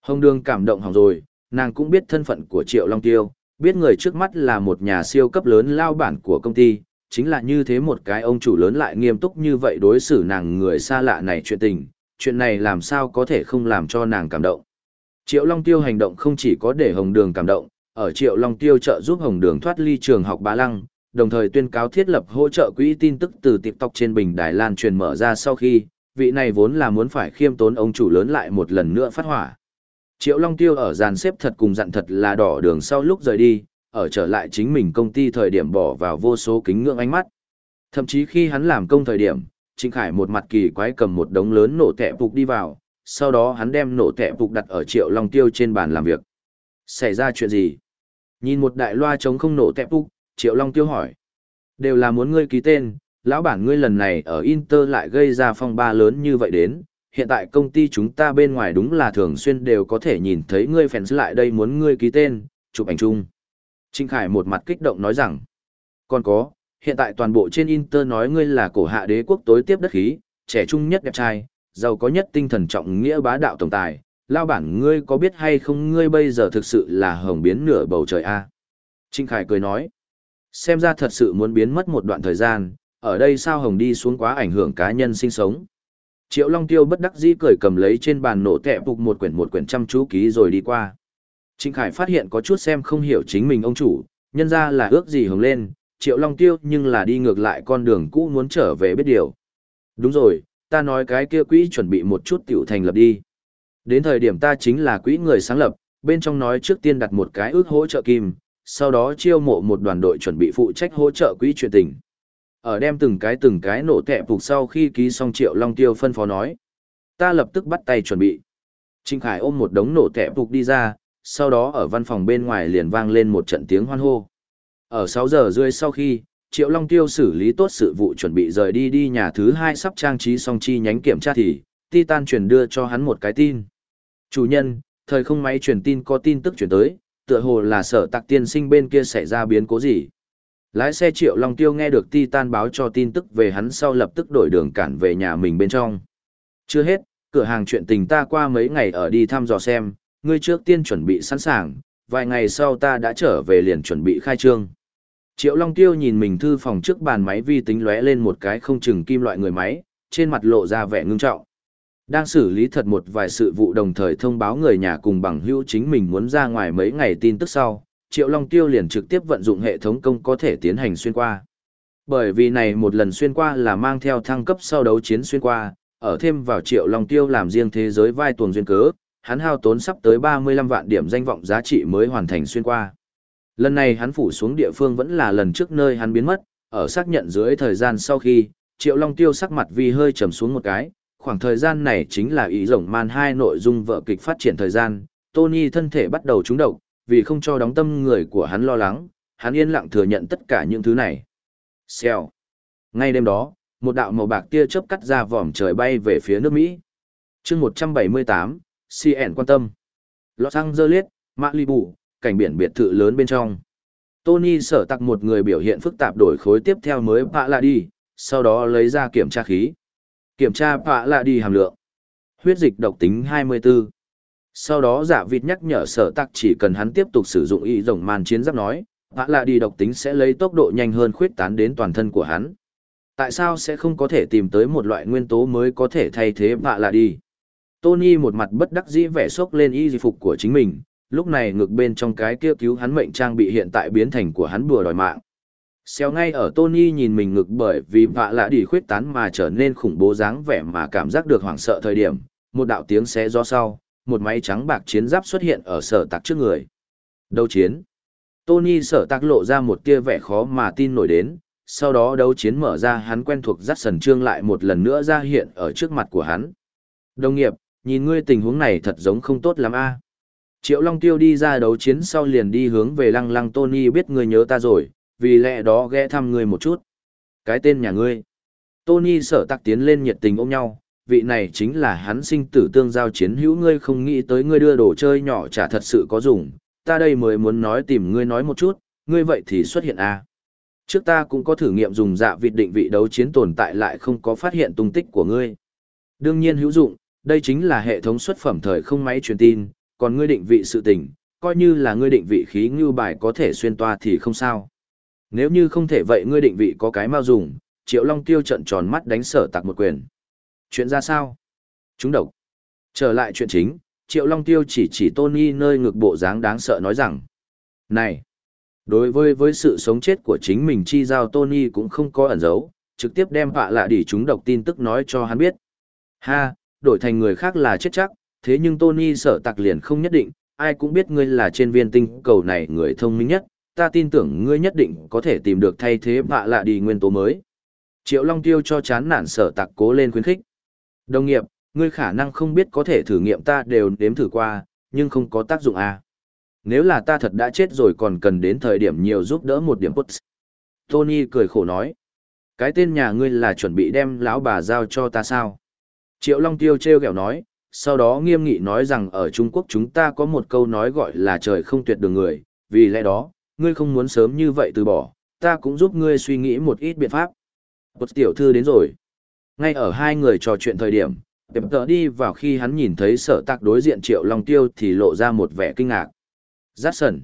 Hồng Đường cảm động hỏng rồi, nàng cũng biết thân phận của Triệu Long Tiêu, biết người trước mắt là một nhà siêu cấp lớn lao bản của công ty, chính là như thế một cái ông chủ lớn lại nghiêm túc như vậy đối xử nàng người xa lạ này chuyện tình, chuyện này làm sao có thể không làm cho nàng cảm động. Triệu Long Tiêu hành động không chỉ có để Hồng Đường cảm động, ở Triệu Long Tiêu trợ giúp Hồng Đường thoát ly trường học bá lăng, đồng thời tuyên cáo thiết lập hỗ trợ quỹ tin tức từ TikTok trên bình Đài Lan truyền mở ra sau khi, vị này vốn là muốn phải khiêm tốn ông chủ lớn lại một lần nữa phát hỏa. Triệu Long Tiêu ở dàn xếp thật cùng dặn thật là đỏ đường sau lúc rời đi, ở trở lại chính mình công ty thời điểm bỏ vào vô số kính ngưỡng ánh mắt. Thậm chí khi hắn làm công thời điểm, Trịnh Khải một mặt kỳ quái cầm một đống lớn nổ tệ phục đi vào, sau đó hắn đem nổ tệ phục đặt ở Triệu Long Tiêu trên bàn làm việc. Xảy ra chuyện gì? Nhìn một đại loa trống không nổ tệ phục, Triệu Long Tiêu hỏi. Đều là muốn ngươi ký tên, lão bản ngươi lần này ở Inter lại gây ra phong ba lớn như vậy đến, hiện tại công ty chúng ta bên ngoài đúng là thường xuyên đều có thể nhìn thấy ngươi fans lại đây muốn ngươi ký tên, chụp ảnh chung. Trinh Khải một mặt kích động nói rằng, còn có, hiện tại toàn bộ trên Inter nói ngươi là cổ hạ đế quốc tối tiếp đất khí, trẻ trung nhất đẹp trai, giàu có nhất tinh thần trọng nghĩa bá đạo tổng tài, lao bản ngươi có biết hay không ngươi bây giờ thực sự là hồng biến nửa bầu trời a à? Trinh Khải cười nói, xem ra thật sự muốn biến mất một đoạn thời gian, ở đây sao hồng đi xuống quá ảnh hưởng cá nhân sinh sống. Triệu Long Tiêu bất đắc dĩ cười cầm lấy trên bàn nổ tẹp phục một quyển một quyển chăm chú ký rồi đi qua. Trịnh Khải phát hiện có chút xem không hiểu chính mình ông chủ, nhân ra là ước gì hồng lên, Triệu Long Tiêu nhưng là đi ngược lại con đường cũ muốn trở về biết điều. Đúng rồi, ta nói cái kia quỹ chuẩn bị một chút tiểu thành lập đi. Đến thời điểm ta chính là quỹ người sáng lập, bên trong nói trước tiên đặt một cái ước hỗ trợ kim, sau đó chiêu mộ một đoàn đội chuẩn bị phụ trách hỗ trợ quỹ truyền tình. Ở đem từng cái từng cái nổ tệ phục sau khi ký xong Triệu Long Tiêu phân phó nói. Ta lập tức bắt tay chuẩn bị. Trinh Khải ôm một đống nổ tệ phục đi ra, sau đó ở văn phòng bên ngoài liền vang lên một trận tiếng hoan hô. Ở 6 giờ rưỡi sau khi, Triệu Long Tiêu xử lý tốt sự vụ chuẩn bị rời đi đi nhà thứ hai sắp trang trí song chi nhánh kiểm tra thì, Titan truyền đưa cho hắn một cái tin. Chủ nhân, thời không máy truyền tin có tin tức chuyển tới, tựa hồ là sở tạc tiên sinh bên kia xảy ra biến cố gì. Lái xe Triệu Long Tiêu nghe được Titan báo cho tin tức về hắn sau lập tức đổi đường cản về nhà mình bên trong. Chưa hết, cửa hàng chuyện tình ta qua mấy ngày ở đi thăm dò xem, ngươi trước tiên chuẩn bị sẵn sàng, vài ngày sau ta đã trở về liền chuẩn bị khai trương. Triệu Long Tiêu nhìn mình thư phòng trước bàn máy vi tính lóe lên một cái không chừng kim loại người máy, trên mặt lộ ra vẻ ngưng trọng. Đang xử lý thật một vài sự vụ đồng thời thông báo người nhà cùng bằng hữu chính mình muốn ra ngoài mấy ngày tin tức sau, Triệu Long Tiêu liền trực tiếp vận dụng hệ thống công có thể tiến hành xuyên qua. Bởi vì này một lần xuyên qua là mang theo thăng cấp sau đấu chiến xuyên qua, ở thêm vào Triệu Long Tiêu làm riêng thế giới vai tuồng duyên cớ, hắn hao tốn sắp tới 35 vạn điểm danh vọng giá trị mới hoàn thành xuyên qua. Lần này hắn phủ xuống địa phương vẫn là lần trước nơi hắn biến mất, ở xác nhận dưới thời gian sau khi, Triệu Long Tiêu sắc mặt vì hơi trầm xuống một cái, khoảng thời gian này chính là ý rộng man hai nội dung vợ kịch phát triển thời gian, Tony thân thể bắt đầu trúng độc, vì không cho đóng tâm người của hắn lo lắng, hắn yên lặng thừa nhận tất cả những thứ này. Xèo. Ngay đêm đó, một đạo màu bạc tia chớp cắt ra vòm trời bay về phía nước Mỹ. chương 178, CN quan tâm. Los Angeles, Malibu, cảnh biển biệt thự lớn bên trong. Tony sở tặc một người biểu hiện phức tạp đổi khối tiếp theo mới bạ lạ đi, sau đó lấy ra kiểm tra khí. Kiểm tra bạ lạ đi hàm lượng. Huyết dịch độc tính 24. Sau đó giả vịt nhắc nhở sở tặc chỉ cần hắn tiếp tục sử dụng y rồng màn chiến giáp nói, bạ lạ đi độc tính sẽ lấy tốc độ nhanh hơn khuyết tán đến toàn thân của hắn. Tại sao sẽ không có thể tìm tới một loại nguyên tố mới có thể thay thế bạ lạ đi? Tony một mặt bất đắc dĩ vẻ sốc lên y phục của chính mình, lúc này ngực bên trong cái kia cứu hắn mệnh trang bị hiện tại biến thành của hắn bùa đòi mạng. Xéo ngay ở Tony nhìn mình ngực bởi vì vạ lạ đi khuyết tán mà trở nên khủng bố dáng vẻ mà cảm giác được hoảng sợ thời điểm, một đạo tiếng xé gió sau, một máy trắng bạc chiến giáp xuất hiện ở sở tạc trước người. Đấu chiến. Tony sở tạc lộ ra một tia vẻ khó mà tin nổi đến, sau đó đấu chiến mở ra hắn quen thuộc dắt sần trương lại một lần nữa ra hiện ở trước mặt của hắn. Đồng nghiệp, nhìn ngươi tình huống này thật giống không tốt lắm a. Triệu Long Tiêu đi ra đấu chiến sau liền đi hướng về lăng lăng Tony biết người nhớ ta rồi, vì lẽ đó ghé thăm người một chút. Cái tên nhà ngươi. Tony sở tắc tiến lên nhiệt tình ôm nhau, vị này chính là hắn sinh tử tương giao chiến hữu ngươi không nghĩ tới ngươi đưa đồ chơi nhỏ chả thật sự có dùng, ta đây mới muốn nói tìm ngươi nói một chút, ngươi vậy thì xuất hiện à? Trước ta cũng có thử nghiệm dùng dạ vịt định vị đấu chiến tồn tại lại không có phát hiện tung tích của ngươi. Đương nhiên hữu dụng, đây chính là hệ thống xuất phẩm thời không máy truyền tin, còn ngươi định vị sự tình, coi như là ngươi định vị khí ngưu bài có thể xuyên toa thì không sao. Nếu như không thể vậy ngươi định vị có cái mau dùng, Triệu Long Tiêu trận tròn mắt đánh sở tạc một quyền. Chuyện ra sao? Chúng độc. Trở lại chuyện chính, Triệu Long Tiêu chỉ chỉ Tony nơi ngực bộ dáng đáng sợ nói rằng. Này! Đối với với sự sống chết của chính mình chi giao Tony cũng không có ẩn giấu, trực tiếp đem họa lạ đỉ chúng độc tin tức nói cho hắn biết. Ha, đổi thành người khác là chết chắc, thế nhưng Tony sợ tạc liền không nhất định, ai cũng biết ngươi là trên viên tinh cầu này người thông minh nhất, ta tin tưởng ngươi nhất định có thể tìm được thay thế bạ lạ đi nguyên tố mới. Triệu Long Tiêu cho chán nản sở tạc cố lên khuyến khích. Đồng nghiệp, ngươi khả năng không biết có thể thử nghiệm ta đều đếm thử qua, nhưng không có tác dụng à. Nếu là ta thật đã chết rồi còn cần đến thời điểm nhiều giúp đỡ một điểm putz. Tony cười khổ nói. Cái tên nhà ngươi là chuẩn bị đem lão bà giao cho ta sao? Triệu Long Tiêu treo gẹo nói, sau đó nghiêm nghị nói rằng ở Trung Quốc chúng ta có một câu nói gọi là trời không tuyệt đường người, vì lẽ đó, ngươi không muốn sớm như vậy từ bỏ, ta cũng giúp ngươi suy nghĩ một ít biện pháp. Một tiểu thư đến rồi. Ngay ở hai người trò chuyện thời điểm, tiệm tờ đi vào khi hắn nhìn thấy sở tạc đối diện Triệu Long Tiêu thì lộ ra một vẻ kinh ngạc. Giác sần.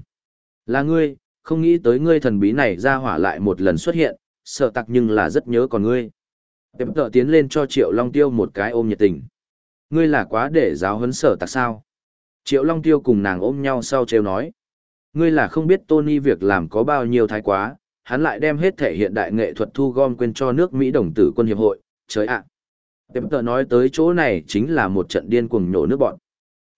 Là ngươi, không nghĩ tới ngươi thần bí này ra hỏa lại một lần xuất hiện, sở tạc nhưng là rất nhớ còn ngươi. Tiệm tờ tiến lên cho Triệu Long Tiêu một cái ôm nhiệt tình. Ngươi là quá để giáo huấn sở tạc sao? Triệu Long Tiêu cùng nàng ôm nhau sau trêu nói. Ngươi là không biết Tony việc làm có bao nhiêu thái quá, hắn lại đem hết thể hiện đại nghệ thuật thu gom quên cho nước Mỹ đồng tử quân hiệp hội, trời ạ. Tệp tờ nói tới chỗ này chính là một trận điên cuồng nhổ nước bọn.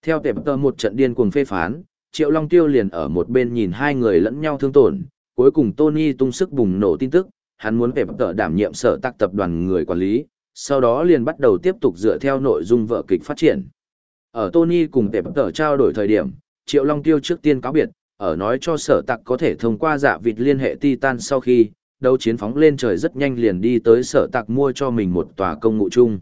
Theo tệp tờ một trận điên cuồng phê phán, Triệu Long Tiêu liền ở một bên nhìn hai người lẫn nhau thương tổn, cuối cùng Tony tung sức bùng nổ tin tức, hắn muốn tệp tờ đảm nhiệm sở tác tập đoàn người quản lý, sau đó liền bắt đầu tiếp tục dựa theo nội dung vợ kịch phát triển. Ở Tony cùng tệp tờ trao đổi thời điểm, Triệu Long Tiêu trước tiên cáo biệt, ở nói cho sở tặc có thể thông qua dạ vịt liên hệ Titan sau khi, đấu chiến phóng lên trời rất nhanh liền đi tới sở tặc mua cho mình một tòa công ngụ chung.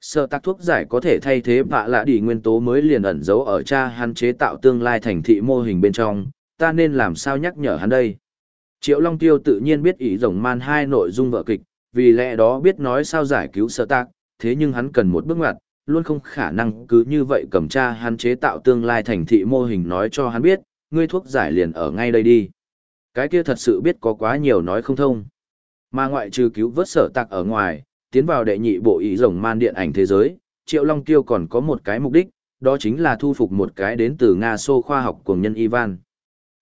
Sở tặc thuốc giải có thể thay thế vạ lạ đi nguyên tố mới liền ẩn giấu ở cha hắn chế tạo tương lai thành thị mô hình bên trong, ta nên làm sao nhắc nhở hắn đây. Triệu Long Tiêu tự nhiên biết ý rồng man hai nội dung vợ kịch, vì lẽ đó biết nói sao giải cứu sở tạc thế nhưng hắn cần một bước ngoặt, luôn không khả năng cứ như vậy cầm tra hắn chế tạo tương lai thành thị mô hình nói cho hắn biết, ngươi thuốc giải liền ở ngay đây đi. Cái kia thật sự biết có quá nhiều nói không thông. Mà ngoại trừ cứu vớt sở tạc ở ngoài, tiến vào đệ nhị bộ ý rồng man điện ảnh thế giới, Triệu Long Tiêu còn có một cái mục đích, đó chính là thu phục một cái đến từ Nga Xô khoa học cùng nhân Ivan.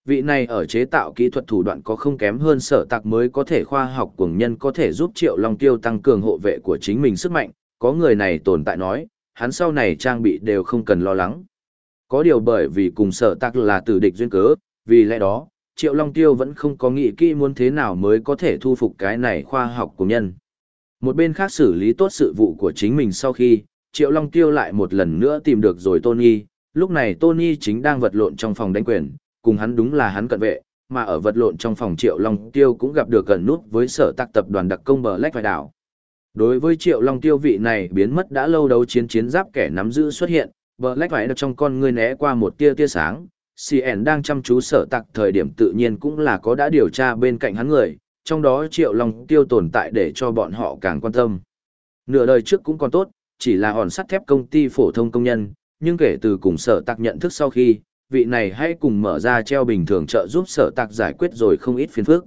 Vị này ở chế tạo kỹ thuật thủ đoạn có không kém hơn sở tạc mới có thể khoa học cường nhân có thể giúp Triệu Long Tiêu tăng cường hộ vệ của chính mình sức mạnh, có người này tồn tại nói, hắn sau này trang bị đều không cần lo lắng. Có điều bởi vì cùng sở tạc là tử địch duyên cớ, vì lẽ đó, Triệu Long Tiêu vẫn không có nghĩ kỹ muốn thế nào mới có thể thu phục cái này khoa học cường nhân. Một bên khác xử lý tốt sự vụ của chính mình sau khi, Triệu Long Tiêu lại một lần nữa tìm được rồi Tony, lúc này Tony chính đang vật lộn trong phòng đánh quyền, cùng hắn đúng là hắn cận vệ, mà ở vật lộn trong phòng Triệu Long Tiêu cũng gặp được gần nút với sở tạc tập đoàn đặc công bờ lách vài đảo. Đối với Triệu Long Tiêu vị này biến mất đã lâu đấu chiến chiến giáp kẻ nắm giữ xuất hiện, bờ lách vải trong con ngươi né qua một tia tia sáng, CN đang chăm chú sở tặc thời điểm tự nhiên cũng là có đã điều tra bên cạnh hắn người, trong đó Triệu Long Tiêu tồn tại để cho bọn họ càng quan tâm. Nửa đời trước cũng còn tốt, chỉ là hòn sắt thép công ty phổ thông công nhân, nhưng kể từ cùng sở tặc nhận thức sau khi, vị này hãy cùng mở ra treo bình thường trợ giúp sở tạc giải quyết rồi không ít phiền phức.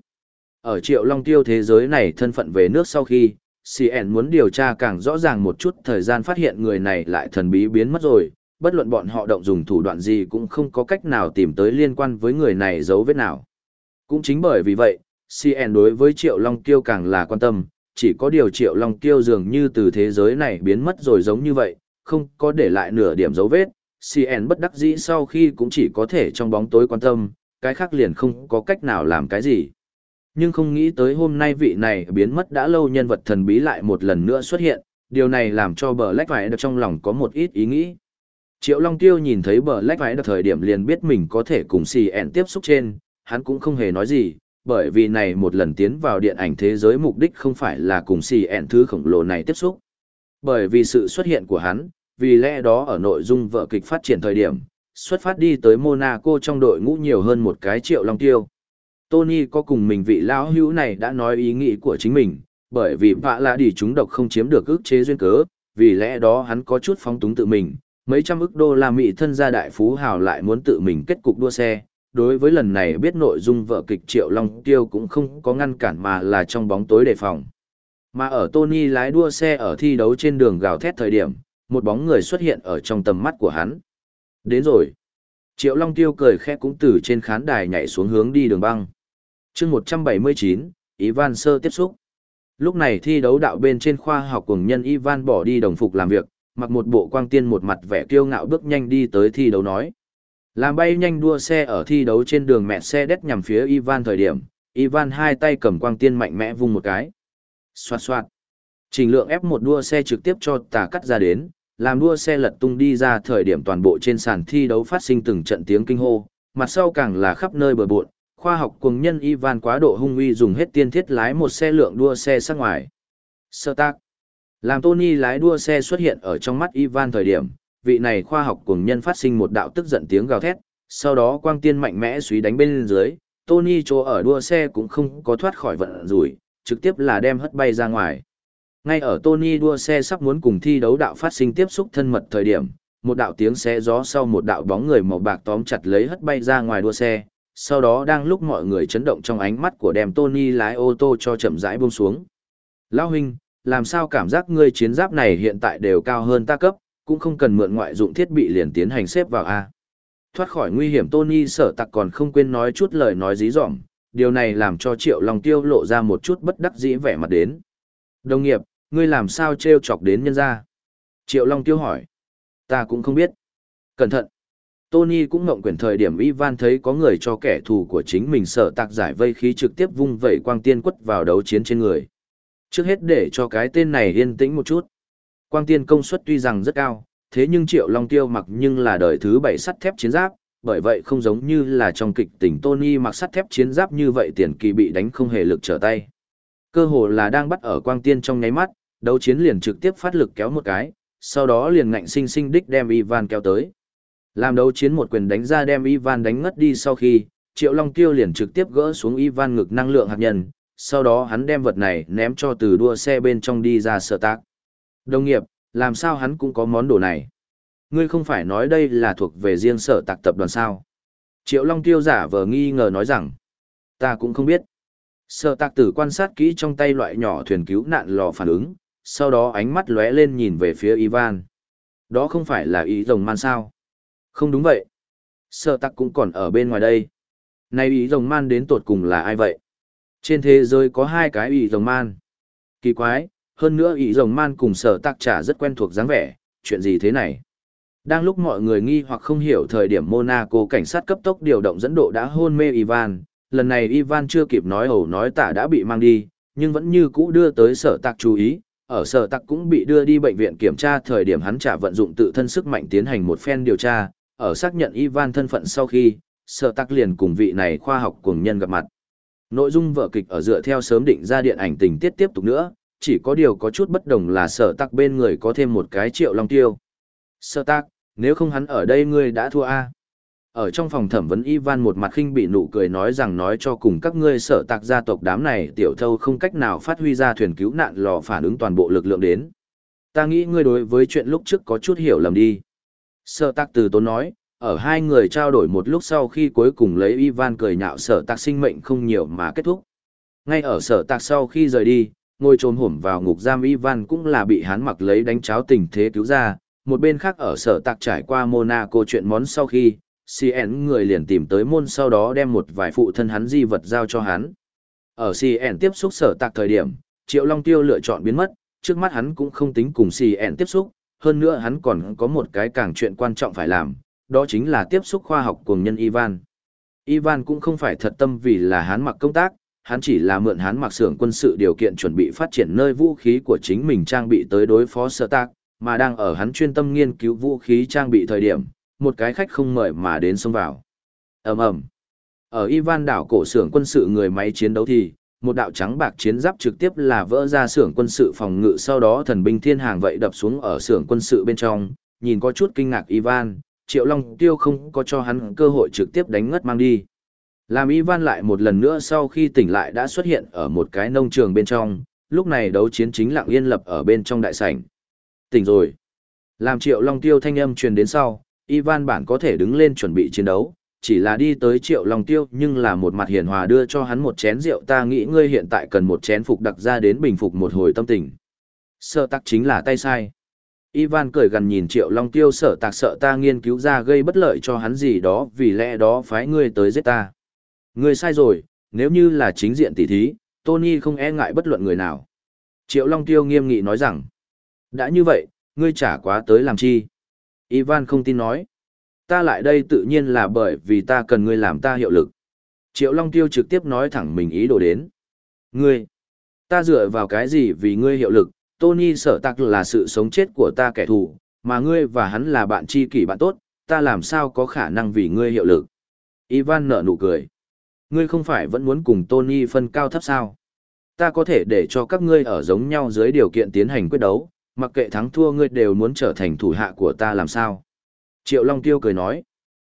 Ở Triệu Long Tiêu thế giới này thân phận về nước sau khi, CN muốn điều tra càng rõ ràng một chút thời gian phát hiện người này lại thần bí biến mất rồi, bất luận bọn họ động dùng thủ đoạn gì cũng không có cách nào tìm tới liên quan với người này dấu vết nào. Cũng chính bởi vì vậy, CN đối với Triệu Long tiêu càng là quan tâm, chỉ có điều Triệu Long tiêu dường như từ thế giới này biến mất rồi giống như vậy, không có để lại nửa điểm dấu vết. CN bất đắc dĩ sau khi cũng chỉ có thể trong bóng tối quan tâm, cái khác liền không có cách nào làm cái gì. Nhưng không nghĩ tới hôm nay vị này biến mất đã lâu nhân vật thần bí lại một lần nữa xuất hiện, điều này làm cho bờ lách phải được trong lòng có một ít ý nghĩ. Triệu Long Tiêu nhìn thấy bờ lách vãi được thời điểm liền biết mình có thể cùng CN tiếp xúc trên, hắn cũng không hề nói gì, bởi vì này một lần tiến vào điện ảnh thế giới mục đích không phải là cùng CN thứ khổng lồ này tiếp xúc. Bởi vì sự xuất hiện của hắn, vì lẽ đó ở nội dung vợ kịch phát triển thời điểm, xuất phát đi tới Monaco trong đội ngũ nhiều hơn một cái Triệu Long Tiêu. Tony có cùng mình vị lão hữu này đã nói ý nghĩ của chính mình, bởi vì vạ là đi chúng độc không chiếm được ức chế duyên cớ, vì lẽ đó hắn có chút phóng túng tự mình, mấy trăm ức đô la Mỹ thân gia đại phú hào lại muốn tự mình kết cục đua xe. Đối với lần này biết nội dung vợ kịch Triệu Long Tiêu cũng không có ngăn cản mà là trong bóng tối đề phòng. Mà ở Tony lái đua xe ở thi đấu trên đường gào thét thời điểm, một bóng người xuất hiện ở trong tầm mắt của hắn. Đến rồi. Triệu Long Tiêu cười khẽ cũng từ trên khán đài nhảy xuống hướng đi đường băng. chương 179, Ivan Sơ tiếp xúc. Lúc này thi đấu đạo bên trên khoa học cùng nhân Ivan bỏ đi đồng phục làm việc, mặc một bộ quang tiên một mặt vẻ kiêu ngạo bước nhanh đi tới thi đấu nói. Làm bay nhanh đua xe ở thi đấu trên đường mẹ xe đét nhằm phía Ivan thời điểm, Ivan hai tay cầm quang tiên mạnh mẽ vung một cái. Xoạt xoạt. Trình lượng ép một đua xe trực tiếp cho tà cắt ra đến, làm đua xe lật tung đi ra thời điểm toàn bộ trên sàn thi đấu phát sinh từng trận tiếng kinh hô, mặt sau càng là khắp nơi bờ bộn, khoa học cùng nhân Ivan quá độ hung uy dùng hết tiên thiết lái một xe lượng đua xe sang ngoài. Sơ tác. Làm Tony lái đua xe xuất hiện ở trong mắt Ivan thời điểm, vị này khoa học cùng nhân phát sinh một đạo tức giận tiếng gào thét, sau đó quang tiên mạnh mẽ suý đánh bên dưới, Tony chỗ ở đua xe cũng không có thoát khỏi vận rủi, trực tiếp là đem hất bay ra ngoài. Ngay ở Tony đua xe sắp muốn cùng thi đấu đạo phát sinh tiếp xúc thân mật thời điểm, một đạo tiếng xe gió sau một đạo bóng người màu bạc tóm chặt lấy hất bay ra ngoài đua xe, sau đó đang lúc mọi người chấn động trong ánh mắt của đem Tony lái ô tô cho chậm rãi buông xuống. Lão huynh, làm sao cảm giác ngươi chiến giáp này hiện tại đều cao hơn ta cấp, cũng không cần mượn ngoại dụng thiết bị liền tiến hành xếp vào A. Thoát khỏi nguy hiểm Tony sở tặc còn không quên nói chút lời nói dí dỏm, điều này làm cho Triệu Long Tiêu lộ ra một chút bất đắc dĩ vẻ mặt đến. Đồng nghiệp, ngươi làm sao trêu chọc đến nhân gia? Triệu Long Tiêu hỏi. Ta cũng không biết. Cẩn thận. Tony cũng ngộng quyển thời điểm Ivan thấy có người cho kẻ thù của chính mình sở tạc giải vây khí trực tiếp vung vẩy quang tiên quất vào đấu chiến trên người. Trước hết để cho cái tên này yên tĩnh một chút. Quang tiên công suất tuy rằng rất cao, thế nhưng Triệu Long Tiêu mặc nhưng là đời thứ bảy sắt thép chiến giáp, bởi vậy không giống như là trong kịch tình Tony mặc sắt thép chiến giáp như vậy tiền kỳ bị đánh không hề lực trở tay. Cơ hồ là đang bắt ở quang tiên trong nháy mắt, đấu chiến liền trực tiếp phát lực kéo một cái, sau đó liền ngạnh sinh sinh đích đem Ivan kéo tới. Làm đấu chiến một quyền đánh ra đem Ivan đánh ngất đi sau khi, Triệu Long Tiêu liền trực tiếp gỡ xuống Ivan ngực năng lượng hạt nhân, sau đó hắn đem vật này ném cho từ đua xe bên trong đi ra sở tác. Đồng nghiệp, làm sao hắn cũng có món đồ này? Ngươi không phải nói đây là thuộc về riêng sở tạc tập đoàn sao? Triệu Long Tiêu giả vờ nghi ngờ nói rằng, ta cũng không biết. Sở tạc tử quan sát kỹ trong tay loại nhỏ thuyền cứu nạn lò phản ứng, sau đó ánh mắt lóe lên nhìn về phía Ivan. Đó không phải là ý rồng man sao? Không đúng vậy. Sở tắc cũng còn ở bên ngoài đây. Này ý rồng man đến tột cùng là ai vậy? Trên thế giới có hai cái ý rồng man. Kỳ quái, hơn nữa ý rồng man cùng sở tắc trả rất quen thuộc dáng vẻ, chuyện gì thế này? Đang lúc mọi người nghi hoặc không hiểu thời điểm Monaco cảnh sát cấp tốc điều động dẫn độ đã hôn mê Ivan, lần này Ivan chưa kịp nói ẩu nói tả đã bị mang đi, nhưng vẫn như cũ đưa tới sở tạc chú ý, ở sở tặc cũng bị đưa đi bệnh viện kiểm tra thời điểm hắn trả vận dụng tự thân sức mạnh tiến hành một phen điều tra, ở xác nhận Ivan thân phận sau khi, sở tặc liền cùng vị này khoa học cùng nhân gặp mặt. Nội dung vở kịch ở dựa theo sớm định ra điện ảnh tình tiết tiếp tục nữa, chỉ có điều có chút bất đồng là sở tặc bên người có thêm một cái triệu long tiêu. Sở tặc, nếu không hắn ở đây ngươi đã thua a ở trong phòng thẩm vấn Ivan một mặt khinh bị nụ cười nói rằng nói cho cùng các ngươi sở tạc gia tộc đám này tiểu thâu không cách nào phát huy ra thuyền cứu nạn lò phản ứng toàn bộ lực lượng đến. Ta nghĩ ngươi đối với chuyện lúc trước có chút hiểu lầm đi. Sở tạc từ tốn nói, ở hai người trao đổi một lúc sau khi cuối cùng lấy Ivan cười nhạo sở tạc sinh mệnh không nhiều mà kết thúc. Ngay ở sở tạc sau khi rời đi, ngồi trồm hổm vào ngục giam Ivan cũng là bị hắn mặc lấy đánh cháo tình thế cứu ra, một bên khác ở sở tạc trải qua Monaco chuyện món sau khi, CN người liền tìm tới môn sau đó đem một vài phụ thân hắn di vật giao cho hắn. Ở CN tiếp xúc sở tạc thời điểm, Triệu Long Tiêu lựa chọn biến mất, trước mắt hắn cũng không tính cùng CN tiếp xúc, hơn nữa hắn còn có một cái càng chuyện quan trọng phải làm, đó chính là tiếp xúc khoa học cùng nhân Ivan. Ivan cũng không phải thật tâm vì là hắn mặc công tác, hắn chỉ là mượn hắn mặc xưởng quân sự điều kiện chuẩn bị phát triển nơi vũ khí của chính mình trang bị tới đối phó sở tạc, mà đang ở hắn chuyên tâm nghiên cứu vũ khí trang bị thời điểm, một cái khách không mời mà đến xông vào. ầm ầm Ở Ivan đảo cổ xưởng quân sự người máy chiến đấu thì, một đạo trắng bạc chiến giáp trực tiếp là vỡ ra xưởng quân sự phòng ngự sau đó thần binh thiên hàng vậy đập xuống ở xưởng quân sự bên trong, nhìn có chút kinh ngạc Ivan, Triệu Long Tiêu không có cho hắn cơ hội trực tiếp đánh ngất mang đi. Làm Ivan lại một lần nữa sau khi tỉnh lại đã xuất hiện ở một cái nông trường bên trong, lúc này đấu chiến chính lặng yên lập ở bên trong đại sảnh. Tỉnh rồi. Làm Triệu Long Tiêu thanh âm truyền đến sau, Ivan bản có thể đứng lên chuẩn bị chiến đấu, chỉ là đi tới Triệu Long Tiêu nhưng là một mặt hiền hòa đưa cho hắn một chén rượu ta nghĩ ngươi hiện tại cần một chén phục đặc ra đến bình phục một hồi tâm tình. Sợ tắc chính là tay sai. Ivan cười gần nhìn Triệu Long Tiêu sợ tạc sợ ta nghiên cứu ra gây bất lợi cho hắn gì đó vì lẽ đó phái ngươi tới giết ta. Ngươi sai rồi, nếu như là chính diện tỷ thí, Tony không e ngại bất luận người nào. Triệu Long Tiêu nghiêm nghị nói rằng, đã như vậy, ngươi trả quá tới làm chi? Ivan không tin nói. Ta lại đây tự nhiên là bởi vì ta cần ngươi làm ta hiệu lực. Triệu Long Tiêu trực tiếp nói thẳng mình ý đồ đến. Ngươi, ta dựa vào cái gì vì ngươi hiệu lực, Tony sở tặc là sự sống chết của ta kẻ thù, mà ngươi và hắn là bạn tri kỷ bạn tốt, ta làm sao có khả năng vì ngươi hiệu lực. Ivan nở nụ cười. Ngươi không phải vẫn muốn cùng Tony phân cao thấp sao? Ta có thể để cho các ngươi ở giống nhau dưới điều kiện tiến hành quyết đấu, mặc kệ thắng thua ngươi đều muốn trở thành thủ hạ của ta làm sao? Triệu Long Tiêu cười nói.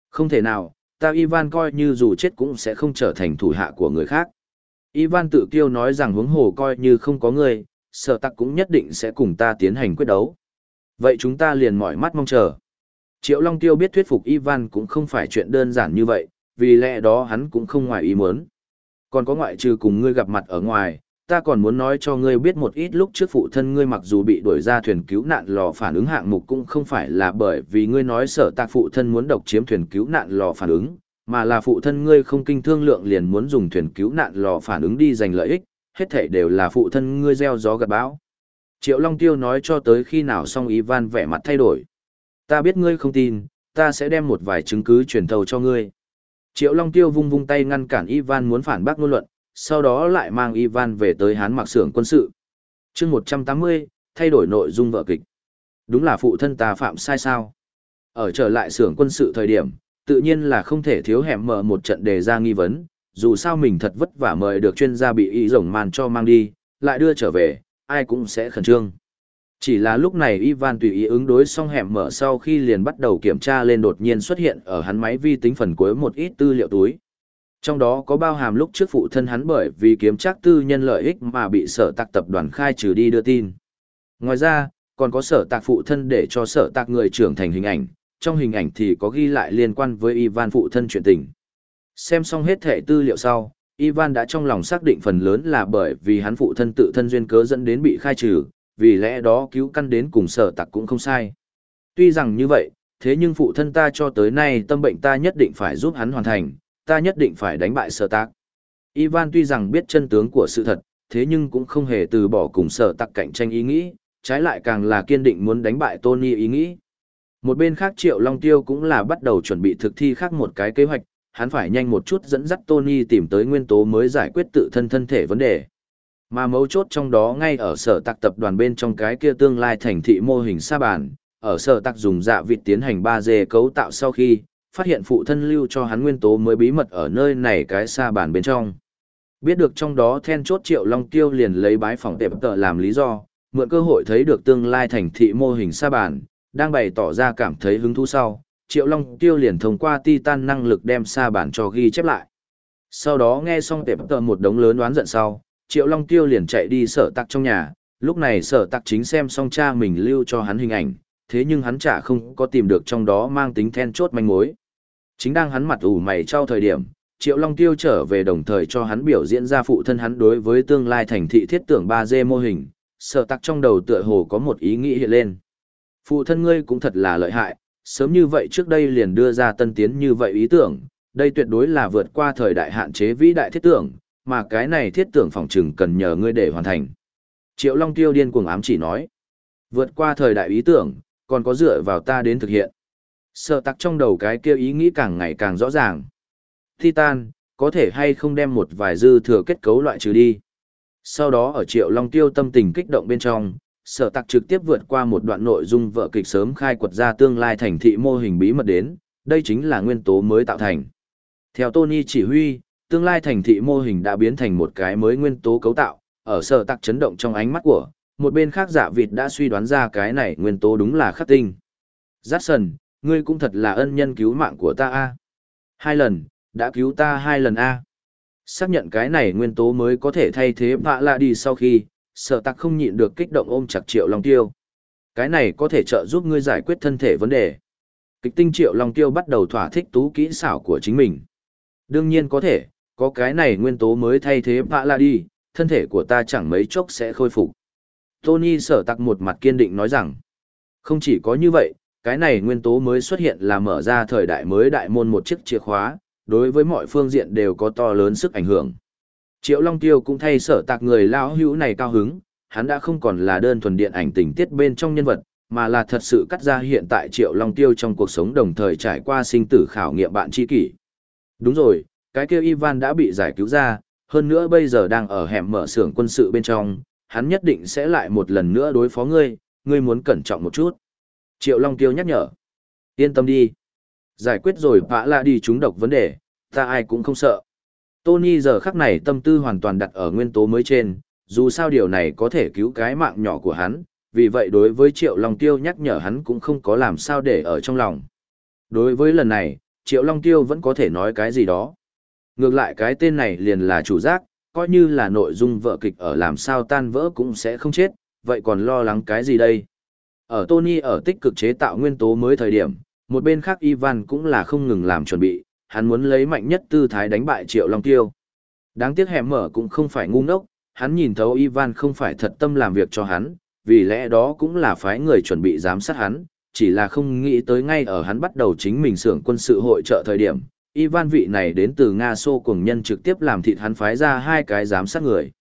Không thể nào, ta Ivan coi như dù chết cũng sẽ không trở thành thủ hạ của người khác. Ivan tự kiêu nói rằng huống hồ coi như không có ngươi, sở tặc cũng nhất định sẽ cùng ta tiến hành quyết đấu. Vậy chúng ta liền mỏi mắt mong chờ. Triệu Long Tiêu biết thuyết phục Ivan cũng không phải chuyện đơn giản như vậy, vì lẽ đó hắn cũng không ngoài ý muốn. Còn có ngoại trừ cùng ngươi gặp mặt ở ngoài, ta còn muốn nói cho ngươi biết một ít lúc trước phụ thân ngươi mặc dù bị đuổi ra thuyền cứu nạn lò phản ứng hạng mục cũng không phải là bởi vì ngươi nói sở tạc phụ thân muốn độc chiếm thuyền cứu nạn lò phản ứng, mà là phụ thân ngươi không kinh thương lượng liền muốn dùng thuyền cứu nạn lò phản ứng đi giành lợi ích, hết thảy đều là phụ thân ngươi gieo gió gặt bão. Triệu Long Tiêu nói cho tới khi nào xong Ivan vẻ mặt thay đổi. Ta biết ngươi không tin, ta sẽ đem một vài chứng cứ truyền thầu cho ngươi. Triệu Long Tiêu vung vung tay ngăn cản Ivan muốn phản bác ngôn luận, sau đó lại mang Ivan về tới Hán Mặc Sưởng quân sự. chương 180, thay đổi nội dung vợ kịch. Đúng là phụ thân ta phạm sai sao. Ở trở lại xưởng quân sự thời điểm, tự nhiên là không thể thiếu hẻm mở một trận đề ra nghi vấn, dù sao mình thật vất vả mời được chuyên gia bị y rồng màn cho mang đi, lại đưa trở về, ai cũng sẽ khẩn trương. Chỉ là lúc này Ivan tùy ý ứng đối xong hẻm mở sau khi liền bắt đầu kiểm tra lên đột nhiên xuất hiện ở hắn máy vi tính phần cuối một ít tư liệu túi. Trong đó có bao hàm lúc trước phụ thân hắn bởi vì kiếm trác tư nhân lợi ích mà bị sở tạc tập đoàn khai trừ đi đưa tin. Ngoài ra, còn có sở tạc phụ thân để cho sở tạc người trưởng thành hình ảnh, trong hình ảnh thì có ghi lại liên quan với Ivan phụ thân chuyện tình. Xem xong hết thể tư liệu sau, Ivan đã trong lòng xác định phần lớn là bởi vì hắn phụ thân tự thân duyên cớ dẫn đến bị khai trừ, vì lẽ đó cứu căn đến cùng sở tặc cũng không sai. Tuy rằng như vậy, thế nhưng phụ thân ta cho tới nay tâm bệnh ta nhất định phải giúp hắn hoàn thành, ta nhất định phải đánh bại sở tặc. Ivan tuy rằng biết chân tướng của sự thật, thế nhưng cũng không hề từ bỏ cùng sở tặc cạnh tranh ý nghĩ, trái lại càng là kiên định muốn đánh bại Tony ý nghĩ. Một bên khác Triệu Long Tiêu cũng là bắt đầu chuẩn bị thực thi khác một cái kế hoạch, hắn phải nhanh một chút dẫn dắt Tony tìm tới nguyên tố mới giải quyết tự thân thân thể vấn đề. Mà mấu chốt trong đó ngay ở sở tạc tập đoàn bên trong cái kia tương lai thành thị mô hình sa bàn, ở sở tạc dùng dạ vịt tiến hành 3D cấu tạo sau khi, phát hiện phụ thân lưu cho hắn nguyên tố mới bí mật ở nơi này cái sa bàn bên trong. Biết được trong đó then chốt triệu long tiêu liền lấy bái phòng tệp tợ làm lý do, mượn cơ hội thấy được tương lai thành thị mô hình sa bàn, đang bày tỏ ra cảm thấy hứng thú sau, triệu long tiêu liền thông qua titan năng lực đem sa bàn cho ghi chép lại. Sau đó nghe xong tệp tợ một đống lớn đoán giận sau, Triệu Long Tiêu liền chạy đi sở tặc trong nhà, lúc này sở tặc chính xem xong cha mình lưu cho hắn hình ảnh, thế nhưng hắn chả không có tìm được trong đó mang tính then chốt manh mối. Chính đang hắn mặt ủ mày trao thời điểm, Triệu Long Tiêu trở về đồng thời cho hắn biểu diễn ra phụ thân hắn đối với tương lai thành thị thiết tưởng 3D mô hình, sở tặc trong đầu tựa hồ có một ý nghĩ hiện lên. Phụ thân ngươi cũng thật là lợi hại, sớm như vậy trước đây liền đưa ra tân tiến như vậy ý tưởng, đây tuyệt đối là vượt qua thời đại hạn chế vĩ đại thiết tưởng, mà cái này thiết tưởng phòng trừng cần nhờ ngươi để hoàn thành. Triệu Long Tiêu điên cuồng ám chỉ nói. Vượt qua thời đại ý tưởng, còn có dựa vào ta đến thực hiện. Sợ tặc trong đầu cái kia ý nghĩ càng ngày càng rõ ràng. Titan, có thể hay không đem một vài dư thừa kết cấu loại trừ đi. Sau đó ở Triệu Long Tiêu tâm tình kích động bên trong, sở tặc trực tiếp vượt qua một đoạn nội dung vợ kịch sớm khai quật ra tương lai thành thị mô hình bí mật đến, đây chính là nguyên tố mới tạo thành. Theo Tony chỉ huy, tương lai thành thị mô hình đã biến thành một cái mới nguyên tố cấu tạo, ở sở tặc chấn động trong ánh mắt của, một bên khác giả vịt đã suy đoán ra cái này nguyên tố đúng là khắc tinh. Jackson, ngươi cũng thật là ân nhân cứu mạng của ta a. Hai lần, đã cứu ta hai lần a. Xác nhận cái này nguyên tố mới có thể thay thế vạ lạ đi sau khi, sở tặc không nhịn được kích động ôm chặt triệu long tiêu. Cái này có thể trợ giúp ngươi giải quyết thân thể vấn đề. Kịch tinh triệu long tiêu bắt đầu thỏa thích tú kỹ xảo của chính mình. Đương nhiên có thể, có cái này nguyên tố mới thay thế vạ lạ đi, thân thể của ta chẳng mấy chốc sẽ khôi phục. Tony sở tặc một mặt kiên định nói rằng, không chỉ có như vậy, cái này nguyên tố mới xuất hiện là mở ra thời đại mới đại môn một chiếc chìa khóa, đối với mọi phương diện đều có to lớn sức ảnh hưởng. Triệu Long Tiêu cũng thay sở tạc người lão hữu này cao hứng, hắn đã không còn là đơn thuần điện ảnh tình tiết bên trong nhân vật, mà là thật sự cắt ra hiện tại Triệu Long Tiêu trong cuộc sống đồng thời trải qua sinh tử khảo nghiệm bạn tri kỷ. Đúng rồi, cái kia Ivan đã bị giải cứu ra, hơn nữa bây giờ đang ở hẻm mở xưởng quân sự bên trong, hắn nhất định sẽ lại một lần nữa đối phó ngươi, ngươi muốn cẩn trọng một chút. Triệu Long Tiêu nhắc nhở. Yên tâm đi. Giải quyết rồi vã lạ đi chúng độc vấn đề, ta ai cũng không sợ. Tony giờ khắc này tâm tư hoàn toàn đặt ở nguyên tố mới trên, dù sao điều này có thể cứu cái mạng nhỏ của hắn, vì vậy đối với Triệu Long Tiêu nhắc nhở hắn cũng không có làm sao để ở trong lòng. Đối với lần này, Triệu Long Tiêu vẫn có thể nói cái gì đó. Ngược lại cái tên này liền là chủ giác, coi như là nội dung vợ kịch ở làm sao tan vỡ cũng sẽ không chết, vậy còn lo lắng cái gì đây? Ở Tony ở tích cực chế tạo nguyên tố mới thời điểm, một bên khác Ivan cũng là không ngừng làm chuẩn bị, hắn muốn lấy mạnh nhất tư thái đánh bại Triệu Long Tiêu. Đáng tiếc hẻm mở cũng không phải ngu ngốc, hắn nhìn thấu Ivan không phải thật tâm làm việc cho hắn, vì lẽ đó cũng là phái người chuẩn bị giám sát hắn, chỉ là không nghĩ tới ngay ở hắn bắt đầu chính mình xưởng quân sự hội trợ thời điểm, Ivan vị này đến từ Nga Xô cùng nhân trực tiếp làm thịt hắn phái ra hai cái giám sát người.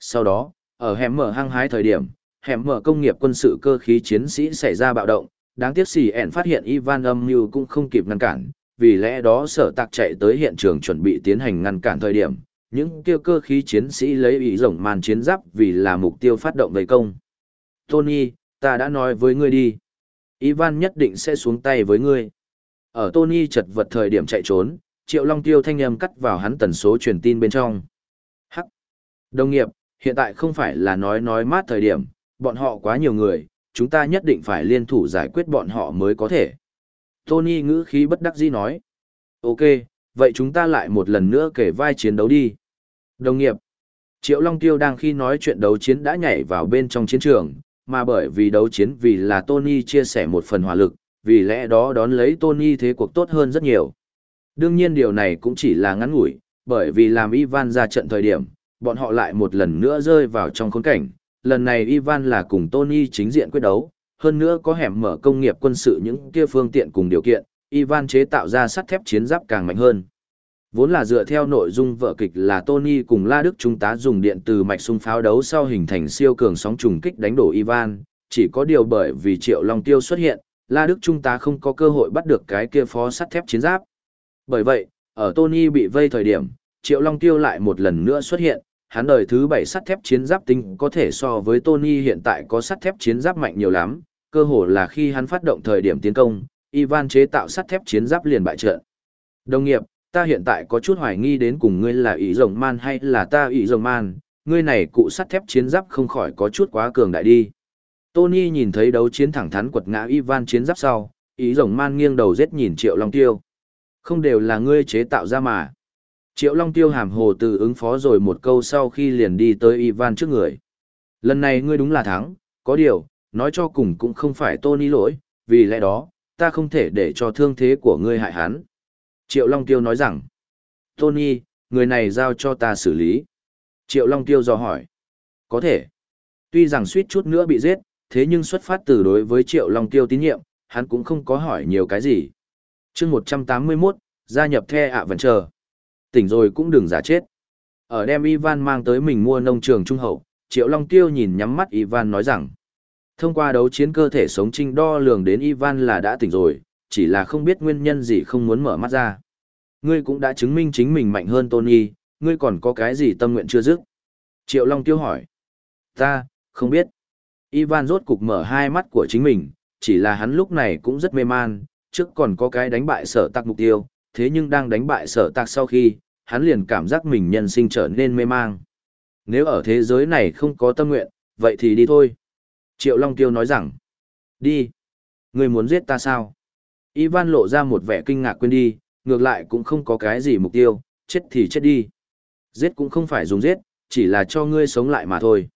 Sau đó, ở hẻm mở hăng hái thời điểm, hẻm mở công nghiệp quân sự cơ khí chiến sĩ xảy ra bạo động, đáng tiếc xì ẻn phát hiện Ivan âm mưu cũng không kịp ngăn cản, vì lẽ đó sở tạc chạy tới hiện trường chuẩn bị tiến hành ngăn cản thời điểm, những kêu cơ khí chiến sĩ lấy ý rồng màn chiến giáp vì là mục tiêu phát động vây công. Tony, ta đã nói với ngươi đi. Ivan nhất định sẽ xuống tay với ngươi. Ở Tony chật vật thời điểm chạy trốn, Triệu Long Tiêu thanh âm cắt vào hắn tần số truyền tin bên trong. Hắc. Đồng nghiệp, hiện tại không phải là nói nói mát thời điểm, bọn họ quá nhiều người, chúng ta nhất định phải liên thủ giải quyết bọn họ mới có thể. Tony ngữ khí bất đắc dĩ nói. Ok, vậy chúng ta lại một lần nữa kể vai chiến đấu đi. Đồng nghiệp. Triệu Long Tiêu đang khi nói chuyện đấu chiến đã nhảy vào bên trong chiến trường, mà bởi vì đấu chiến vì là Tony chia sẻ một phần hỏa lực, vì lẽ đó đón lấy Tony thế cuộc tốt hơn rất nhiều. Đương nhiên điều này cũng chỉ là ngắn ngủi, bởi vì làm Ivan ra trận thời điểm, bọn họ lại một lần nữa rơi vào trong khốn cảnh. Lần này Ivan là cùng Tony chính diện quyết đấu, hơn nữa có hẻm mở công nghiệp quân sự những kia phương tiện cùng điều kiện, Ivan chế tạo ra sắt thép chiến giáp càng mạnh hơn. Vốn là dựa theo nội dung vở kịch là Tony cùng La Đức Trung tá dùng điện từ mạch xung pháo đấu sau hình thành siêu cường sóng trùng kích đánh đổ Ivan, chỉ có điều bởi vì Triệu Long Tiêu xuất hiện, La Đức Trung tá không có cơ hội bắt được cái kia phó sắt thép chiến giáp. Bởi vậy, ở Tony bị vây thời điểm, Triệu Long Tiêu lại một lần nữa xuất hiện, hắn đời thứ bảy sắt thép chiến giáp tinh có thể so với Tony hiện tại có sắt thép chiến giáp mạnh nhiều lắm, cơ hồ là khi hắn phát động thời điểm tiến công, Ivan chế tạo sắt thép chiến giáp liền bại trận. Đồng nghiệp, ta hiện tại có chút hoài nghi đến cùng ngươi là ý rồng man hay là ta ý rồng man, ngươi này cụ sắt thép chiến giáp không khỏi có chút quá cường đại đi. Tony nhìn thấy đấu chiến thẳng thắn quật ngã Ivan chiến giáp sau, ý rồng man nghiêng đầu giết nhìn Triệu Long Tiêu. Không đều là ngươi chế tạo ra mà. Triệu Long Tiêu hàm hồ từ ứng phó rồi một câu sau khi liền đi tới Ivan trước người. Lần này ngươi đúng là thắng, có điều, nói cho cùng cũng không phải Tony lỗi, vì lẽ đó, ta không thể để cho thương thế của ngươi hại hắn. Triệu Long Tiêu nói rằng, Tony, người này giao cho ta xử lý. Triệu Long Tiêu dò hỏi, có thể. Tuy rằng suýt chút nữa bị giết, thế nhưng xuất phát từ đối với Triệu Long Tiêu tín nhiệm, hắn cũng không có hỏi nhiều cái gì. chương 181, gia nhập the ạ vẫn chờ. Tỉnh rồi cũng đừng giả chết. Ở đem Ivan mang tới mình mua nông trường trung hậu, Triệu Long Tiêu nhìn nhắm mắt Ivan nói rằng, thông qua đấu chiến cơ thể sống trinh đo lường đến Ivan là đã tỉnh rồi, chỉ là không biết nguyên nhân gì không muốn mở mắt ra. Ngươi cũng đã chứng minh chính mình mạnh hơn Tony, ngươi còn có cái gì tâm nguyện chưa dứt? Triệu Long Tiêu hỏi. Ta, không biết. Ivan rốt cục mở hai mắt của chính mình, chỉ là hắn lúc này cũng rất mê man, trước còn có cái đánh bại sở tắc mục tiêu, thế nhưng đang đánh bại sở tạc sau khi, hắn liền cảm giác mình nhân sinh trở nên mê mang. Nếu ở thế giới này không có tâm nguyện, vậy thì đi thôi. Triệu Long Tiêu nói rằng, đi. người muốn giết ta sao? Ivan lộ ra một vẻ kinh ngạc quên đi, ngược lại cũng không có cái gì mục tiêu, chết thì chết đi. Giết cũng không phải dùng giết, chỉ là cho ngươi sống lại mà thôi.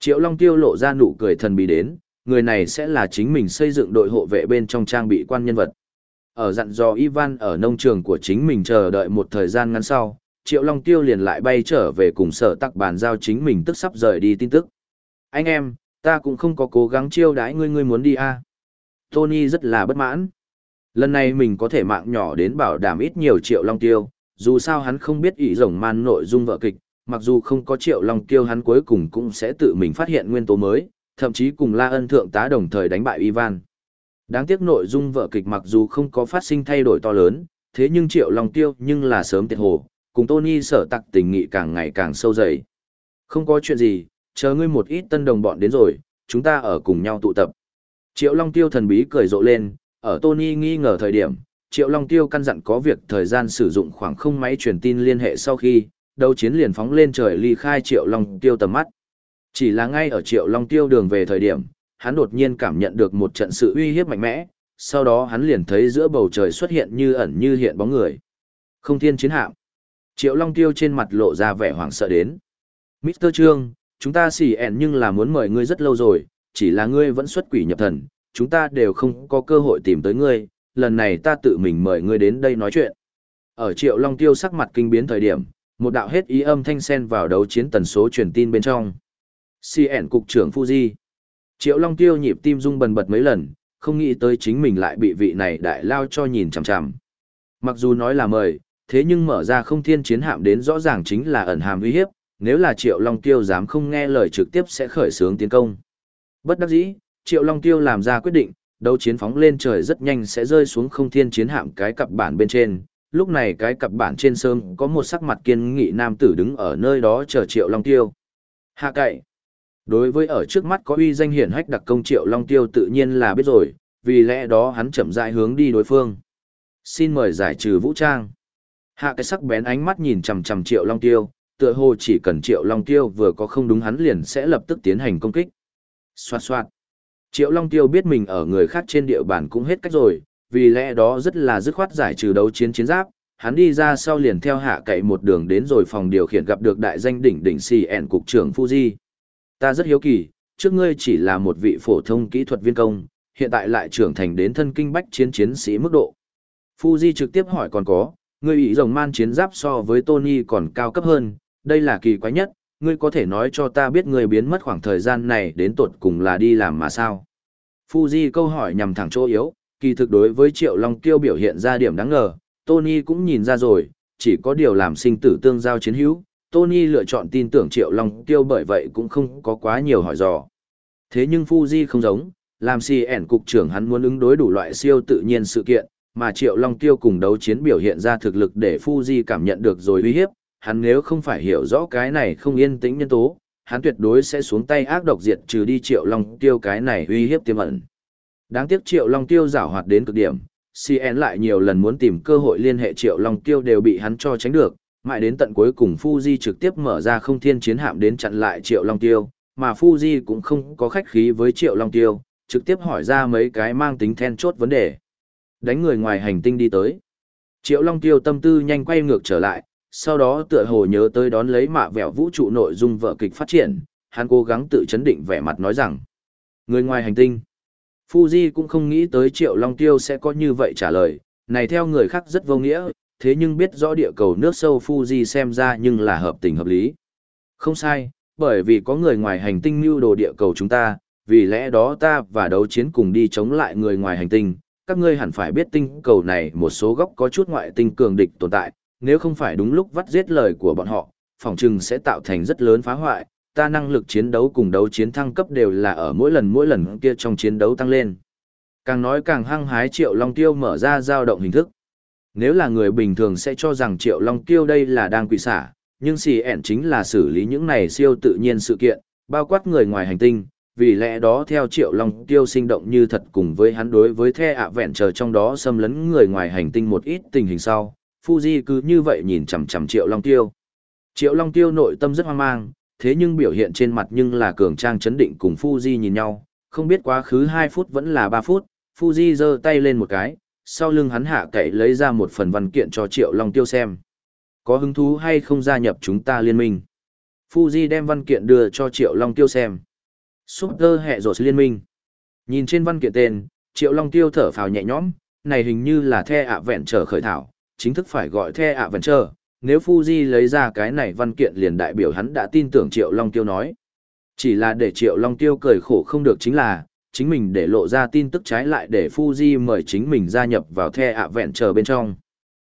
Triệu Long Tiêu lộ ra nụ cười thần bí đến, người này sẽ là chính mình xây dựng đội hộ vệ bên trong trang bị quan nhân vật. Ở dặn dò Ivan ở nông trường của chính mình chờ đợi một thời gian ngắn sau, Triệu Long Tiêu liền lại bay trở về cùng sở tắc bàn giao chính mình tức sắp rời đi tin tức. Anh em, ta cũng không có cố gắng chiêu đãi ngươi ngươi muốn đi à. Tony rất là bất mãn. Lần này mình có thể mạng nhỏ đến bảo đảm ít nhiều Triệu Long Tiêu, dù sao hắn không biết ý rồng man nội dung vợ kịch, mặc dù không có Triệu Long Tiêu hắn cuối cùng cũng sẽ tự mình phát hiện nguyên tố mới, thậm chí cùng La Ân Thượng tá đồng thời đánh bại Ivan. Đáng tiếc nội dung vợ kịch mặc dù không có phát sinh thay đổi to lớn, thế nhưng Triệu Long Tiêu nhưng là sớm tiệt hồ, cùng Tony sở tặc tình nghị càng ngày càng sâu dày. Không có chuyện gì, chờ ngươi một ít tân đồng bọn đến rồi, chúng ta ở cùng nhau tụ tập. Triệu Long Tiêu thần bí cười rộ lên, ở Tony nghi ngờ thời điểm, Triệu Long Tiêu căn dặn có việc thời gian sử dụng khoảng không máy truyền tin liên hệ sau khi, đấu chiến liền phóng lên trời ly khai Triệu Long Tiêu tầm mắt. Chỉ là ngay ở Triệu Long Tiêu đường về thời điểm, hắn đột nhiên cảm nhận được một trận sự uy hiếp mạnh mẽ, sau đó hắn liền thấy giữa bầu trời xuất hiện như ẩn như hiện bóng người. Không thiên chiến hạm. Triệu Long Tiêu trên mặt lộ ra vẻ hoảng sợ đến. Mr. Trương, chúng ta xỉ ẹn nhưng là muốn mời ngươi rất lâu rồi, chỉ là ngươi vẫn xuất quỷ nhập thần, chúng ta đều không có cơ hội tìm tới ngươi, lần này ta tự mình mời ngươi đến đây nói chuyện. Ở Triệu Long Tiêu sắc mặt kinh biến thời điểm, một đạo hết ý âm thanh sen vào đấu chiến tần số truyền tin bên trong. CN cục trưởng Fuji. Triệu Long Tiêu nhịp tim rung bần bật mấy lần, không nghĩ tới chính mình lại bị vị này đại lao cho nhìn chằm chằm. Mặc dù nói là mời, thế nhưng mở ra không thiên chiến hạm đến rõ ràng chính là ẩn hàm uy hiếp, nếu là Triệu Long Tiêu dám không nghe lời trực tiếp sẽ khởi xướng tiến công. Bất đắc dĩ, Triệu Long Tiêu làm ra quyết định, đấu chiến phóng lên trời rất nhanh sẽ rơi xuống không thiên chiến hạm cái cặp bản bên trên. Lúc này cái cặp bản trên sơm có một sắc mặt kiên nghị nam tử đứng ở nơi đó chờ Triệu Long Tiêu. Hạ cậy. Đối với ở trước mắt có uy danh hiển hách đặc công Triệu Long Tiêu tự nhiên là biết rồi, vì lẽ đó hắn chậm rãi hướng đi đối phương. Xin mời giải trừ vũ trang. Hạ cái sắc bén ánh mắt nhìn chằm chằm Triệu Long Tiêu, tựa hồ chỉ cần Triệu Long Tiêu vừa có không đúng hắn liền sẽ lập tức tiến hành công kích. Xoạt xoạt. Triệu Long Tiêu biết mình ở người khác trên địa bàn cũng hết cách rồi, vì lẽ đó rất là dứt khoát giải trừ đấu chiến chiến giáp, hắn đi ra sau liền theo hạ cậy một đường đến rồi phòng điều khiển gặp được đại danh đỉnh đỉnh CN cục trưởng Fuji. Ta rất hiếu kỳ, trước ngươi chỉ là một vị phổ thông kỹ thuật viên công, hiện tại lại trưởng thành đến thân kinh bách chiến chiến sĩ mức độ. Fuji trực tiếp hỏi còn có, ngươi ý rồng man chiến giáp so với Tony còn cao cấp hơn, đây là kỳ quái nhất, ngươi có thể nói cho ta biết ngươi biến mất khoảng thời gian này đến tột cùng là đi làm mà sao? Fuji câu hỏi nhằm thẳng chỗ yếu, kỳ thực đối với Triệu Long Tiêu biểu hiện ra điểm đáng ngờ, Tony cũng nhìn ra rồi, chỉ có điều làm sinh tử tương giao chiến hữu, Tony lựa chọn tin tưởng Triệu Long Tiêu bởi vậy cũng không có quá nhiều hỏi dò. Thế nhưng Fuji không giống, làm CN cục trưởng hắn muốn ứng đối đủ loại siêu tự nhiên sự kiện, mà Triệu Long Tiêu cùng đấu chiến biểu hiện ra thực lực để Fuji cảm nhận được rồi uy hiếp, hắn nếu không phải hiểu rõ cái này không yên tĩnh nhân tố, hắn tuyệt đối sẽ xuống tay ác độc diệt trừ đi Triệu Long Tiêu cái này uy hiếp tiềm ẩn. Đáng tiếc Triệu Long Tiêu giảo hoạt đến cực điểm, CN lại nhiều lần muốn tìm cơ hội liên hệ Triệu Long Tiêu đều bị hắn cho tránh được, mãi đến tận cuối cùng Fuji trực tiếp mở ra không thiên chiến hạm đến chặn lại Triệu Long Tiêu, mà Fuji cũng không có khách khí với Triệu Long Tiêu, trực tiếp hỏi ra mấy cái mang tính then chốt vấn đề. Đánh người ngoài hành tinh đi tới. Triệu Long Tiêu tâm tư nhanh quay ngược trở lại, sau đó tựa hồ nhớ tới đón lấy mạ vẹo vũ trụ nội dung vợ kịch phát triển, hắn cố gắng tự chấn định vẻ mặt nói rằng, người ngoài hành tinh. Fuji cũng không nghĩ tới Triệu Long Tiêu sẽ có như vậy trả lời, này theo người khác rất vô nghĩa, thế nhưng biết rõ địa cầu nước sâu Fuji xem ra nhưng là hợp tình hợp lý. Không sai, bởi vì có người ngoài hành tinh mưu đồ địa cầu chúng ta, vì lẽ đó ta và đấu chiến cùng đi chống lại người ngoài hành tinh. Các ngươi hẳn phải biết tinh cầu này một số góc có chút ngoại tinh cường địch tồn tại, nếu không phải đúng lúc vắt giết lời của bọn họ, phòng trừng sẽ tạo thành rất lớn phá hoại, ta năng lực chiến đấu cùng đấu chiến thăng cấp đều là ở mỗi lần mỗi lần kia trong chiến đấu tăng lên. Càng nói càng hăng hái Triệu Long Tiêu mở ra dao động hình thức. Nếu là người bình thường sẽ cho rằng Triệu Long Tiêu đây là đang quỷ xả, nhưng xì ẻn chính là xử lý những này siêu tự nhiên sự kiện, bao quát người ngoài hành tinh, vì lẽ đó theo Triệu Long Tiêu sinh động như thật cùng với hắn đối với the ạ vẹn chờ trong đó xâm lấn người ngoài hành tinh một ít tình hình sau, Fuji cứ như vậy nhìn chằm chằm Triệu Long Tiêu. Triệu Long Tiêu nội tâm rất hoang mang, thế nhưng biểu hiện trên mặt nhưng là cường trang chấn định cùng Fuji nhìn nhau, không biết quá khứ 2 phút vẫn là 3 phút, Fuji giơ tay lên một cái, sau lưng hắn hạ cậy lấy ra một phần văn kiện cho Triệu Long Tiêu xem. Có hứng thú hay không gia nhập chúng ta liên minh? Fuji đem văn kiện đưa cho Triệu Long Tiêu xem. Super hệ rột liên minh. Nhìn trên văn kiện tên, Triệu Long Tiêu thở phào nhẹ nhõm, này hình như là the ạ vẹn trở khởi thảo, chính thức phải gọi the ạ vẹn trở. Nếu Fuji lấy ra cái này văn kiện liền đại biểu hắn đã tin tưởng Triệu Long Tiêu nói. Chỉ là để Triệu Long Tiêu cười khổ không được chính là, chính mình để lộ ra tin tức trái lại để Fuji mời chính mình gia nhập vào the ạ vẹn chờ bên trong.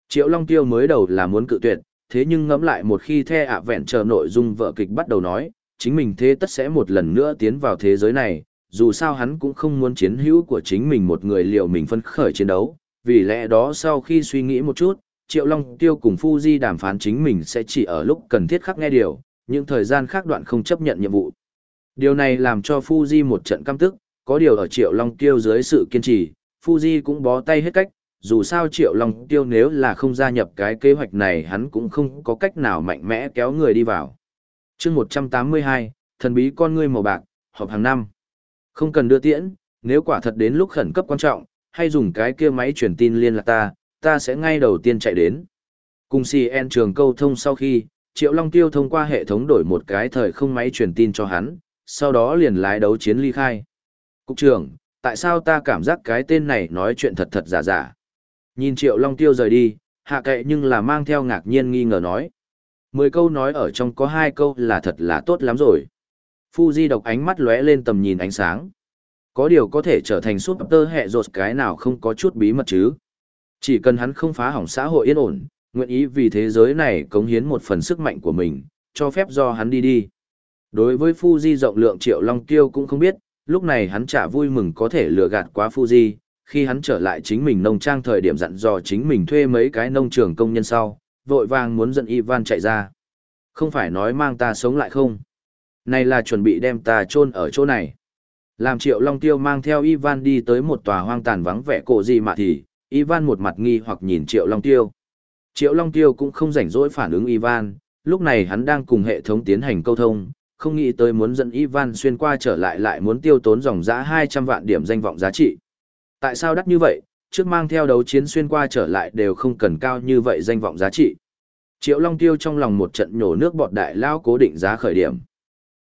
Triệu Long Tiêu mới đầu là muốn cự tuyệt, thế nhưng ngẫm lại một khi the ạ vẹn chờ nội dung vợ kịch bắt đầu nói, chính mình thế tất sẽ một lần nữa tiến vào thế giới này, dù sao hắn cũng không muốn chiến hữu của chính mình một người liệu mình phân khởi chiến đấu, vì lẽ đó sau khi suy nghĩ một chút, Triệu Long Tiêu cùng Fuji đàm phán chính mình sẽ chỉ ở lúc cần thiết khắc nghe điều, những thời gian khác đoạn không chấp nhận nhiệm vụ. Điều này làm cho Fuji một trận căm tức, có điều ở Triệu Long Tiêu dưới sự kiên trì, Fuji cũng bó tay hết cách, dù sao Triệu Long Tiêu nếu là không gia nhập cái kế hoạch này hắn cũng không có cách nào mạnh mẽ kéo người đi vào. chương 182, thần bí con ngươi màu bạc, họp hàng năm. Không cần đưa tiễn, nếu quả thật đến lúc khẩn cấp quan trọng, hay dùng cái kia máy truyền tin liên lạc ta, ta sẽ ngay đầu tiên chạy đến. Cùng CN trường câu thông sau khi, Triệu Long Tiêu thông qua hệ thống đổi một cái thời không máy truyền tin cho hắn, sau đó liền lái đấu chiến ly khai. Cục trưởng, tại sao ta cảm giác cái tên này nói chuyện thật thật giả giả? Nhìn Triệu Long Tiêu rời đi, hạ kệ nhưng là mang theo ngạc nhiên nghi ngờ nói. Mười câu nói ở trong có hai câu là thật là tốt lắm rồi. Phu di độc ánh mắt lóe lên tầm nhìn ánh sáng. Có điều có thể trở thành suốt tơ hệ rột cái nào không có chút bí mật chứ. Chỉ cần hắn không phá hỏng xã hội yên ổn, nguyện ý vì thế giới này cống hiến một phần sức mạnh của mình, cho phép do hắn đi đi. Đối với Phu di rộng lượng triệu long tiêu cũng không biết, lúc này hắn chả vui mừng có thể lừa gạt quá Fuji, khi hắn trở lại chính mình nông trang thời điểm dặn dò chính mình thuê mấy cái nông trường công nhân sau, vội vàng muốn dẫn Ivan chạy ra. Không phải nói mang ta sống lại không? Này là chuẩn bị đem ta chôn ở chỗ này. Làm triệu long tiêu mang theo Ivan đi tới một tòa hoang tàn vắng vẻ cổ gì mà thì, Ivan một mặt nghi hoặc nhìn triệu long tiêu. Triệu long tiêu cũng không rảnh rỗi phản ứng Ivan, lúc này hắn đang cùng hệ thống tiến hành câu thông, không nghĩ tới muốn dẫn Ivan xuyên qua trở lại lại muốn tiêu tốn dòng giá 200 vạn điểm danh vọng giá trị. Tại sao đắt như vậy, trước mang theo đấu chiến xuyên qua trở lại đều không cần cao như vậy danh vọng giá trị. Triệu Long Tiêu trong lòng một trận nhổ nước bọt đại lao cố định giá khởi điểm.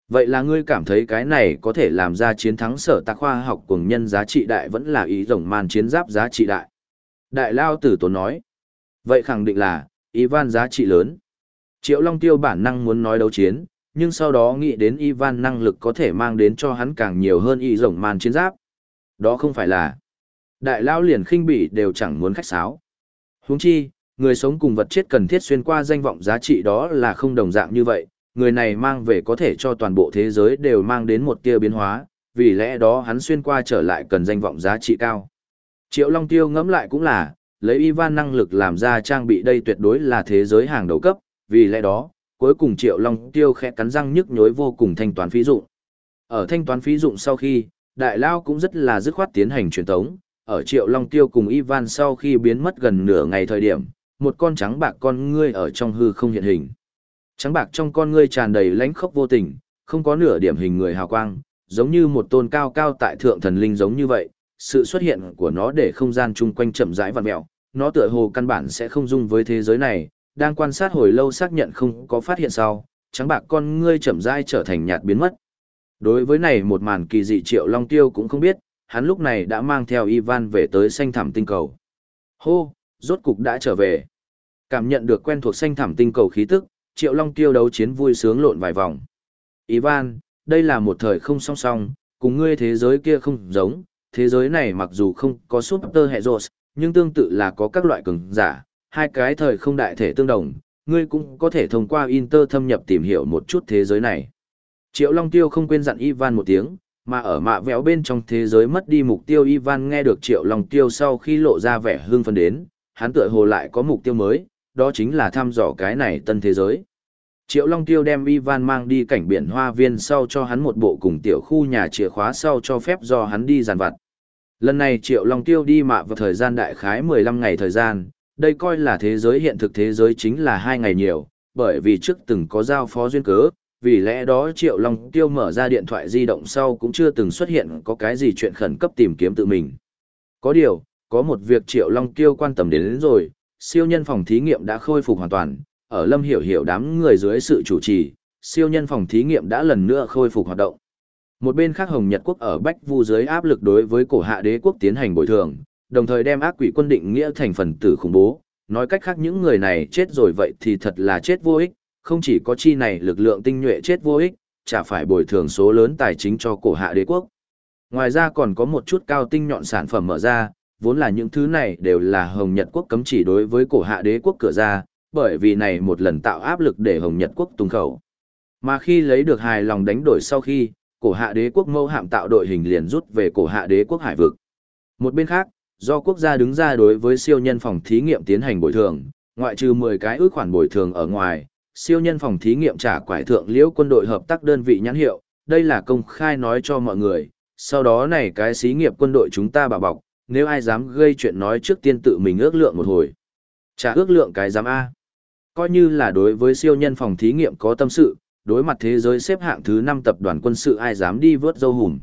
Vậy là ngươi cảm thấy cái này có thể làm ra chiến thắng sở tạc khoa học cùng nhân giá trị đại vẫn là ý rồng màn chiến giáp giá trị đại. Đại lao tử tốn nói. Vậy khẳng định là, Ivan giá trị lớn. Triệu Long Tiêu bản năng muốn nói đấu chiến, nhưng sau đó nghĩ đến Ivan năng lực có thể mang đến cho hắn càng nhiều hơn y rồng màn chiến giáp. Đó không phải là Đại lao liền khinh bỉ đều chẳng muốn khách sáo. Huống chi, người sống cùng vật chết cần thiết xuyên qua danh vọng giá trị đó là không đồng dạng như vậy, người này mang về có thể cho toàn bộ thế giới đều mang đến một tia biến hóa, vì lẽ đó hắn xuyên qua trở lại cần danh vọng giá trị cao. Triệu Long Tiêu ngẫm lại cũng là, lấy Ivan năng lực làm ra trang bị đây tuyệt đối là thế giới hàng đầu cấp, vì lẽ đó, cuối cùng Triệu Long Tiêu khẽ cắn răng nhức nhối vô cùng thanh toán phí dụng. Ở thanh toán phí dụng sau khi, Đại Lao cũng rất là dứt khoát tiến hành truyền tống, ở Triệu Long Tiêu cùng Ivan sau khi biến mất gần nửa ngày thời điểm, một con trắng bạc con ngươi ở trong hư không hiện hình. Trắng bạc trong con ngươi tràn đầy lãnh khốc vô tình, không có nửa điểm hình người hào quang, giống như một tôn cao cao tại thượng thần linh giống như vậy, sự xuất hiện của nó để không gian chung quanh chậm rãi vặn mèo, nó tựa hồ căn bản sẽ không dung với thế giới này, đang quan sát hồi lâu xác nhận không có phát hiện sau, trắng bạc con ngươi chậm rãi trở thành nhạt biến mất. Đối với này một màn kỳ dị Triệu Long Tiêu cũng không biết, hắn lúc này đã mang theo Ivan về tới xanh thẳm tinh cầu. Hô, rốt cục đã trở về. Cảm nhận được quen thuộc xanh thẳm tinh cầu khí tức, Triệu Long tiêu đấu chiến vui sướng lộn vài vòng. Ivan, đây là một thời không song song, cùng ngươi thế giới kia không giống, thế giới này mặc dù không có super heroes nhưng tương tự là có các loại cường giả, hai cái thời không đại thể tương đồng, ngươi cũng có thể thông qua Inter thâm nhập tìm hiểu một chút thế giới này. Triệu Long Tiêu không quên dặn Ivan một tiếng, mà ở mạ véo bên trong thế giới mất đi mục tiêu Ivan nghe được triệu long tiêu sau khi lộ ra vẻ hương phân đến, hắn tựa hồ lại có mục tiêu mới, đó chính là thăm dò cái này tân thế giới. Triệu Long Tiêu đem Ivan mang đi cảnh biển hoa viên sau cho hắn một bộ cùng tiểu khu nhà chìa khóa sau cho phép do hắn đi giàn vặt. Lần này Triệu Long Tiêu đi mạ vào thời gian đại khái 15 ngày thời gian, đây coi là thế giới hiện thực thế giới chính là hai ngày nhiều, bởi vì trước từng có giao phó duyên cớ, vì lẽ đó Triệu Long Tiêu mở ra điện thoại di động sau cũng chưa từng xuất hiện có cái gì chuyện khẩn cấp tìm kiếm tự mình. Có điều, có một việc Triệu Long Tiêu quan tâm đến, đến rồi, siêu nhân phòng thí nghiệm đã khôi phục hoàn toàn, ở Lâm Hiểu Hiểu đám người dưới sự chủ trì, siêu nhân phòng thí nghiệm đã lần nữa khôi phục hoạt động. Một bên khác Hồng Nhật Quốc ở Bách Vu dưới áp lực đối với cổ hạ đế quốc tiến hành bồi thường, đồng thời đem ác quỷ quân định nghĩa thành phần tử khủng bố, nói cách khác những người này chết rồi vậy thì thật là chết vô ích, không chỉ có chi này lực lượng tinh nhuệ chết vô ích, chả phải bồi thường số lớn tài chính cho cổ hạ đế quốc. Ngoài ra còn có một chút cao tinh nhọn sản phẩm mở ra, vốn là những thứ này đều là Hồng Nhật quốc cấm chỉ đối với cổ hạ đế quốc cửa ra, bởi vì này một lần tạo áp lực để Hồng Nhật quốc tung khẩu. Mà khi lấy được hài lòng đánh đổi sau khi, cổ hạ đế quốc mâu hạm tạo đội hình liền rút về cổ hạ đế quốc hải vực. Một bên khác, do quốc gia đứng ra đối với siêu nhân phòng thí nghiệm tiến hành bồi thường, ngoại trừ 10 cái ước khoản bồi thường ở ngoài, siêu nhân phòng thí nghiệm trả quải thượng liễu quân đội hợp tác đơn vị nhãn hiệu, đây là công khai nói cho mọi người, sau đó này cái xí nghiệp quân đội chúng ta bảo bọc, nếu ai dám gây chuyện nói trước tiên tự mình ước lượng một hồi. Trả ước lượng cái dám A. Coi như là đối với siêu nhân phòng thí nghiệm có tâm sự, đối mặt thế giới xếp hạng thứ 5 tập đoàn quân sự ai dám đi vớt dâu hùm.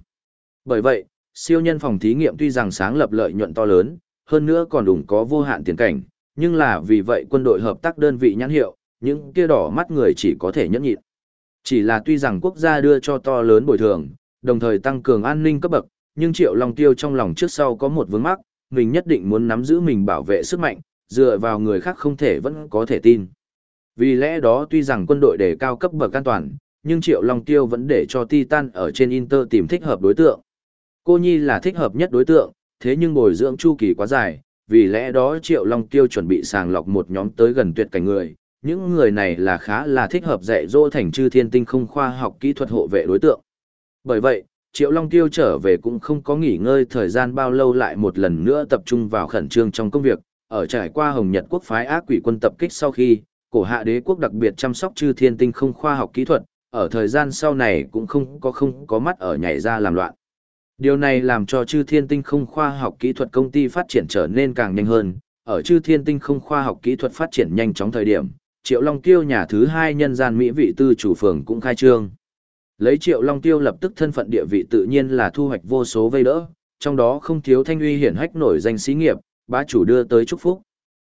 Bởi vậy, siêu nhân phòng thí nghiệm tuy rằng sáng lập lợi nhuận to lớn, hơn nữa còn đủ có vô hạn tiền cảnh, nhưng là vì vậy quân đội hợp tác đơn vị nhãn hiệu, những kia đỏ mắt người chỉ có thể nhẫn nhịn. Chỉ là tuy rằng quốc gia đưa cho to lớn bồi thường, đồng thời tăng cường an ninh cấp bậc, nhưng Triệu Long Tiêu trong lòng trước sau có một vướng mắc, mình nhất định muốn nắm giữ mình bảo vệ sức mạnh, dựa vào người khác không thể vẫn có thể tin. Vì lẽ đó tuy rằng quân đội đề cao cấp bậc an toàn, nhưng Triệu Long Tiêu vẫn để cho Titan ở trên Inter tìm thích hợp đối tượng. Cô Nhi là thích hợp nhất đối tượng, thế nhưng bồi dưỡng chu kỳ quá dài, vì lẽ đó Triệu Long Tiêu chuẩn bị sàng lọc một nhóm tới gần tuyệt cảnh người. Những người này là khá là thích hợp dạy dỗ thành chư thiên tinh không khoa học kỹ thuật hộ vệ đối tượng. Bởi vậy, Triệu Long Tiêu trở về cũng không có nghỉ ngơi thời gian bao lâu lại một lần nữa tập trung vào khẩn trương trong công việc, ở trải qua Hồng Nhật quốc phái ác quỷ quân tập kích sau khi, cổ hạ đế quốc đặc biệt chăm sóc chư thiên tinh không khoa học kỹ thuật, ở thời gian sau này cũng không có không có mắt ở nhảy ra làm loạn. Điều này làm cho chư thiên tinh không khoa học kỹ thuật công ty phát triển trở nên càng nhanh hơn, ở chư thiên tinh không khoa học kỹ thuật phát triển nhanh chóng thời điểm, Triệu Long Tiêu nhà thứ hai nhân gian Mỹ vị tư chủ phường cũng khai trương. Lấy Triệu Long Tiêu lập tức thân phận địa vị tự nhiên là thu hoạch vô số vây đỡ, trong đó không thiếu thanh uy hiển hách nổi danh xí nghiệp, bá chủ đưa tới chúc phúc.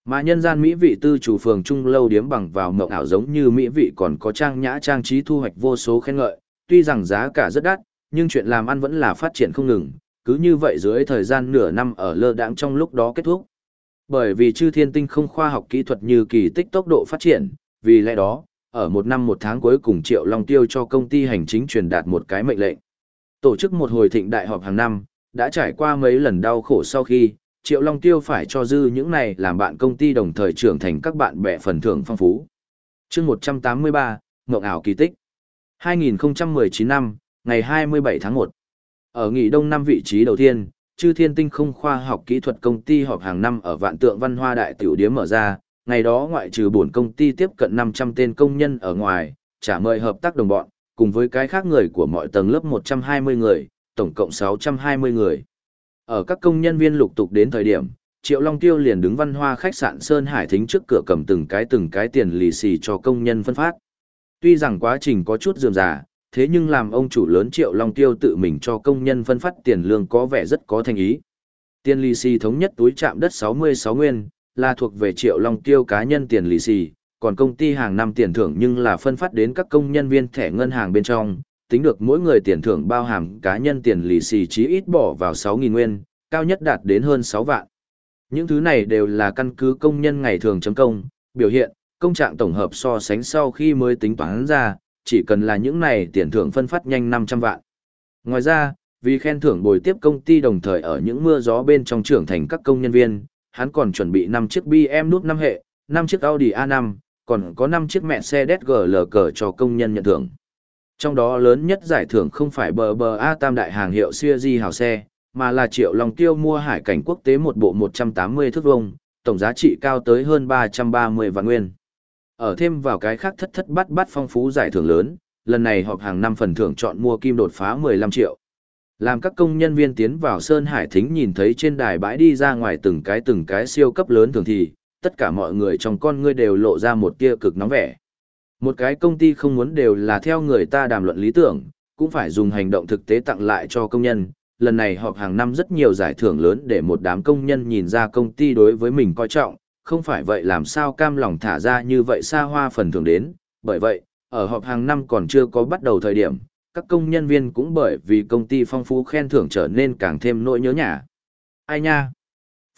Mà nhân gian Mỹ vị tư chủ phường trung lâu điếm bằng vào mộng ảo giống như Mỹ vị còn có trang nhã trang trí thu hoạch vô số khen ngợi, tuy rằng giá cả rất đắt, nhưng chuyện làm ăn vẫn là phát triển không ngừng, cứ như vậy dưới thời gian nửa năm ở lơ đãng trong lúc đó kết thúc. Bởi vì chư thiên tinh không khoa học kỹ thuật như kỳ tích tốc độ phát triển, vì lẽ đó, ở một năm một tháng cuối cùng Triệu Long Tiêu cho công ty hành chính truyền đạt một cái mệnh lệnh. Tổ chức một hồi thịnh đại họp hàng năm, đã trải qua mấy lần đau khổ sau khi, Triệu Long Tiêu phải cho dư những này làm bạn công ty đồng thời trưởng thành các bạn bè phần thưởng phong phú. chương 183, Ngộng ảo kỳ tích. 2019 năm, ngày 27 tháng 1. Ở nghỉ đông năm vị trí đầu tiên, Chư Thiên Tinh không khoa học kỹ thuật công ty họp hàng năm ở Vạn Tượng Văn Hoa Đại Tiểu Điếm mở ra, ngày đó ngoại trừ bổn công ty tiếp cận 500 tên công nhân ở ngoài, trả mời hợp tác đồng bọn, cùng với cái khác người của mọi tầng lớp 120 người, tổng cộng 620 người. Ở các công nhân viên lục tục đến thời điểm, Triệu Long Tiêu liền đứng văn hoa khách sạn Sơn Hải Thính trước cửa cầm từng cái từng cái tiền lì xì cho công nhân phân phát. Tuy rằng quá trình có chút dườm già, thế nhưng làm ông chủ lớn Triệu Long Tiêu tự mình cho công nhân phân phát tiền lương có vẻ rất có thành ý. Tiền lì xì thống nhất túi chạm đất 66 nguyên, là thuộc về Triệu Long Tiêu cá nhân tiền lì xì, còn công ty hàng năm tiền thưởng nhưng là phân phát đến các công nhân viên thẻ ngân hàng bên trong, tính được mỗi người tiền thưởng bao hàm cá nhân tiền lì xì chí ít bỏ vào 6.000 nguyên, cao nhất đạt đến hơn 6 vạn. Những thứ này đều là căn cứ công nhân ngày thường chấm công, biểu hiện, công trạng tổng hợp so sánh sau khi mới tính toán ra, chỉ cần là những này tiền thưởng phân phát nhanh 500 vạn. Ngoài ra, vì khen thưởng bồi tiếp công ty đồng thời ở những mưa gió bên trong trưởng thành các công nhân viên, hắn còn chuẩn bị 5 chiếc BM nút 5 hệ, 5 chiếc Audi A5, còn có 5 chiếc mẹ xe GL cờ cho công nhân nhận thưởng. Trong đó lớn nhất giải thưởng không phải bờ bờ A tam đại hàng hiệu siêu hào xe, mà là triệu lòng tiêu mua hải cảnh quốc tế một bộ 180 thước vông, tổng giá trị cao tới hơn 330 vạn nguyên. Ở thêm vào cái khác thất thất bát bát phong phú giải thưởng lớn, lần này họp hàng năm phần thưởng chọn mua kim đột phá 15 triệu. Làm các công nhân viên tiến vào Sơn Hải Thính nhìn thấy trên đài bãi đi ra ngoài từng cái từng cái siêu cấp lớn thường thì, tất cả mọi người trong con ngươi đều lộ ra một tia cực nóng vẻ. Một cái công ty không muốn đều là theo người ta đàm luận lý tưởng, cũng phải dùng hành động thực tế tặng lại cho công nhân. Lần này họp hàng năm rất nhiều giải thưởng lớn để một đám công nhân nhìn ra công ty đối với mình coi trọng, không phải vậy làm sao cam lòng thả ra như vậy xa hoa phần thưởng đến. Bởi vậy, ở họp hàng năm còn chưa có bắt đầu thời điểm, các công nhân viên cũng bởi vì công ty phong phú khen thưởng trở nên càng thêm nỗi nhớ nhà. Ai nha?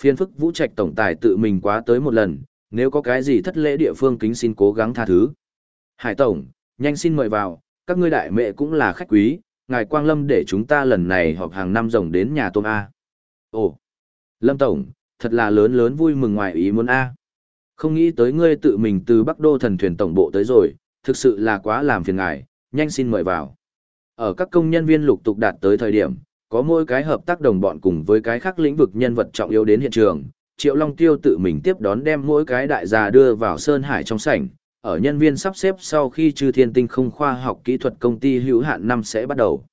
Phiên phức vũ trạch tổng tài tự mình quá tới một lần, nếu có cái gì thất lễ địa phương kính xin cố gắng tha thứ. Hải Tổng, nhanh xin mời vào, các ngươi đại mẹ cũng là khách quý, ngài Quang Lâm để chúng ta lần này họp hàng năm rồng đến nhà tôm A. Ồ, Lâm Tổng, thật là lớn lớn vui mừng ngoài ý muốn A. Không nghĩ tới ngươi tự mình từ Bắc Đô thần thuyền tổng bộ tới rồi, thực sự là quá làm phiền ngài, nhanh xin mời vào. Ở các công nhân viên lục tục đạt tới thời điểm, có mỗi cái hợp tác đồng bọn cùng với cái khác lĩnh vực nhân vật trọng yếu đến hiện trường, Triệu Long Tiêu tự mình tiếp đón đem mỗi cái đại gia đưa vào Sơn Hải trong sảnh, ở nhân viên sắp xếp sau khi trừ Thiên Tinh không khoa học kỹ thuật công ty hữu hạn năm sẽ bắt đầu.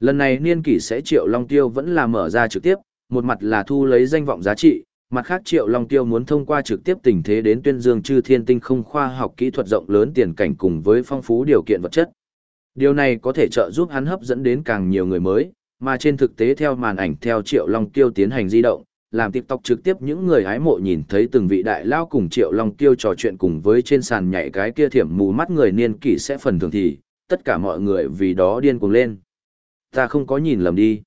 Lần này niên kỷ sẽ Triệu Long Tiêu vẫn là mở ra trực tiếp, một mặt là thu lấy danh vọng giá trị, mặt khác Triệu Long Tiêu muốn thông qua trực tiếp tình thế đến tuyên dương chư thiên tinh không khoa học kỹ thuật rộng lớn tiền cảnh cùng với phong phú điều kiện vật chất. Điều này có thể trợ giúp hắn hấp dẫn đến càng nhiều người mới, mà trên thực tế theo màn ảnh theo Triệu Long Tiêu tiến hành di động, làm TikTok trực tiếp những người hái mộ nhìn thấy từng vị đại lao cùng Triệu Long Tiêu trò chuyện cùng với trên sàn nhảy cái kia thiểm mù mắt người niên kỷ sẽ phần thường thì, tất cả mọi người vì đó điên cuồng lên. Ta không có nhìn lầm đi.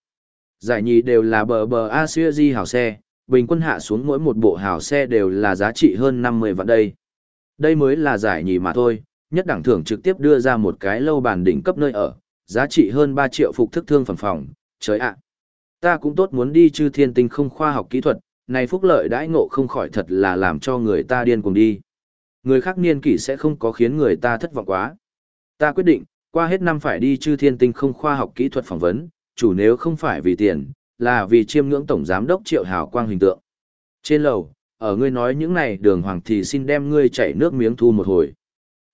Giải nhì đều là bờ bờ Asia di hào xe, bình quân hạ xuống mỗi một bộ hào xe đều là giá trị hơn 50 vạn đây. Đây mới là giải nhì mà thôi, nhất đẳng thưởng trực tiếp đưa ra một cái lâu bàn đỉnh cấp nơi ở, giá trị hơn ba triệu phục thức thương phẩm phòng, trời ạ. Ta cũng tốt muốn đi chư thiên tinh không khoa học kỹ thuật, này phúc lợi đãi ngộ không khỏi thật là làm cho người ta điên cuồng đi. Người khác niên kỷ sẽ không có khiến người ta thất vọng quá. Ta quyết định, qua hết năm phải đi chư thiên tinh không khoa học kỹ thuật phỏng vấn, chủ nếu không phải vì tiền, là vì chiêm ngưỡng tổng giám đốc triệu hào quang hình tượng. Trên lầu, ở ngươi nói những này đường hoàng thì xin đem ngươi chảy nước miếng thu một hồi.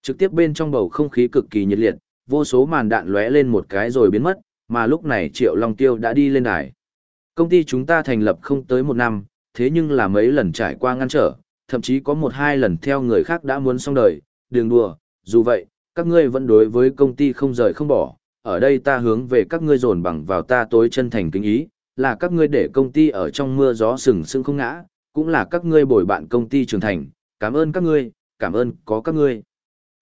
Trực tiếp bên trong bầu không khí cực kỳ nhiệt liệt, vô số màn đạn lóe lên một cái rồi biến mất, mà lúc này Triệu Long Tiêu đã đi lên đài. Công ty chúng ta thành lập không tới một năm, thế nhưng là mấy lần trải qua ngăn trở, thậm chí có một hai lần theo người khác đã muốn xong đời, đường đùa, dù vậy, các ngươi vẫn đối với công ty không rời không bỏ, ở đây ta hướng về các ngươi dồn bằng vào ta tối chân thành kính ý, là các ngươi để công ty ở trong mưa gió sừng sững không ngã, cũng là các ngươi bồi bạn công ty trưởng thành, cảm ơn các ngươi, cảm ơn có các ngươi.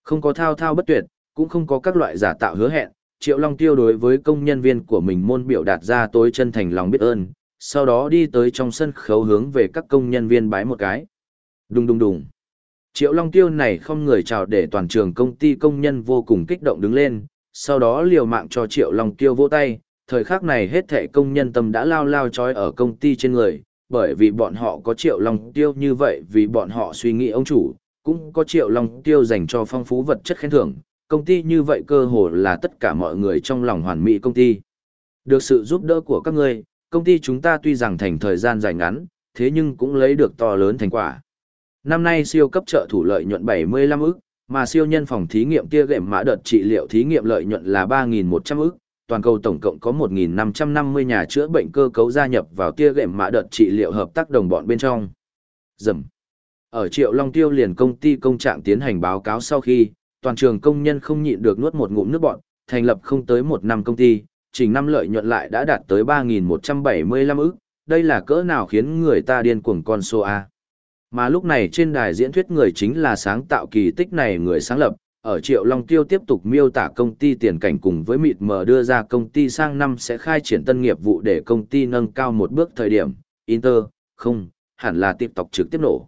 Không có thao thao bất tuyệt, cũng không có các loại giả tạo hứa hẹn, Triệu Long Tiêu đối với công nhân viên của mình môn biểu đạt ra tối chân thành lòng biết ơn, sau đó đi tới trong sân khấu hướng về các công nhân viên bái một cái. Đùng đùng đùng. Triệu Long Tiêu này không người chào để toàn trường công ty công nhân vô cùng kích động đứng lên, sau đó liều mạng cho Triệu Long Kiêu vỗ tay, thời khắc này hết thệ công nhân tâm đã lao lao chói ở công ty trên người, bởi vì bọn họ có Triệu Long Tiêu như vậy vì bọn họ suy nghĩ ông chủ, cũng có Triệu Long Tiêu dành cho phong phú vật chất khen thưởng, công ty như vậy cơ hồ là tất cả mọi người trong lòng hoàn mỹ công ty. Được sự giúp đỡ của các ngươi, công ty chúng ta tuy rằng thành thời gian dài ngắn, thế nhưng cũng lấy được to lớn thành quả. Năm nay siêu cấp trợ thủ lợi nhuận 75 ức, mà siêu nhân phòng thí nghiệm kia gệm mã đợt trị liệu thí nghiệm lợi nhuận là 3.100 ức, toàn cầu tổng cộng có 1.550 nhà chữa bệnh cơ cấu gia nhập vào tia gệm mã đợt trị liệu hợp tác đồng bọn bên trong. Dầm. Ở Triệu Long Tiêu liền công ty công trạng tiến hành báo cáo sau khi, toàn trường công nhân không nhịn được nuốt một ngụm nước bọn, thành lập không tới một năm công ty, trình năm lợi nhuận lại đã đạt tới 3.175 ức, đây là cỡ nào khiến người ta điên cuồng con số A. Mà lúc này trên đài diễn thuyết người chính là sáng tạo kỳ tích này người sáng lập, ở Triệu Long Tiêu tiếp tục miêu tả công ty tiền cảnh cùng với mịt mờ đưa ra công ty sang năm sẽ khai triển tân nghiệp vụ để công ty nâng cao một bước thời điểm, Inter, không, hẳn là tiếp tục trực tiếp nổ.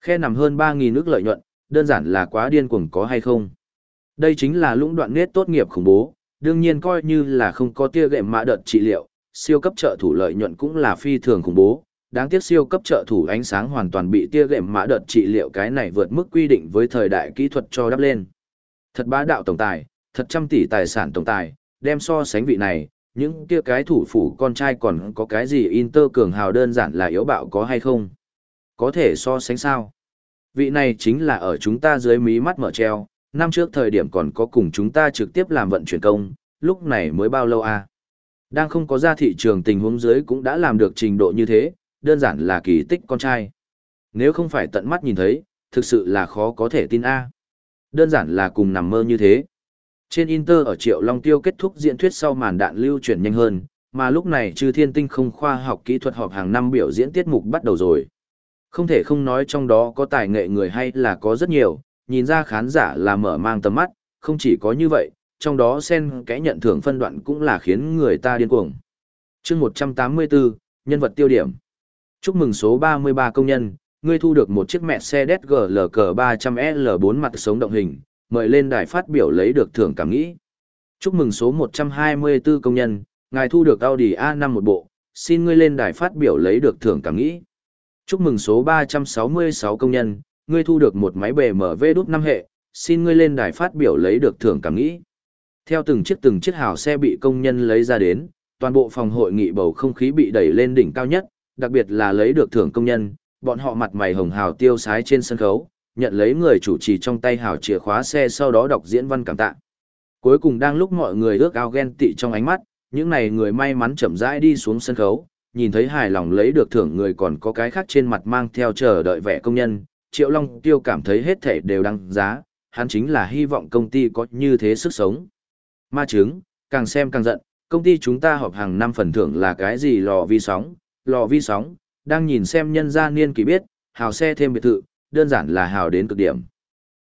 Khe nằm hơn 3.000 nước lợi nhuận, đơn giản là quá điên cuồng có hay không. Đây chính là lũng đoạn nết tốt nghiệp khủng bố, đương nhiên coi như là không có tia gệm mã đợt trị liệu, siêu cấp trợ thủ lợi nhuận cũng là phi thường khủng bố. Đáng tiếc siêu cấp trợ thủ ánh sáng hoàn toàn bị tia gệm mã đợt trị liệu cái này vượt mức quy định với thời đại kỹ thuật cho đắp lên. Thật bá đạo tổng tài, thật trăm tỷ tài sản tổng tài, đem so sánh vị này, những kia cái thủ phủ con trai còn có cái gì Inter cường hào đơn giản là yếu bạo có hay không? Có thể so sánh sao? Vị này chính là ở chúng ta dưới mí mắt mở treo, năm trước thời điểm còn có cùng chúng ta trực tiếp làm vận chuyển công, lúc này mới bao lâu à? Đang không có ra thị trường tình huống dưới cũng đã làm được trình độ như thế, đơn giản là kỳ tích con trai. Nếu không phải tận mắt nhìn thấy, thực sự là khó có thể tin a. Đơn giản là cùng nằm mơ như thế. Trên Inter ở Triệu Long Tiêu kết thúc diễn thuyết sau màn đạn lưu chuyển nhanh hơn, mà lúc này Trừ Thiên Tinh không khoa học kỹ thuật họp hàng năm biểu diễn tiết mục bắt đầu rồi. Không thể không nói trong đó có tài nghệ người hay là có rất nhiều, nhìn ra khán giả là mở mang tầm mắt, không chỉ có như vậy, trong đó xen kẽ nhận thưởng phân đoạn cũng là khiến người ta điên cuồng. chương 184, nhân vật tiêu điểm. Chúc mừng số 33 công nhân, ngươi thu được một chiếc mẹ xe DSGLK 300L4 mặt sống động hình, mời lên đài phát biểu lấy được thưởng cảm nghĩ. Chúc mừng số 124 công nhân, ngài thu được Audi A5 một bộ, xin ngươi lên đài phát biểu lấy được thưởng cảm nghĩ. Chúc mừng số 366 công nhân, ngươi thu được một máy BMW đút năm hệ, xin ngươi lên đài phát biểu lấy được thưởng cảm nghĩ. Theo từng chiếc từng chiếc hào xe bị công nhân lấy ra đến, toàn bộ phòng hội nghị bầu không khí bị đẩy lên đỉnh cao nhất, đặc biệt là lấy được thưởng công nhân, bọn họ mặt mày hồng hào tiêu sái trên sân khấu, nhận lấy người chủ trì trong tay hào chìa khóa xe sau đó đọc diễn văn cảm tạ. Cuối cùng đang lúc mọi người ước ao ghen tị trong ánh mắt, những này người may mắn chậm rãi đi xuống sân khấu, nhìn thấy hài lòng lấy được thưởng người còn có cái khác trên mặt mang theo chờ đợi vẻ công nhân, Triệu Long Tiêu cảm thấy hết thể đều đăng giá, hắn chính là hy vọng công ty có như thế sức sống. Ma chứng, càng xem càng giận, công ty chúng ta họp hàng năm phần thưởng là cái gì lò vi sóng, lò vi sóng, đang nhìn xem nhân gia niên kỳ biết, hào xe thêm biệt thự, đơn giản là hào đến cực điểm.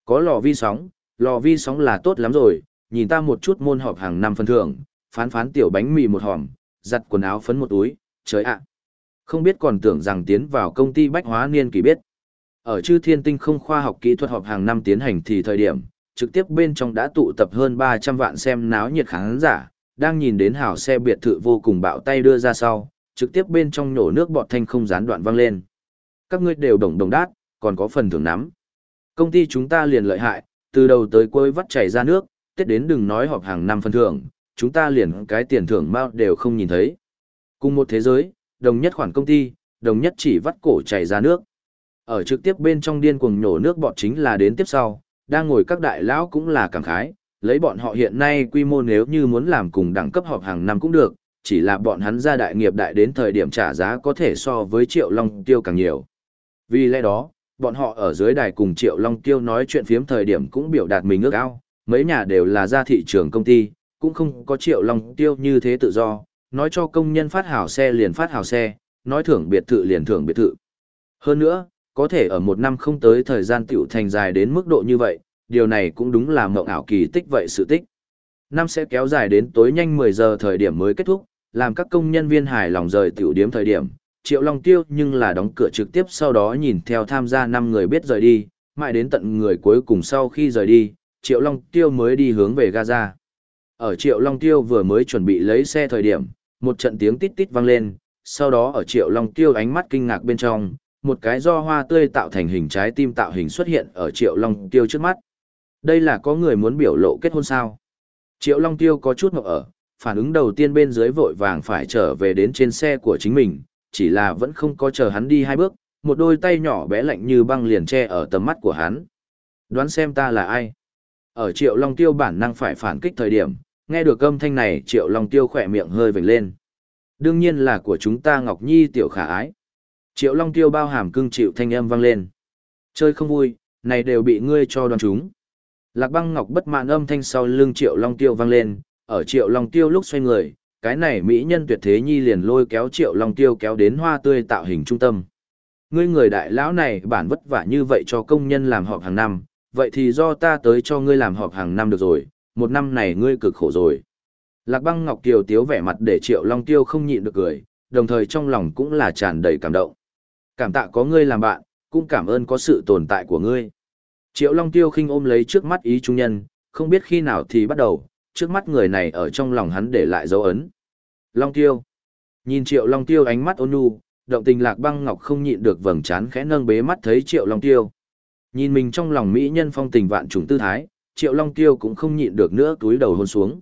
Có lò vi sóng, lò vi sóng là tốt lắm rồi, nhìn ta một chút môn họp hàng năm phần thưởng, phán phán tiểu bánh mì một hòm, giặt quần áo phấn một túi, trời ạ. Không biết còn tưởng rằng tiến vào công ty bách hóa niên kỳ biết. Ở chư thiên tinh không khoa học kỹ thuật họp hàng năm tiến hành thì thời điểm, trực tiếp bên trong đã tụ tập hơn 300 vạn xem náo nhiệt khán giả, đang nhìn đến hào xe biệt thự vô cùng bạo tay đưa ra sau, trực tiếp bên trong nổ nước bọt thanh không gián đoạn vang lên. Các ngươi đều đồng đồng đát, còn có phần thưởng nắm. Công ty chúng ta liền lợi hại, từ đầu tới cuối vắt chảy ra nước, tết đến đừng nói họp hàng năm phần thưởng, chúng ta liền cái tiền thưởng mao đều không nhìn thấy. Cùng một thế giới, đồng nhất khoản công ty, đồng nhất chỉ vắt cổ chảy ra nước. Ở trực tiếp bên trong điên cuồng nhổ nước bọt chính là đến tiếp sau, đang ngồi các đại lão cũng là cảm khái, lấy bọn họ hiện nay quy mô nếu như muốn làm cùng đẳng cấp họp hàng năm cũng được, chỉ là bọn hắn ra đại nghiệp đại đến thời điểm trả giá có thể so với Triệu Long Tiêu càng nhiều. Vì lẽ đó, bọn họ ở dưới đài cùng Triệu Long Tiêu nói chuyện phiếm thời điểm cũng biểu đạt mình ước ao, mấy nhà đều là ra thị trường công ty, cũng không có Triệu Long Tiêu như thế tự do, nói cho công nhân phát hảo xe liền phát hảo xe, nói thưởng biệt thự liền thưởng biệt thự. Hơn nữa, có thể ở một năm không tới thời gian tiểu thành dài đến mức độ như vậy, điều này cũng đúng là mộng ảo kỳ tích vậy sự tích. Năm sẽ kéo dài đến tối nhanh 10 giờ thời điểm mới kết thúc, làm các công nhân viên hài lòng rời tiểu điếm thời điểm. Triệu Long Tiêu nhưng là đóng cửa trực tiếp sau đó nhìn theo tham gia 5 người biết rời đi, mãi đến tận người cuối cùng sau khi rời đi, Triệu Long Tiêu mới đi hướng về Gaza. Ở Triệu Long Tiêu vừa mới chuẩn bị lấy xe thời điểm, một trận tiếng tít tít vang lên, sau đó ở Triệu Long Tiêu ánh mắt kinh ngạc bên trong, một cái do hoa tươi tạo thành hình trái tim tạo hình xuất hiện ở Triệu Long Tiêu trước mắt. Đây là có người muốn biểu lộ kết hôn sao? Triệu Long Tiêu có chút ngọc ở, phản ứng đầu tiên bên dưới vội vàng phải trở về đến trên xe của chính mình, chỉ là vẫn không có chờ hắn đi hai bước, một đôi tay nhỏ bé lạnh như băng liền che ở tầm mắt của hắn. Đoán xem ta là ai? Ở Triệu Long Tiêu bản năng phải phản kích thời điểm, nghe được âm thanh này Triệu Long Tiêu khỏe miệng hơi vểnh lên. Đương nhiên là của chúng ta Ngọc Nhi tiểu khả ái. Triệu Long Tiêu bao hàm cưng chịu thanh âm vang lên. Chơi không vui, này đều bị ngươi cho đoàn chúng. Lạc băng ngọc bất mãn âm thanh sau lưng Triệu Long Tiêu vang lên, ở Triệu Long Tiêu lúc xoay người, cái này mỹ nhân tuyệt thế nhi liền lôi kéo Triệu Long Tiêu kéo đến hoa tươi tạo hình trung tâm. Ngươi người đại lão này bản vất vả như vậy cho công nhân làm họp hàng năm, vậy thì do ta tới cho ngươi làm họp hàng năm được rồi, một năm này ngươi cực khổ rồi. Lạc băng ngọc kiều tiếu vẻ mặt để Triệu Long Tiêu không nhịn được cười, đồng thời trong lòng cũng là tràn đầy cảm động. Cảm tạ có ngươi làm bạn, cũng cảm ơn có sự tồn tại của ngươi. Triệu Long Tiêu khinh ôm lấy trước mắt ý trung nhân, không biết khi nào thì bắt đầu, trước mắt người này ở trong lòng hắn để lại dấu ấn. Long Tiêu. Nhìn Triệu Long Tiêu ánh mắt ôn nhu, động tình lạc băng ngọc không nhịn được vầng trán khẽ nâng bế mắt thấy Triệu Long Tiêu. Nhìn mình trong lòng mỹ nhân phong tình vạn trùng tư thái, Triệu Long Tiêu cũng không nhịn được nữa túi đầu hôn xuống.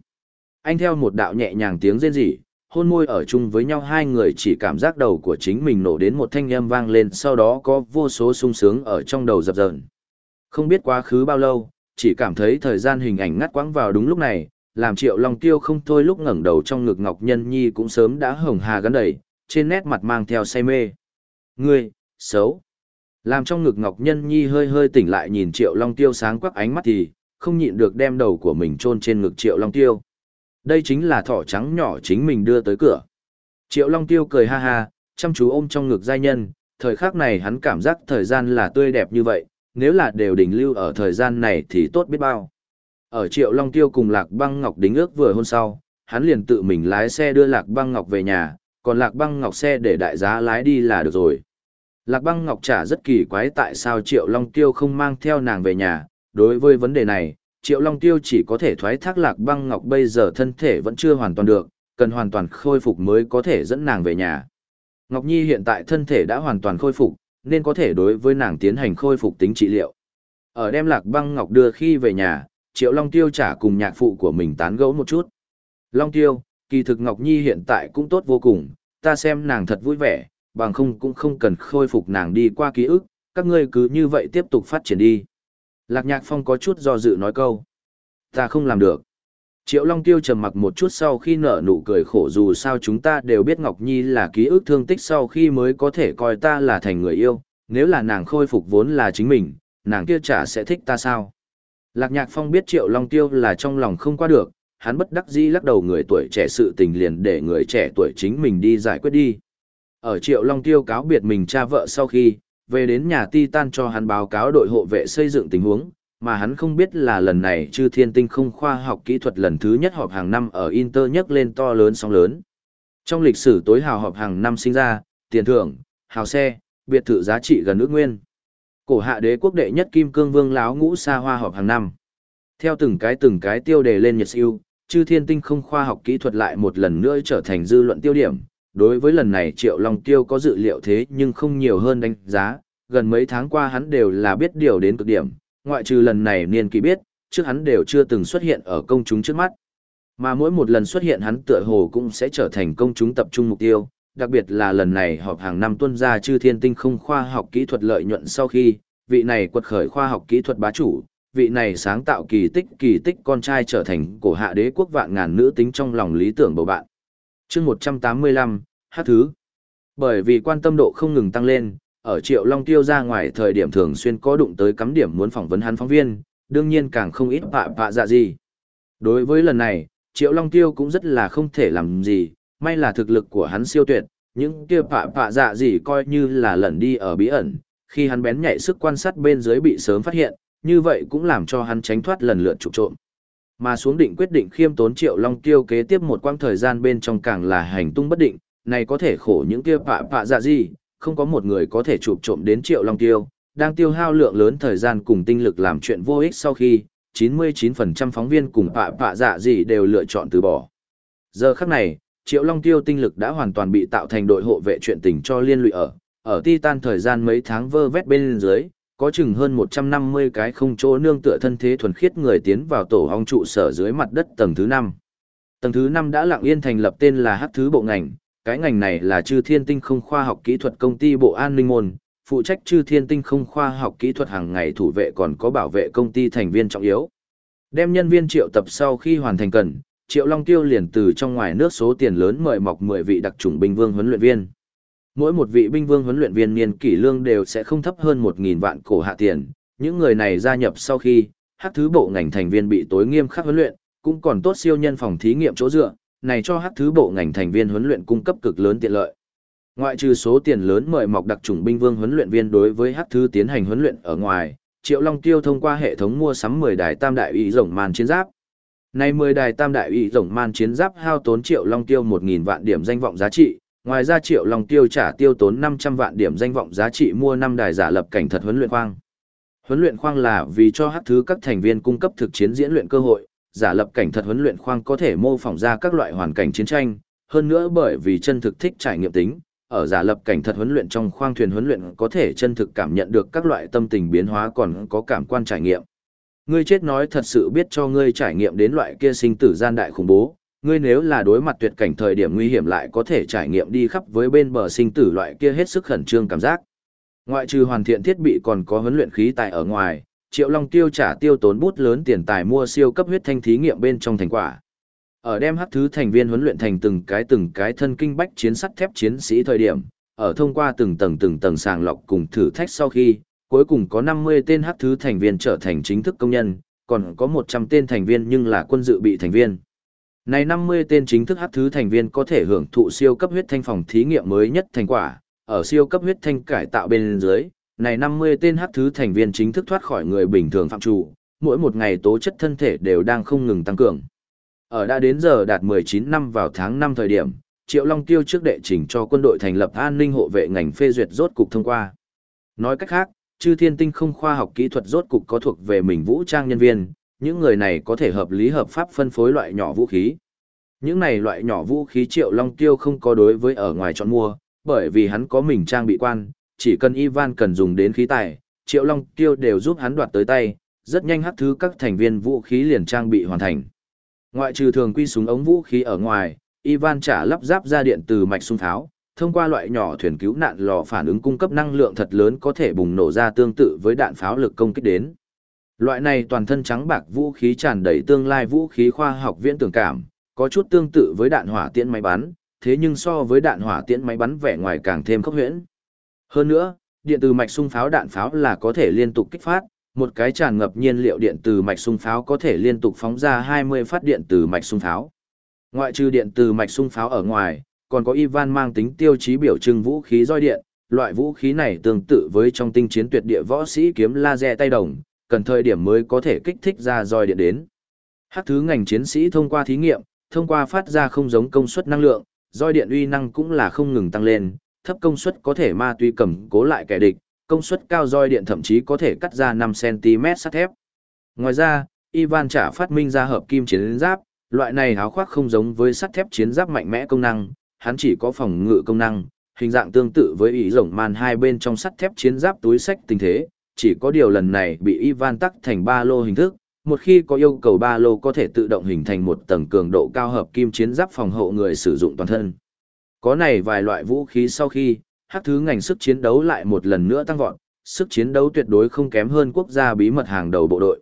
Anh theo một đạo nhẹ nhàng tiếng rên rỉ, hôn môi ở chung với nhau hai người chỉ cảm giác đầu của chính mình nổ đến một thanh âm vang lên sau đó có vô số sung sướng ở trong đầu dập dờn. Không biết quá khứ bao lâu, chỉ cảm thấy thời gian hình ảnh ngắt quãng vào đúng lúc này, làm triệu long tiêu không thôi lúc ngẩng đầu trong ngực Ngọc Nhân Nhi cũng sớm đã hồng hà gắn đầy, trên nét mặt mang theo say mê. Ngươi, xấu. Làm trong ngực Ngọc Nhân Nhi hơi hơi tỉnh lại nhìn triệu long tiêu sáng quắc ánh mắt thì, không nhịn được đem đầu của mình chôn trên ngực triệu long tiêu. Đây chính là thỏ trắng nhỏ chính mình đưa tới cửa. Triệu Long Tiêu cười ha ha, chăm chú ôm trong ngực giai nhân, thời khắc này hắn cảm giác thời gian là tươi đẹp như vậy, nếu là đều đỉnh lưu ở thời gian này thì tốt biết bao. Ở Triệu Long Tiêu cùng Lạc Băng Ngọc đính ước vừa hôm sau, hắn liền tự mình lái xe đưa Lạc Băng Ngọc về nhà, còn Lạc Băng Ngọc xe để đại giá lái đi là được rồi. Lạc Băng Ngọc trả rất kỳ quái tại sao Triệu Long Tiêu không mang theo nàng về nhà, đối với vấn đề này, Triệu Long Tiêu chỉ có thể thoái thác Lạc Băng Ngọc bây giờ thân thể vẫn chưa hoàn toàn được, cần hoàn toàn khôi phục mới có thể dẫn nàng về nhà. Ngọc Nhi hiện tại thân thể đã hoàn toàn khôi phục, nên có thể đối với nàng tiến hành khôi phục tính trị liệu. Ở đem Lạc Băng Ngọc đưa khi về nhà, Triệu Long Tiêu trả cùng nhạc phụ của mình tán gẫu một chút. Long Tiêu, kỳ thực Ngọc Nhi hiện tại cũng tốt vô cùng, ta xem nàng thật vui vẻ, bằng không cũng không cần khôi phục nàng đi qua ký ức, các ngươi cứ như vậy tiếp tục phát triển đi. Lạc Nhạc Phong có chút do dự nói câu. Ta không làm được. Triệu Long Tiêu trầm mặc một chút sau khi nở nụ cười khổ dù sao chúng ta đều biết Ngọc Nhi là ký ức thương tích sau khi mới có thể coi ta là thành người yêu, nếu là nàng khôi phục vốn là chính mình, nàng kia chả sẽ thích ta sao. Lạc Nhạc Phong biết Triệu Long Tiêu là trong lòng không qua được, hắn bất đắc dĩ lắc đầu người tuổi trẻ sự tình liền để người trẻ tuổi chính mình đi giải quyết đi. Ở Triệu Long Tiêu cáo biệt mình cha vợ sau khi, về đến nhà Titan cho hắn báo cáo đội hộ vệ xây dựng tình huống, mà hắn không biết là lần này chư thiên tinh không khoa học kỹ thuật lần thứ nhất họp hàng năm ở Inter nhấc lên to lớn sóng lớn. Trong lịch sử tối hào họp hàng năm sinh ra, tiền thưởng, hào xe, biệt thự giá trị gần ước nguyên. Cổ hạ đế quốc đệ nhất kim cương vương láo ngũ xa hoa họp hàng năm. Theo từng cái từng cái tiêu đề lên nhật siêu, chư thiên tinh không khoa học kỹ thuật lại một lần nữa trở thành dư luận tiêu điểm. Đối với lần này Triệu Long Tiêu có dự liệu thế nhưng không nhiều hơn đánh giá, gần mấy tháng qua hắn đều là biết điều đến cực điểm, ngoại trừ lần này niên kỳ biết, trước hắn đều chưa từng xuất hiện ở công chúng trước mắt. Mà mỗi một lần xuất hiện hắn tựa hồ cũng sẽ trở thành công chúng tập trung mục tiêu, đặc biệt là lần này họp hàng năm tuân ra chư thiên tinh không khoa học kỹ thuật lợi nhuận sau khi, vị này quật khởi khoa học kỹ thuật bá chủ, vị này sáng tạo kỳ tích kỳ tích con trai trở thành cổ hạ đế quốc vạn ngàn nữ tính trong lòng lý tưởng bầu bạn. chương 185, hát thứ. Bởi vì quan tâm độ không ngừng tăng lên, ở Triệu Long Tiêu ra ngoài thời điểm thường xuyên có đụng tới cắm điểm muốn phỏng vấn hắn phóng viên, đương nhiên càng không ít vạ vạ dạ gì. Đối với lần này, Triệu Long Tiêu cũng rất là không thể làm gì, may là thực lực của hắn siêu tuyệt, những kia phạ phạ dạ gì coi như là lẩn đi ở bí ẩn, khi hắn bén nhạy sức quan sát bên dưới bị sớm phát hiện, như vậy cũng làm cho hắn tránh thoát lần lượt trục trộm. Mà xuống định quyết định khiêm tốn Triệu Long Tiêu kế tiếp một quãng thời gian bên trong càng là hành tung bất định, này có thể khổ những kia phạ phạ dạ gì, không có một người có thể chụp trộm đến triệu long tiêu, đang tiêu hao lượng lớn thời gian cùng tinh lực làm chuyện vô ích sau khi, 99% phóng viên cùng pạ pạ dạ gì đều lựa chọn từ bỏ. Giờ khắc này, triệu long tiêu tinh lực đã hoàn toàn bị tạo thành đội hộ vệ chuyện tình cho liên lụy ở, ở Titan thời gian mấy tháng vơ vét bên dưới, có chừng hơn 150 cái không chỗ nương tựa thân thế thuần khiết người tiến vào tổ hong trụ sở dưới mặt đất tầng thứ 5. Tầng thứ 5 đã lặng yên thành lập tên là Hắc thứ bộ ngành, cái ngành này là chư thiên tinh không khoa học kỹ thuật công ty bộ an ninh môn, phụ trách chư thiên tinh không khoa học kỹ thuật hàng ngày thủ vệ còn có bảo vệ công ty thành viên trọng yếu. Đem nhân viên triệu tập sau khi hoàn thành cần, Triệu Long Tiêu liền từ trong ngoài nước số tiền lớn mời mọc 10 vị đặc chủng binh vương huấn luyện viên. Mỗi một vị binh vương huấn luyện viên niên kỷ lương đều sẽ không thấp hơn 1.000 vạn cổ hạ tiền. Những người này gia nhập sau khi, hắc thứ bộ ngành thành viên bị tối nghiêm khắc huấn luyện, cũng còn tốt siêu nhân phòng thí nghiệm chỗ dựa, này cho hắc thứ bộ ngành thành viên huấn luyện cung cấp cực lớn tiện lợi. Ngoại trừ số tiền lớn mời mọc đặc chủng binh vương huấn luyện viên đối với hắc thứ tiến hành huấn luyện ở ngoài, Triệu Long Tiêu thông qua hệ thống mua sắm 10 đài tam đại ủy rồng màn chiến giáp nay 10 đài tam đại ủy rồng man chiến giáp hao tốn Triệu Long Tiêu 1000 vạn điểm danh vọng giá trị, ngoài ra Triệu Long Tiêu trả tiêu tốn 500 vạn điểm danh vọng giá trị mua 5 đài giả lập cảnh thật huấn luyện khoang. Huấn luyện khoang là vì cho hắc thứ các thành viên cung cấp thực chiến diễn luyện cơ hội, giả lập cảnh thật huấn luyện khoang có thể mô phỏng ra các loại hoàn cảnh chiến tranh, hơn nữa bởi vì chân thực thích trải nghiệm tính, ở giả lập cảnh thật huấn luyện trong khoang thuyền huấn luyện có thể chân thực cảm nhận được các loại tâm tình biến hóa còn có cảm quan trải nghiệm. Ngươi chết nói thật sự biết cho ngươi trải nghiệm đến loại kia sinh tử gian đại khủng bố, ngươi nếu là đối mặt tuyệt cảnh thời điểm nguy hiểm lại có thể trải nghiệm đi khắp với bên bờ sinh tử loại kia hết sức khẩn trương cảm giác. Ngoại trừ hoàn thiện thiết bị còn có huấn luyện khí tại ở ngoài, Triệu Long tiêu trả tiêu tốn bút lớn tiền tài mua siêu cấp huyết thanh thí nghiệm bên trong thành quả. Ở đem hắc thứ thành viên huấn luyện thành từng cái từng cái thân kinh bách chiến sắt thép chiến sĩ thời điểm, ở thông qua từng tầng từng tầng sàng lọc cùng thử thách sau khi, cuối cùng có 50 tên hắc thứ thành viên trở thành chính thức công nhân, còn có 100 tên thành viên nhưng là quân dự bị thành viên. Này 50 tên chính thức hắc thứ thành viên có thể hưởng thụ siêu cấp huyết thanh phòng thí nghiệm mới nhất thành quả, ở siêu cấp huyết thanh cải tạo bên dưới, này 50 tên hắc thứ thành viên chính thức thoát khỏi người bình thường phạm trụ, mỗi một ngày tố chất thân thể đều đang không ngừng tăng cường. Ở đã đến giờ đạt 19 năm vào tháng 5 thời điểm, Triệu Long Tiêu trước đệ trình cho quân đội thành lập an ninh hộ vệ ngành phê duyệt rốt cục thông qua. Nói cách khác, chư thiên tinh không khoa học kỹ thuật rốt cục có thuộc về mình vũ trang nhân viên, những người này có thể hợp lý hợp pháp phân phối loại nhỏ vũ khí. Những này loại nhỏ vũ khí Triệu Long Tiêu không có đối với ở ngoài chọn mua, bởi vì hắn có mình trang bị quan, chỉ cần Ivan cần dùng đến khí tài, Triệu Long Tiêu đều giúp hắn đoạt tới tay, rất nhanh hắc thứ các thành viên vũ khí liền trang bị hoàn thành. Ngoại trừ thường quy súng ống vũ khí ở ngoài, Ivan trả lắp ráp ra điện từ mạch sung tháo, thông qua loại nhỏ thuyền cứu nạn lò phản ứng cung cấp năng lượng thật lớn có thể bùng nổ ra tương tự với đạn pháo lực công kích đến. Loại này toàn thân trắng bạc vũ khí tràn đầy tương lai vũ khí khoa học viễn tưởng cảm, có chút tương tự với đạn hỏa tiễn máy bắn, thế nhưng so với đạn hỏa tiễn máy bắn vẻ ngoài càng thêm khốc huyễn. Hơn nữa, điện từ mạch sung pháo đạn pháo là có thể liên tục kích phát, một cái tràn ngập nhiên liệu điện từ mạch sung pháo có thể liên tục phóng ra 20 phát điện từ mạch sung pháo. Ngoại trừ điện từ mạch sung pháo ở ngoài, còn có Ivan mang tính tiêu chí biểu trưng vũ khí roi điện, loại vũ khí này tương tự với trong tinh chiến tuyệt địa võ sĩ kiếm laser tay đồng, cần thời điểm mới có thể kích thích ra roi điện đến. Hắc thứ ngành chiến sĩ thông qua thí nghiệm, thông qua phát ra không giống công suất năng lượng, roi điện uy năng cũng là không ngừng tăng lên, thấp công suất có thể ma túy cầm cố lại kẻ địch, công suất cao roi điện thậm chí có thể cắt ra 5cm sắt thép. Ngoài ra, Ivan trả phát minh ra hợp kim chiến giáp, loại này áo khoác không giống với sắt thép chiến giáp mạnh mẽ công năng, hắn chỉ có phòng ngự công năng, hình dạng tương tự với ý rồng man hai bên trong sắt thép chiến giáp túi sách tình thế, chỉ có điều lần này bị Ivan tắc thành ba lô hình thức, một khi có yêu cầu ba lô có thể tự động hình thành một tầng cường độ cao hợp kim chiến giáp phòng hộ người sử dụng toàn thân. Có này vài loại vũ khí sau khi, hắc thứ ngành sức chiến đấu lại một lần nữa tăng vọt, sức chiến đấu tuyệt đối không kém hơn quốc gia bí mật hàng đầu bộ đội.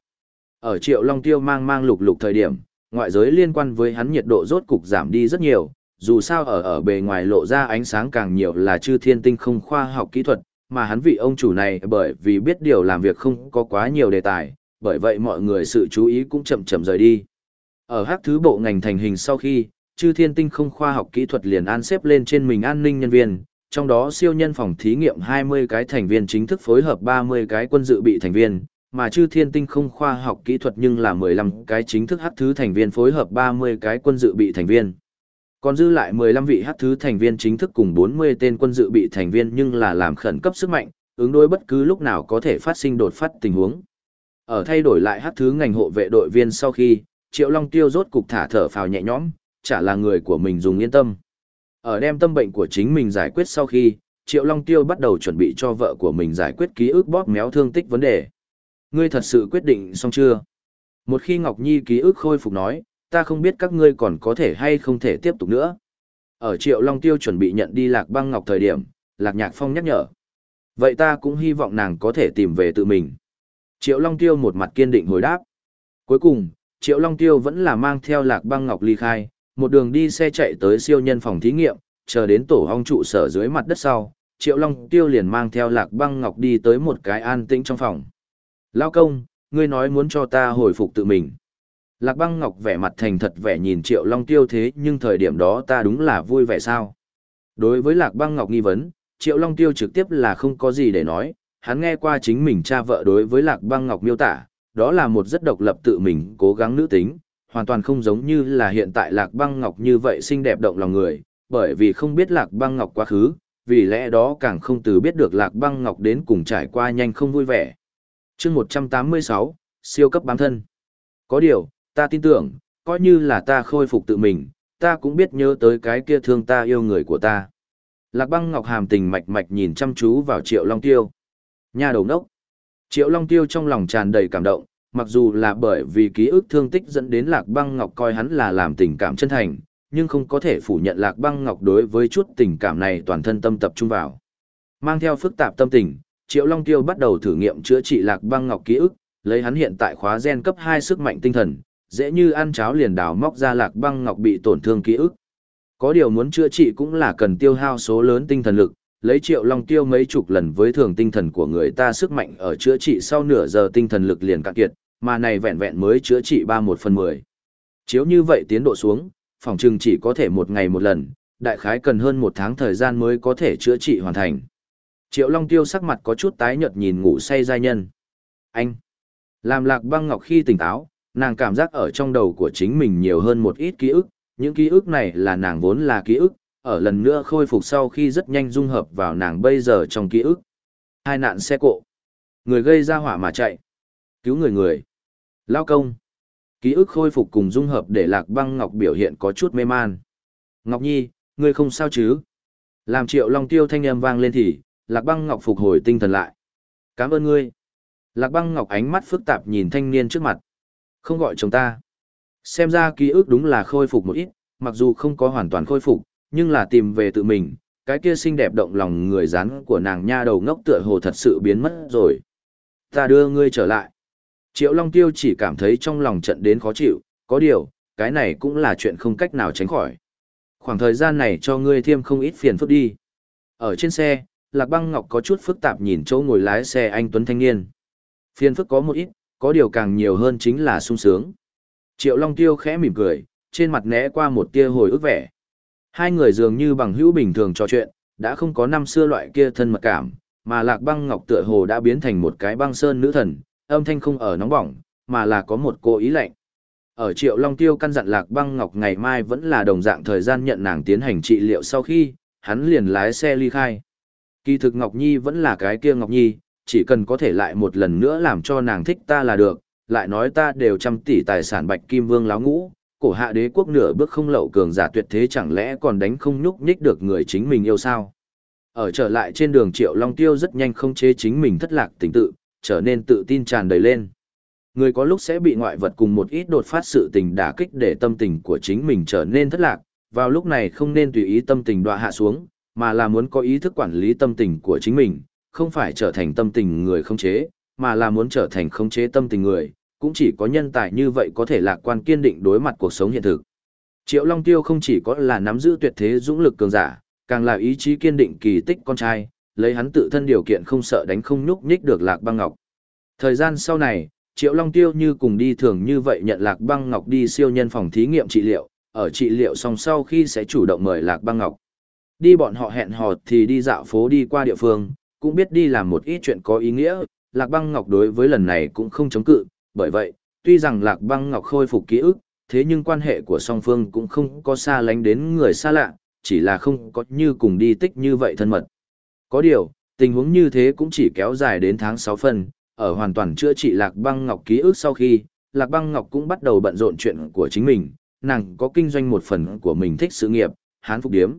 Ở Triệu Long Tiêu mang mang lục lục thời điểm, ngoại giới liên quan với hắn nhiệt độ rốt cục giảm đi rất nhiều, dù sao ở ở bề ngoài lộ ra ánh sáng càng nhiều là chư thiên tinh không khoa học kỹ thuật, mà hắn vị ông chủ này bởi vì biết điều làm việc không có quá nhiều đề tài, bởi vậy mọi người sự chú ý cũng chậm chậm rời đi. Ở hắc thứ bộ ngành thành hình sau khi, chư thiên tinh không khoa học kỹ thuật liền an xếp lên trên mình an ninh nhân viên, trong đó siêu nhân phòng thí nghiệm 20 cái thành viên chính thức phối hợp 30 cái quân dự bị thành viên, mà chư thiên tinh không khoa học kỹ thuật nhưng là 15 cái chính thức hắc thứ thành viên phối hợp 30 cái quân dự bị thành viên. Còn dư lại 15 vị hắc thứ thành viên chính thức cùng 40 tên quân dự bị thành viên nhưng là làm khẩn cấp sức mạnh, ứng đối bất cứ lúc nào có thể phát sinh đột phát tình huống. Ở thay đổi lại hắc thứ ngành hộ vệ đội viên sau khi, Triệu Long Tiêu rốt cục thả thở phào nhẹ nhõm, chả là người của mình dùng yên tâm. Ở đem tâm bệnh của chính mình giải quyết sau khi, Triệu Long Tiêu bắt đầu chuẩn bị cho vợ của mình giải quyết ký ức bóp méo thương tích vấn đề. Ngươi thật sự quyết định xong chưa? Một khi Ngọc Nhi ký ức khôi phục nói, ta không biết các ngươi còn có thể hay không thể tiếp tục nữa. Ở Triệu Long Tiêu chuẩn bị nhận đi Lạc Băng Ngọc thời điểm, Lạc Nhạc Phong nhắc nhở. Vậy ta cũng hy vọng nàng có thể tìm về tự mình. Triệu Long Tiêu một mặt kiên định hồi đáp. Cuối cùng, Triệu Long Tiêu vẫn là mang theo Lạc Băng Ngọc ly khai, một đường đi xe chạy tới siêu nhân phòng thí nghiệm, chờ đến tổ hong trụ sở dưới mặt đất sau, Triệu Long Tiêu liền mang theo Lạc Băng Ngọc đi tới một cái an tĩnh trong phòng. Lao công, ngươi nói muốn cho ta hồi phục tự mình. Lạc Băng Ngọc vẻ mặt thành thật vẻ nhìn Triệu Long Tiêu thế nhưng thời điểm đó ta đúng là vui vẻ sao. Đối với Lạc Băng Ngọc nghi vấn, Triệu Long Tiêu trực tiếp là không có gì để nói, hắn nghe qua chính mình cha vợ đối với Lạc Băng Ngọc miêu tả, đó là một rất độc lập tự mình cố gắng nữ tính, hoàn toàn không giống như là hiện tại Lạc Băng Ngọc như vậy xinh đẹp động lòng người, bởi vì không biết Lạc Băng Ngọc quá khứ, vì lẽ đó càng không từ biết được Lạc Băng Ngọc đến cùng trải qua nhanh không vui vẻ. chương 186, siêu cấp bám thân. Có điều, ta tin tưởng, coi như là ta khôi phục tự mình, ta cũng biết nhớ tới cái kia thương ta yêu người của ta. Lạc Băng Ngọc hàm tình mạch mạch nhìn chăm chú vào Triệu Long Tiêu. Nhà đầu nốc. Triệu Long Tiêu trong lòng tràn đầy cảm động, mặc dù là bởi vì ký ức thương tích dẫn đến Lạc Băng Ngọc coi hắn là làm tình cảm chân thành, nhưng không có thể phủ nhận Lạc Băng Ngọc đối với chút tình cảm này toàn thân tâm tập trung vào. Mang theo phức tạp tâm tình, Triệu Long Tiêu bắt đầu thử nghiệm chữa trị Lạc Băng Ngọc ký ức, lấy hắn hiện tại khóa gen cấp 2 sức mạnh tinh thần, dễ như ăn cháo liền đào móc ra Lạc Băng Ngọc bị tổn thương ký ức. Có điều muốn chữa trị cũng là cần tiêu hao số lớn tinh thần lực, lấy triệu long tiêu mấy chục lần với thường tinh thần của người ta sức mạnh ở chữa trị sau nửa giờ tinh thần lực liền cạn kiệt, mà này vẹn vẹn mới chữa trị ba một phần mười. Chiếu như vậy tiến độ xuống, phòng trừng chỉ có thể một ngày một lần, đại khái cần hơn một tháng thời gian mới có thể chữa trị hoàn thành. Triệu Long Tiêu sắc mặt có chút tái nhợt nhìn ngủ say giai nhân. Anh! Làm lạc băng ngọc khi tỉnh táo, nàng cảm giác ở trong đầu của chính mình nhiều hơn một ít ký ức, những ký ức này là nàng vốn là ký ức, ở lần nữa khôi phục sau khi rất nhanh dung hợp vào nàng bây giờ trong ký ức. Hai nạn xe cộ. Người gây ra hỏa mà chạy. Cứu người người. Lao công. Ký ức khôi phục cùng dung hợp để Lạc Băng Ngọc biểu hiện có chút mê man. Ngọc Nhi, ngươi không sao chứ? Làm triệu long tiêu thanh âm vang lên thì, Lạc Băng Ngọc phục hồi tinh thần lại. Cảm ơn ngươi. Lạc Băng Ngọc ánh mắt phức tạp nhìn thanh niên trước mặt. Không gọi chồng ta. Xem ra ký ức đúng là khôi phục một ít, mặc dù không có hoàn toàn khôi phục, nhưng là tìm về tự mình, cái kia xinh đẹp động lòng người rắn của nàng nha đầu ngốc tựa hồ thật sự biến mất rồi. Ta đưa ngươi trở lại. Triệu Long Tiêu chỉ cảm thấy trong lòng trận đến khó chịu, có điều, cái này cũng là chuyện không cách nào tránh khỏi. Khoảng thời gian này cho ngươi thêm không ít phiền phức đi. Ở trên xe, Lạc Băng Ngọc có chút phức tạp nhìn chỗ ngồi lái xe anh Tuấn Thanh Niên. Phiền phức có một ít, có điều càng nhiều hơn chính là sung sướng. Triệu Long Tiêu khẽ mỉm cười, trên mặt né qua một tia hồi ức vẻ. Hai người dường như bằng hữu bình thường trò chuyện, đã không có năm xưa loại kia thân mật cảm, mà Lạc Băng Ngọc tựa hồ đã biến thành một cái băng sơn nữ thần, âm thanh không ở nóng bỏng, mà là có một cô ý lạnh. Ở Triệu Long Tiêu căn dặn Lạc Băng Ngọc ngày mai vẫn là đồng dạng thời gian nhận nàng tiến hành trị liệu sau khi, hắn liền lái xe ly khai. Kỳ thực Ngọc Nhi vẫn là cái kia Ngọc Nhi, chỉ cần có thể lại một lần nữa làm cho nàng thích ta là được, lại nói ta đều trăm tỷ tài sản bạch kim vương láo ngũ, cổ hạ đế quốc nửa bước không lậu cường giả tuyệt thế chẳng lẽ còn đánh không nhúc nhích được người chính mình yêu sao. Ở trở lại trên đường Triệu Long Tiêu rất nhanh không chế chính mình thất lạc tình tự, trở nên tự tin tràn đầy lên. Người có lúc sẽ bị ngoại vật cùng một ít đột phát sự tình đả kích để tâm tình của chính mình trở nên thất lạc, vào lúc này không nên tùy ý tâm tình đọa hạ xuống, mà là muốn có ý thức quản lý tâm tình của chính mình, không phải trở thành tâm tình người không chế, mà là muốn trở thành không chế tâm tình người, cũng chỉ có nhân tài như vậy có thể lạc quan kiên định đối mặt cuộc sống hiện thực. Triệu Long Tiêu không chỉ có là nắm giữ tuyệt thế dũng lực cường giả, càng là ý chí kiên định kỳ tích con trai, lấy hắn tự thân điều kiện không sợ đánh không nhúc nhích được Lạc Băng Ngọc. Thời gian sau này, Triệu Long Tiêu như cùng đi thường như vậy nhận Lạc Băng Ngọc đi siêu nhân phòng thí nghiệm trị liệu, ở trị liệu xong sau khi sẽ chủ động mời Lạc Băng Ngọc. Đi bọn họ hẹn hò thì đi dạo phố đi qua địa phương, cũng biết đi làm một ít chuyện có ý nghĩa, Lạc Băng Ngọc đối với lần này cũng không chống cự, bởi vậy, tuy rằng Lạc Băng Ngọc khôi phục ký ức, thế nhưng quan hệ của song phương cũng không có xa lánh đến người xa lạ, chỉ là không có như cùng đi tích như vậy thân mật. Có điều, tình huống như thế cũng chỉ kéo dài đến tháng 6 phần, ở hoàn toàn chữa trị Lạc Băng Ngọc ký ức sau khi, Lạc Băng Ngọc cũng bắt đầu bận rộn chuyện của chính mình, nàng có kinh doanh một phần của mình thích sự nghiệp, hán phục điếm.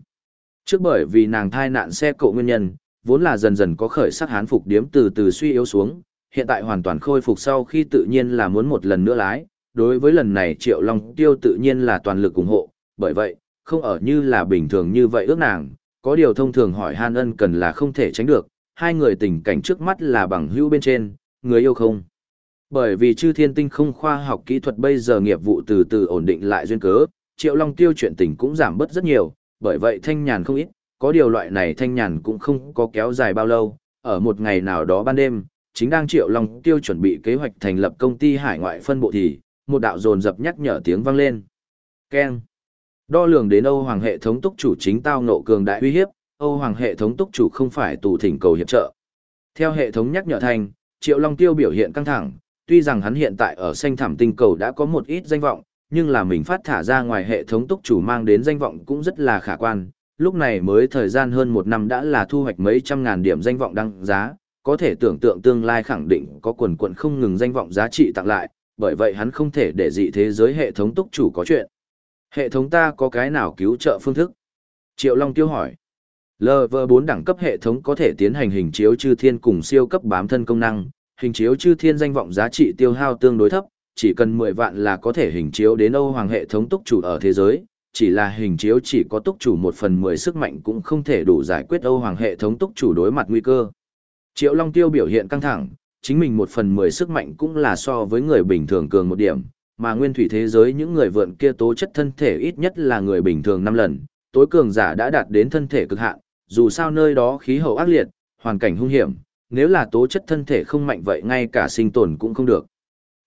Trước bởi vì nàng thai nạn xe cộ nguyên nhân, vốn là dần dần có khởi sắc hán phục điếm từ từ suy yếu xuống, hiện tại hoàn toàn khôi phục sau khi tự nhiên là muốn một lần nữa lái, đối với lần này Triệu Long Tiêu tự nhiên là toàn lực ủng hộ, bởi vậy, không ở như là bình thường như vậy ước nàng, có điều thông thường hỏi han ân cần là không thể tránh được, hai người tình cảnh trước mắt là bằng hữu bên trên, người yêu không. Bởi vì chư thiên tinh không khoa học kỹ thuật bây giờ nghiệp vụ từ từ ổn định lại duyên cớ, Triệu Long Tiêu chuyện tình cũng giảm bớt rất nhiều, bởi vậy thanh nhàn không ít, có điều loại này thanh nhàn cũng không có kéo dài bao lâu, ở một ngày nào đó ban đêm, chính đang Triệu Long Tiêu chuẩn bị kế hoạch thành lập công ty hải ngoại phân bộ thì, một đạo dồn dập nhắc nhở tiếng vang lên. Keng. Đo lường đến Âu Hoàng hệ thống túc chủ chính tao nộ cường đại uy hiếp, Âu Hoàng hệ thống túc chủ không phải tù thỉnh cầu hiệp trợ. Theo hệ thống nhắc nhở thành, Triệu Long Tiêu biểu hiện căng thẳng, tuy rằng hắn hiện tại ở xanh thảm tinh cầu đã có một ít danh vọng, nhưng là mình phát thả ra ngoài hệ thống túc chủ mang đến danh vọng cũng rất là khả quan. Lúc này mới thời gian hơn một năm đã là thu hoạch mấy trăm ngàn điểm danh vọng đăng giá, có thể tưởng tượng tương lai khẳng định có quần quần không ngừng danh vọng giá trị tặng lại, bởi vậy hắn không thể để dị thế giới hệ thống túc chủ có chuyện. Hệ thống ta có cái nào cứu trợ phương thức? Triệu Long tiêu hỏi. LV4 đẳng cấp hệ thống có thể tiến hành hình chiếu chư thiên cùng siêu cấp bám thân công năng, hình chiếu chư thiên danh vọng giá trị tiêu hao tương đối thấp, chỉ cần 10 vạn là có thể hình chiếu đến Âu Hoàng hệ thống túc chủ ở thế giới, chỉ là hình chiếu chỉ có túc chủ một phần 10 sức mạnh cũng không thể đủ giải quyết Âu Hoàng hệ thống túc chủ đối mặt nguy cơ. Triệu Long Tiêu biểu hiện căng thẳng, chính mình một phần 10 sức mạnh cũng là so với người bình thường cường một điểm, mà nguyên thủy thế giới những người vượn kia tố chất thân thể ít nhất là người bình thường năm lần, tối cường giả đã đạt đến thân thể cực hạn, dù sao nơi đó khí hậu ác liệt, hoàn cảnh hung hiểm, nếu là tố chất thân thể không mạnh vậy ngay cả sinh tồn cũng không được.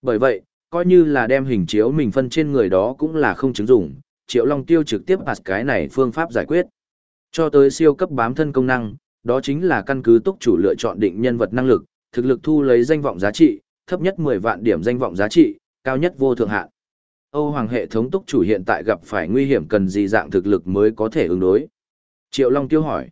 Bởi vậy, coi như là đem hình chiếu mình phân trên người đó cũng là không chứng dụng, Triệu Long Tiêu trực tiếp hạt cái này phương pháp giải quyết. Cho tới siêu cấp bám thân công năng, đó chính là căn cứ túc chủ lựa chọn định nhân vật năng lực, thực lực thu lấy danh vọng giá trị, thấp nhất 10 vạn điểm danh vọng giá trị, cao nhất vô thượng hạn. Âu Hoàng hệ thống túc chủ hiện tại gặp phải nguy hiểm cần gì dạng thực lực mới có thể ứng đối. Triệu Long Tiêu hỏi.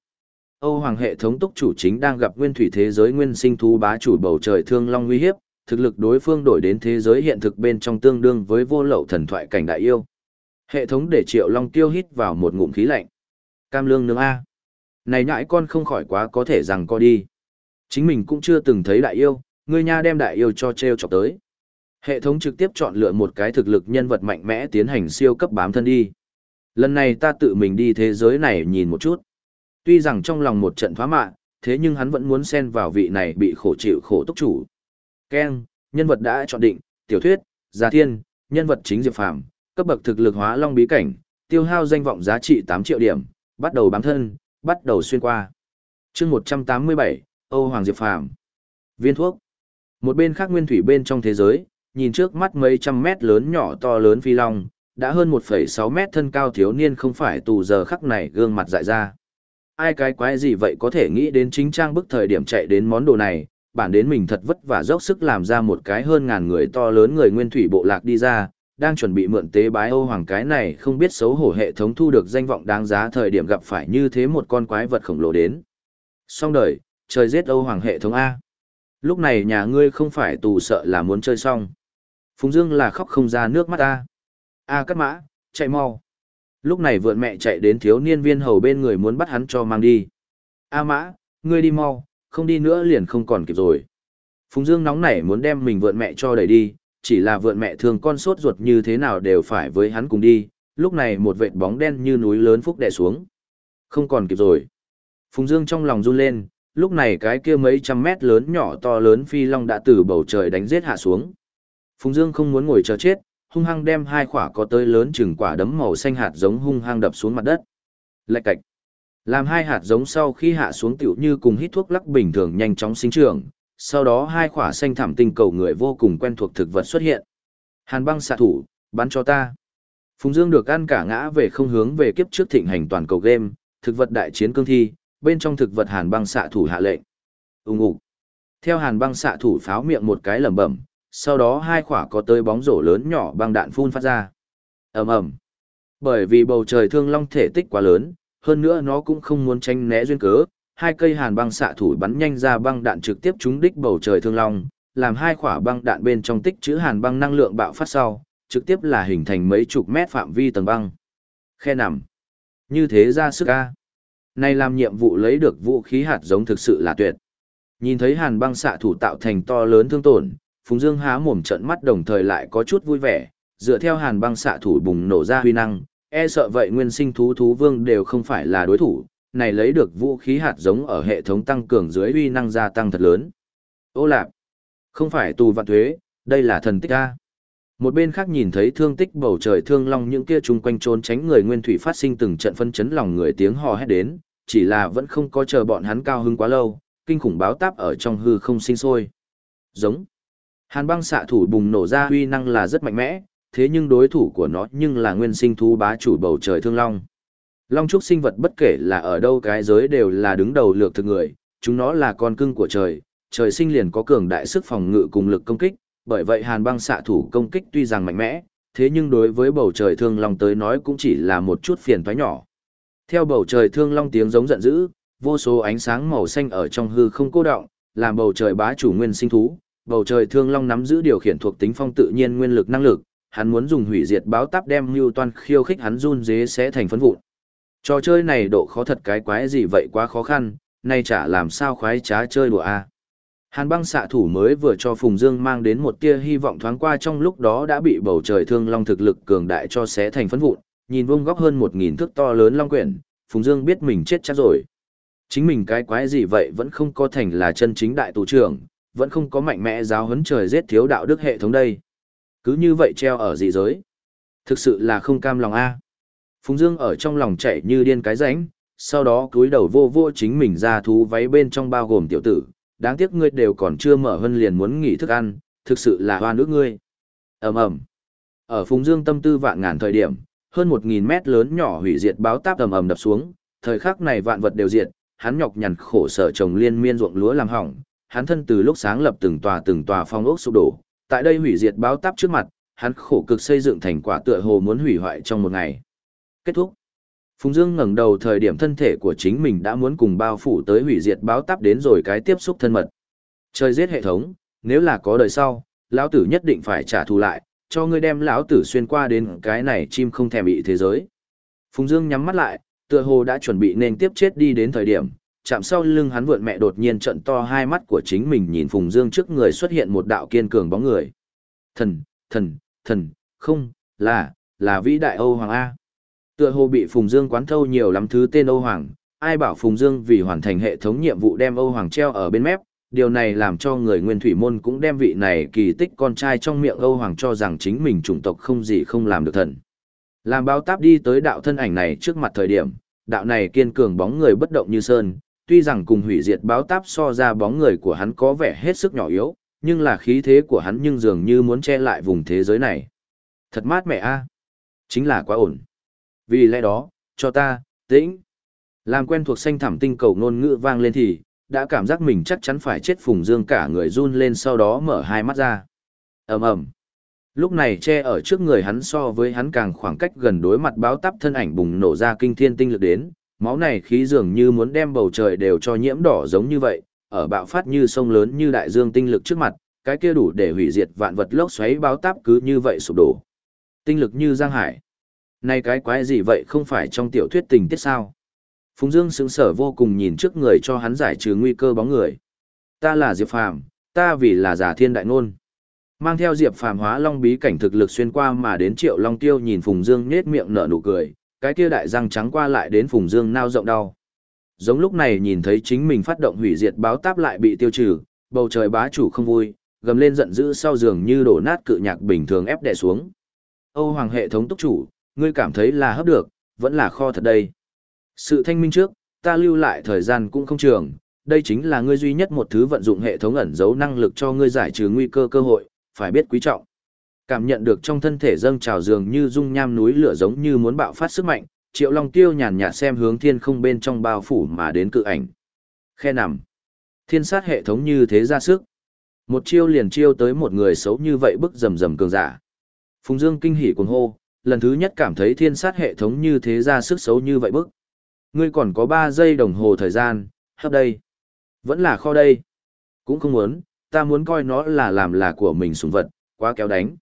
Âu Hoàng hệ thống túc chủ chính đang gặp nguyên thủy thế giới nguyên sinh thú bá chủ bầu trời thương long nguy hiếp, thực lực đối phương đổi đến thế giới hiện thực bên trong tương đương với vô lậu thần thoại cảnh đại yêu. Hệ thống để Triệu Long Tiêu hít vào một ngụm khí lạnh. Cam lương nương A. Này nhãi con không khỏi quá có thể rằng co đi. Chính mình cũng chưa từng thấy đại yêu, người nha đem đại yêu cho treo chọc tới. Hệ thống trực tiếp chọn lựa một cái thực lực nhân vật mạnh mẽ tiến hành siêu cấp bám thân đi. Lần này ta tự mình đi thế giới này nhìn một chút. Tuy rằng trong lòng một trận thoá mạ, thế nhưng hắn vẫn muốn xen vào vị này bị khổ chịu khổ túc chủ. Ken, nhân vật đã chọn định, tiểu thuyết, gia thiên, nhân vật chính Diệp Phàm, cấp bậc thực lực hóa long bí cảnh, tiêu hao danh vọng giá trị 8 triệu điểm, bắt đầu bám thân, bắt đầu xuyên qua. chương 187, Âu Hoàng Diệp Phàm Viên thuốc. Một bên khác nguyên thủy bên trong thế giới, nhìn trước mắt mấy trăm mét lớn nhỏ to lớn phi long, đã hơn 1,6 mét thân cao thiếu niên không phải tù giờ khắc này gương mặt dại ra. Ai cái quái gì vậy có thể nghĩ đến chính trang bức thời điểm chạy đến món đồ này, bản đến mình thật vất vả dốc sức làm ra một cái hơn ngàn người to lớn người nguyên thủy bộ lạc đi ra, đang chuẩn bị mượn tế bái Âu Hoàng cái này không biết xấu hổ hệ thống thu được danh vọng đáng giá thời điểm gặp phải như thế một con quái vật khổng lồ đến. Xong đời, trời giết Âu Hoàng hệ thống A. Lúc này nhà ngươi không phải tù sợ là muốn chơi xong. Phùng Dương là khóc không ra nước mắt A. A cắt mã, chạy mau. Lúc này vượn mẹ chạy đến thiếu niên viên hầu bên người muốn bắt hắn cho mang đi. A mã, ngươi đi mau, không đi nữa liền không còn kịp rồi. Phùng Dương nóng nảy muốn đem mình vượn mẹ cho đẩy đi, chỉ là vượn mẹ thường con sốt ruột như thế nào đều phải với hắn cùng đi, lúc này một vệt bóng đen như núi lớn phúc đè xuống. Không còn kịp rồi. Phùng Dương trong lòng run lên, lúc này cái kia mấy trăm mét lớn nhỏ to lớn phi long đã từ bầu trời đánh giết hạ xuống. Phùng Dương không muốn ngồi chờ chết, hung hăng đem hai quả có tới lớn chừng quả đấm màu xanh hạt giống hung hăng đập xuống mặt đất. Lạch cạch. Làm hai hạt giống sau khi hạ xuống tiểu như cùng hít thuốc lắc bình thường nhanh chóng sinh trưởng, sau đó hai quả xanh thảm tinh cầu người vô cùng quen thuộc thực vật xuất hiện. Hàn băng xạ thủ, bắn cho ta. Phùng Dương được ăn cả ngã về không hướng về kiếp trước thịnh hành toàn cầu game, thực vật đại chiến cương thi, bên trong thực vật hàn băng xạ thủ hạ lệnh. Ùng ục. Theo hàn băng xạ thủ pháo miệng một cái lẩm bẩm, sau đó hai quả có tới bóng rổ lớn nhỏ băng đạn phun phát ra. Ầm ầm. Bởi vì bầu trời thương long thể tích quá lớn, hơn nữa nó cũng không muốn tránh né duyên cớ, hai cây hàn băng xạ thủ bắn nhanh ra băng đạn trực tiếp trúng đích bầu trời thương long, làm hai quả băng đạn bên trong tích chữ hàn băng năng lượng bạo phát sau, trực tiếp là hình thành mấy chục mét phạm vi tầng băng. Khe nằm. Như thế ra sức a. Này làm nhiệm vụ lấy được vũ khí hạt giống thực sự là tuyệt. Nhìn thấy hàn băng xạ thủ tạo thành to lớn thương tổn, Phùng Dương há mồm trận mắt đồng thời lại có chút vui vẻ, dựa theo hàn băng xạ thủ bùng nổ ra huy năng, e sợ vậy nguyên sinh thú thú vương đều không phải là đối thủ, này lấy được vũ khí hạt giống ở hệ thống tăng cường dưới uy năng gia tăng thật lớn. Ô lạp, không phải tù vạn thuế, đây là thần tích A. Một bên khác nhìn thấy thương tích bầu trời thương long những kia chung quanh trốn tránh người nguyên thủy phát sinh từng trận phân chấn lòng người tiếng hò hét đến, chỉ là vẫn không có chờ bọn hắn cao hưng quá lâu, kinh khủng báo táp ở trong hư không sinh sôi. Giống. Hàn băng xạ thủ bùng nổ ra uy năng là rất mạnh mẽ, thế nhưng đối thủ của nó nhưng là nguyên sinh thú bá chủ bầu trời thương long. Long trúc sinh vật bất kể là ở đâu cái giới đều là đứng đầu lược thực người, chúng nó là con cưng của trời, trời sinh liền có cường đại sức phòng ngự cùng lực công kích, bởi vậy hàn băng xạ thủ công kích tuy rằng mạnh mẽ, thế nhưng đối với bầu trời thương long tới nói cũng chỉ là một chút phiền toái nhỏ. Theo bầu trời thương long tiếng giống giận dữ, vô số ánh sáng màu xanh ở trong hư không cô động, làm bầu trời bá chủ nguyên sinh thú, bầu trời thương long nắm giữ điều khiển thuộc tính phong tự nhiên nguyên lực năng lực, hắn muốn dùng hủy diệt báo táp đem Newton khiêu khích hắn run dế sẽ thành phấn vụn. Trò chơi này độ khó thật cái quái gì vậy quá khó khăn, nay chả làm sao khoái trá chơi đùa a. Hàn băng xạ thủ mới vừa cho Phùng Dương mang đến một tia hy vọng thoáng qua trong lúc đó đã bị bầu trời thương long thực lực cường đại cho xé thành phấn vụn, nhìn vuông góc hơn một nghìn thước to lớn long quyển, Phùng Dương biết mình chết chắc rồi. Chính mình cái quái gì vậy vẫn không có thành là chân chính đại tù trưởng, vẫn không có mạnh mẽ giáo huấn trời giết thiếu đạo đức hệ thống đây. Cứ như vậy treo ở dị giới. Thực sự là không cam lòng a. Phùng Dương ở trong lòng chạy như điên cái ránh, sau đó cúi đầu vô vô chính mình ra thú váy bên trong bao gồm tiểu tử, đáng tiếc ngươi đều còn chưa mở hơn liền muốn nghỉ thức ăn, thực sự là hoa nước ngươi. ầm ầm Ở Phùng Dương tâm tư vạn ngàn thời điểm, hơn một nghìn mét lớn nhỏ hủy diệt báo táp ầm ầm đập xuống, thời khắc này vạn vật đều diệt, hắn nhọc nhằn khổ sở trồng liên miên ruộng lúa làm hỏng, hắn thân từ lúc sáng lập từng tòa từng tòa phong ốc sụp đổ, tại đây hủy diệt báo táp trước mặt, hắn khổ cực xây dựng thành quả tựa hồ muốn hủy hoại trong một ngày. Kết thúc. Phùng Dương ngẩng đầu thời điểm thân thể của chính mình đã muốn cùng bao phủ tới hủy diệt báo táp đến rồi cái tiếp xúc thân mật. Trời giết hệ thống, nếu là có đời sau, lão tử nhất định phải trả thù lại, cho ngươi đem lão tử xuyên qua đến cái này chim không thèm bị thế giới. Phùng Dương nhắm mắt lại, tựa hồ đã chuẩn bị nên tiếp chết đi đến thời điểm, chạm sau lưng hắn vượn mẹ đột nhiên trận to hai mắt của chính mình nhìn Phùng Dương trước người xuất hiện một đạo kiên cường bóng người. Thần, thần, thần, không, là, là vĩ đại Âu Hoàng A. Tựa hồ bị Phùng Dương quán thâu nhiều lắm thứ tên Âu Hoàng, ai bảo Phùng Dương vì hoàn thành hệ thống nhiệm vụ đem Âu Hoàng treo ở bên mép, điều này làm cho người nguyên thủy môn cũng đem vị này kỳ tích con trai trong miệng Âu Hoàng cho rằng chính mình chủng tộc không gì không làm được thần. Làm báo táp đi tới đạo thân ảnh này trước mặt thời điểm, đạo này kiên cường bóng người bất động như sơn, tuy rằng cùng hủy diệt báo táp so ra bóng người của hắn có vẻ hết sức nhỏ yếu, nhưng là khí thế của hắn nhưng dường như muốn che lại vùng thế giới này. Thật mát mẹ a, Chính là quá ổn. Vì lẽ đó, cho ta, tĩnh. Làm quen thuộc xanh thảm tinh cầu ngôn ngữ vang lên thì, đã cảm giác mình chắc chắn phải chết Phùng Dương cả người run lên sau đó mở hai mắt ra. ầm ầm Lúc này che ở trước người hắn so với hắn càng khoảng cách gần đối mặt báo tắp thân ảnh bùng nổ ra kinh thiên tinh lực đến, máu này khí dường như muốn đem bầu trời đều cho nhiễm đỏ giống như vậy, ở bạo phát như sông lớn như đại dương tinh lực trước mặt, cái kia đủ để hủy diệt vạn vật lốc xoáy báo táp cứ như vậy sụp đổ. Tinh lực như giang hải. Này cái quái gì vậy không phải trong tiểu thuyết tình tiết sao? Phùng Dương sững sở vô cùng nhìn trước người cho hắn giải trừ nguy cơ bóng người. Ta là Diệp Phàm, ta vì là giả thiên đại ngôn. Mang theo Diệp Phàm hóa long bí cảnh thực lực xuyên qua mà đến Triệu Long Tiêu nhìn Phùng Dương nhếch miệng nở nụ cười, cái kia đại răng trắng qua lại đến Phùng Dương nao rộng đau. Giống lúc này nhìn thấy chính mình phát động hủy diệt báo táp lại bị tiêu trừ, bầu trời bá chủ không vui, gầm lên giận dữ sau giường như đổ nát cự nhạc bình thường ép đè xuống. Âu Hoàng hệ thống túc chủ, ngươi cảm thấy là hấp được, vẫn là kho thật đây. Sự thanh minh trước, ta lưu lại thời gian cũng không trường, đây chính là ngươi duy nhất một thứ vận dụng hệ thống ẩn giấu năng lực cho ngươi giải trừ nguy cơ cơ hội, phải biết quý trọng. Cảm nhận được trong thân thể dâng trào dường như dung nham núi lửa giống như muốn bạo phát sức mạnh, Triệu Long Tiêu nhàn nhạt xem hướng thiên không bên trong bao phủ mà đến cự ảnh. Khe nằm. Thiên sát hệ thống như thế ra sức. Một chiêu liền chiêu tới một người xấu như vậy bức rầm rầm cường giả. Phùng Dương kinh hỉ cuồng hô, lần thứ nhất cảm thấy thiên sát hệ thống như thế ra sức xấu như vậy bức. Ngươi còn có 3 giây đồng hồ thời gian, hấp đây. Vẫn là kho đây. Cũng không muốn, ta muốn coi nó là làm là của mình súng vật, quá kéo đánh.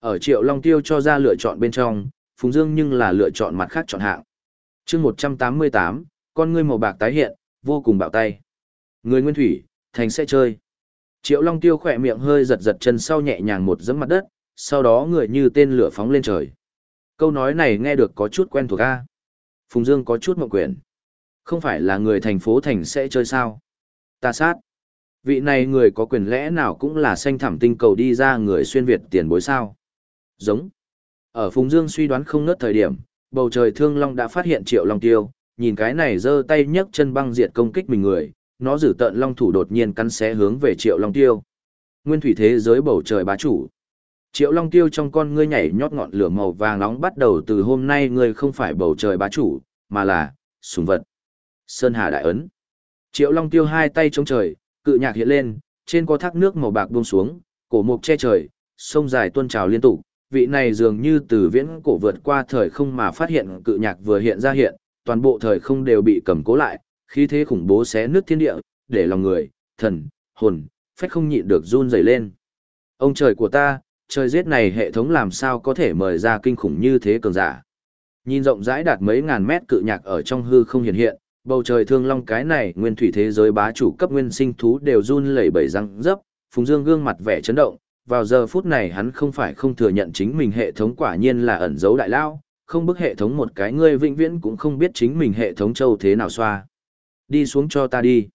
Ở triệu long tiêu cho ra lựa chọn bên trong, Phùng Dương nhưng là lựa chọn mặt khác chọn hạng. chương 188, con ngươi màu bạc tái hiện, vô cùng bạo tay. Người nguyên thủy, thành sẽ chơi. Triệu long tiêu khỏe miệng hơi giật giật chân sau nhẹ nhàng một giấm mặt đất, sau đó người như tên lửa phóng lên trời. Câu nói này nghe được có chút quen thuộc a. Phùng Dương có chút mộng quyển. Không phải là người thành phố thành sẽ chơi sao? Ta sát. Vị này người có quyền lẽ nào cũng là xanh thảm tinh cầu đi ra người xuyên Việt tiền bối sao? Giống. Ở Phùng Dương suy đoán không nớt thời điểm, bầu trời thương long đã phát hiện triệu long tiêu, nhìn cái này giơ tay nhấc chân băng diệt công kích mình người, nó giữ tợn long thủ đột nhiên cắn xé hướng về triệu long tiêu. Nguyên thủy thế giới bầu trời bá chủ. Triệu Long Tiêu trong con ngươi nhảy nhót ngọn lửa màu vàng nóng bắt đầu từ hôm nay ngươi không phải bầu trời bá chủ, mà là sùng vật. Sơn Hà Đại Ấn. Triệu Long Tiêu hai tay chống trời, cự nhạc hiện lên, trên có thác nước màu bạc buông xuống, cổ mục che trời, sông dài tuôn trào liên tục. Vị này dường như từ viễn cổ vượt qua thời không mà phát hiện cự nhạc vừa hiện ra hiện, toàn bộ thời không đều bị cầm cố lại, khí thế khủng bố xé nước thiên địa, để lòng người, thần, hồn, phách không nhịn được run rẩy lên. Ông trời của ta, trời giết này hệ thống làm sao có thể mời ra kinh khủng như thế cường giả. Nhìn rộng rãi đạt mấy ngàn mét cự nhạc ở trong hư không hiện hiện, bầu trời thương long cái này nguyên thủy thế giới bá chủ cấp nguyên sinh thú đều run lẩy bẩy răng dấp, Phùng Dương gương mặt vẻ chấn động, vào giờ phút này hắn không phải không thừa nhận chính mình hệ thống quả nhiên là ẩn giấu đại lao, không bức hệ thống một cái ngươi vĩnh viễn cũng không biết chính mình hệ thống châu thế nào xoa. Đi xuống cho ta đi.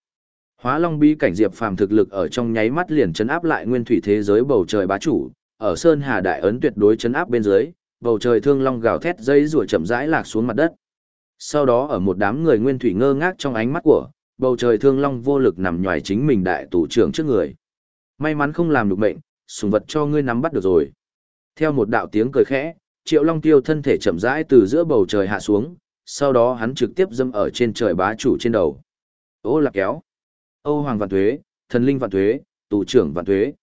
Hóa Long bí cảnh Diệp Phàm thực lực ở trong nháy mắt liền chấn áp lại nguyên thủy thế giới bầu trời bá chủ, ở Sơn Hà Đại ấn tuyệt đối chấn áp bên dưới, bầu trời thương long gào thét dây rủa chậm rãi lạc xuống mặt đất. Sau đó ở một đám người nguyên thủy ngơ ngác trong ánh mắt của, bầu trời thương long vô lực nằm nhòi chính mình đại tủ trưởng trước người. May mắn không làm được mệnh, sùng vật cho ngươi nắm bắt được rồi. Theo một đạo tiếng cười khẽ, Triệu Long Tiêu thân thể chậm rãi từ giữa bầu trời hạ xuống, sau đó hắn trực tiếp dâm ở trên trời bá chủ trên đầu. Ô lạc kéo. Âu Hoàng Vạn thuế Thần Linh Vạn thuế Tù trưởng Vạn thuế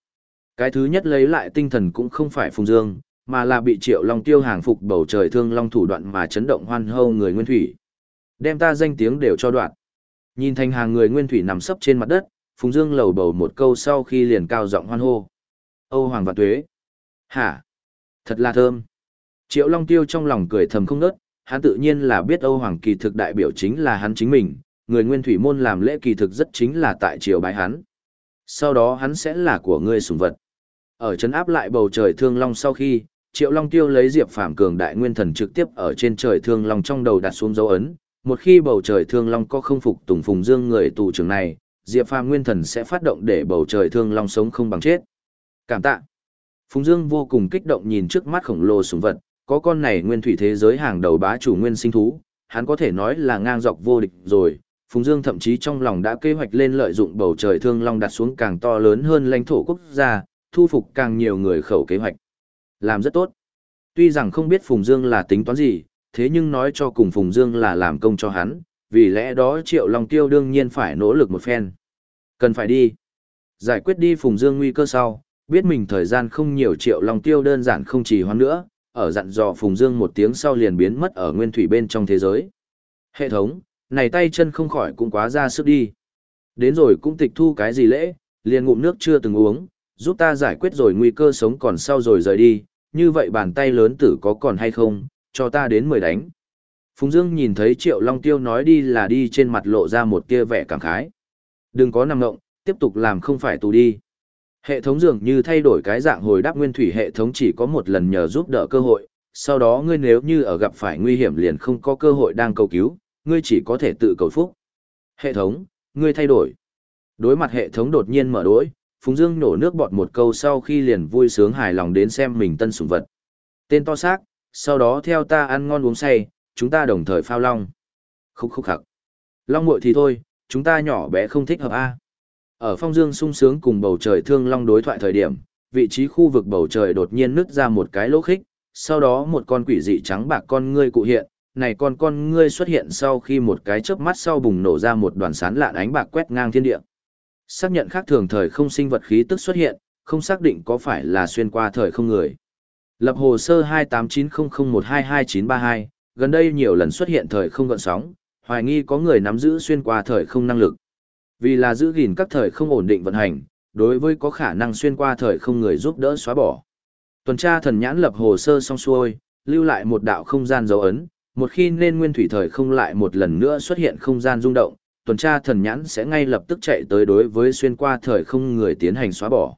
cái thứ nhất lấy lại tinh thần cũng không phải Phùng Dương, mà là bị Triệu Long Tiêu hàng phục bầu trời thương long thủ đoạn mà chấn động hoan hâu người nguyên thủy. Đem ta danh tiếng đều cho đoạn. Nhìn thành hàng người nguyên thủy nằm sấp trên mặt đất, Phùng Dương lầu bầu một câu sau khi liền cao giọng hoan hô. Âu Hoàng Vạn Tuế. Hả? Thật là thơm. Triệu Long Tiêu trong lòng cười thầm không nớt, hắn tự nhiên là biết Âu Hoàng kỳ thực đại biểu chính là hắn chính mình, người nguyên thủy môn làm lễ kỳ thực rất chính là tại triều bái hắn. Sau đó hắn sẽ là của ngươi sùng vật. Ở chấn áp lại bầu trời thương long sau khi, Triệu Long Tiêu lấy Diệp Phàm cường đại nguyên thần trực tiếp ở trên trời thương long trong đầu đặt xuống dấu ấn, một khi bầu trời thương long có không phục tùng phùng dương người tù trưởng này, Diệp Phàm nguyên thần sẽ phát động để bầu trời thương long sống không bằng chết. Cảm tạ. Phùng Dương vô cùng kích động nhìn trước mắt khổng lồ sủng vật, có con này nguyên thủy thế giới hàng đầu bá chủ nguyên sinh thú, hắn có thể nói là ngang dọc vô địch rồi. Phùng Dương thậm chí trong lòng đã kế hoạch lên lợi dụng bầu trời thương long đặt xuống càng to lớn hơn lãnh thổ quốc gia, thu phục càng nhiều người khẩu kế hoạch. Làm rất tốt. Tuy rằng không biết Phùng Dương là tính toán gì, thế nhưng nói cho cùng Phùng Dương là làm công cho hắn, vì lẽ đó Triệu Long Tiêu đương nhiên phải nỗ lực một phen. Cần phải đi. Giải quyết đi Phùng Dương nguy cơ sau, biết mình thời gian không nhiều Triệu Long Tiêu đơn giản không chỉ hoan nữa, ở dặn dò Phùng Dương một tiếng sau liền biến mất ở nguyên thủy bên trong thế giới. Hệ thống, này tay chân không khỏi cũng quá ra sức đi. Đến rồi cũng tịch thu cái gì lễ, liền ngụm nước chưa từng uống, giúp ta giải quyết rồi nguy cơ sống còn sau rồi rời đi, như vậy bàn tay lớn tử có còn hay không, cho ta đến mười đánh. Phùng Dương nhìn thấy Triệu Long Tiêu nói đi là đi trên mặt lộ ra một tia vẻ cảm khái. Đừng có nằm ngộng, tiếp tục làm không phải tù đi. Hệ thống dường như thay đổi cái dạng hồi đáp nguyên thủy hệ thống chỉ có một lần nhờ giúp đỡ cơ hội, sau đó ngươi nếu như ở gặp phải nguy hiểm liền không có cơ hội đang cầu cứu, ngươi chỉ có thể tự cầu phúc. Hệ thống, ngươi thay đổi. Đối mặt hệ thống đột nhiên mở đối, Phùng Dương nổ nước bọt một câu sau khi liền vui sướng hài lòng đến xem mình tân sủng vật. Tên to xác, sau đó theo ta ăn ngon uống say, chúng ta đồng thời phao long. Khúc khúc khắc. Long muội thì thôi, chúng ta nhỏ bé không thích hợp a. Ở phong dương sung sướng cùng bầu trời thương long đối thoại thời điểm, vị trí khu vực bầu trời đột nhiên nứt ra một cái lỗ khích, sau đó một con quỷ dị trắng bạc con ngươi cụ hiện, này con con ngươi xuất hiện sau khi một cái chớp mắt sau bùng nổ ra một đoàn sán lạn ánh bạc quét ngang thiên địa. Xác nhận khác thường thời không sinh vật khí tức xuất hiện, không xác định có phải là xuyên qua thời không người. Lập hồ sơ 28900122932. gần đây nhiều lần xuất hiện thời không gợn sóng, hoài nghi có người nắm giữ xuyên qua thời không năng lực. Vì là giữ gìn các thời không ổn định vận hành, đối với có khả năng xuyên qua thời không người giúp đỡ xóa bỏ. Tuần tra thần nhãn lập hồ sơ xong xuôi, lưu lại một đạo không gian dấu ấn, một khi nên nguyên thủy thời không lại một lần nữa xuất hiện không gian rung động, tuần tra thần nhãn sẽ ngay lập tức chạy tới đối với xuyên qua thời không người tiến hành xóa bỏ.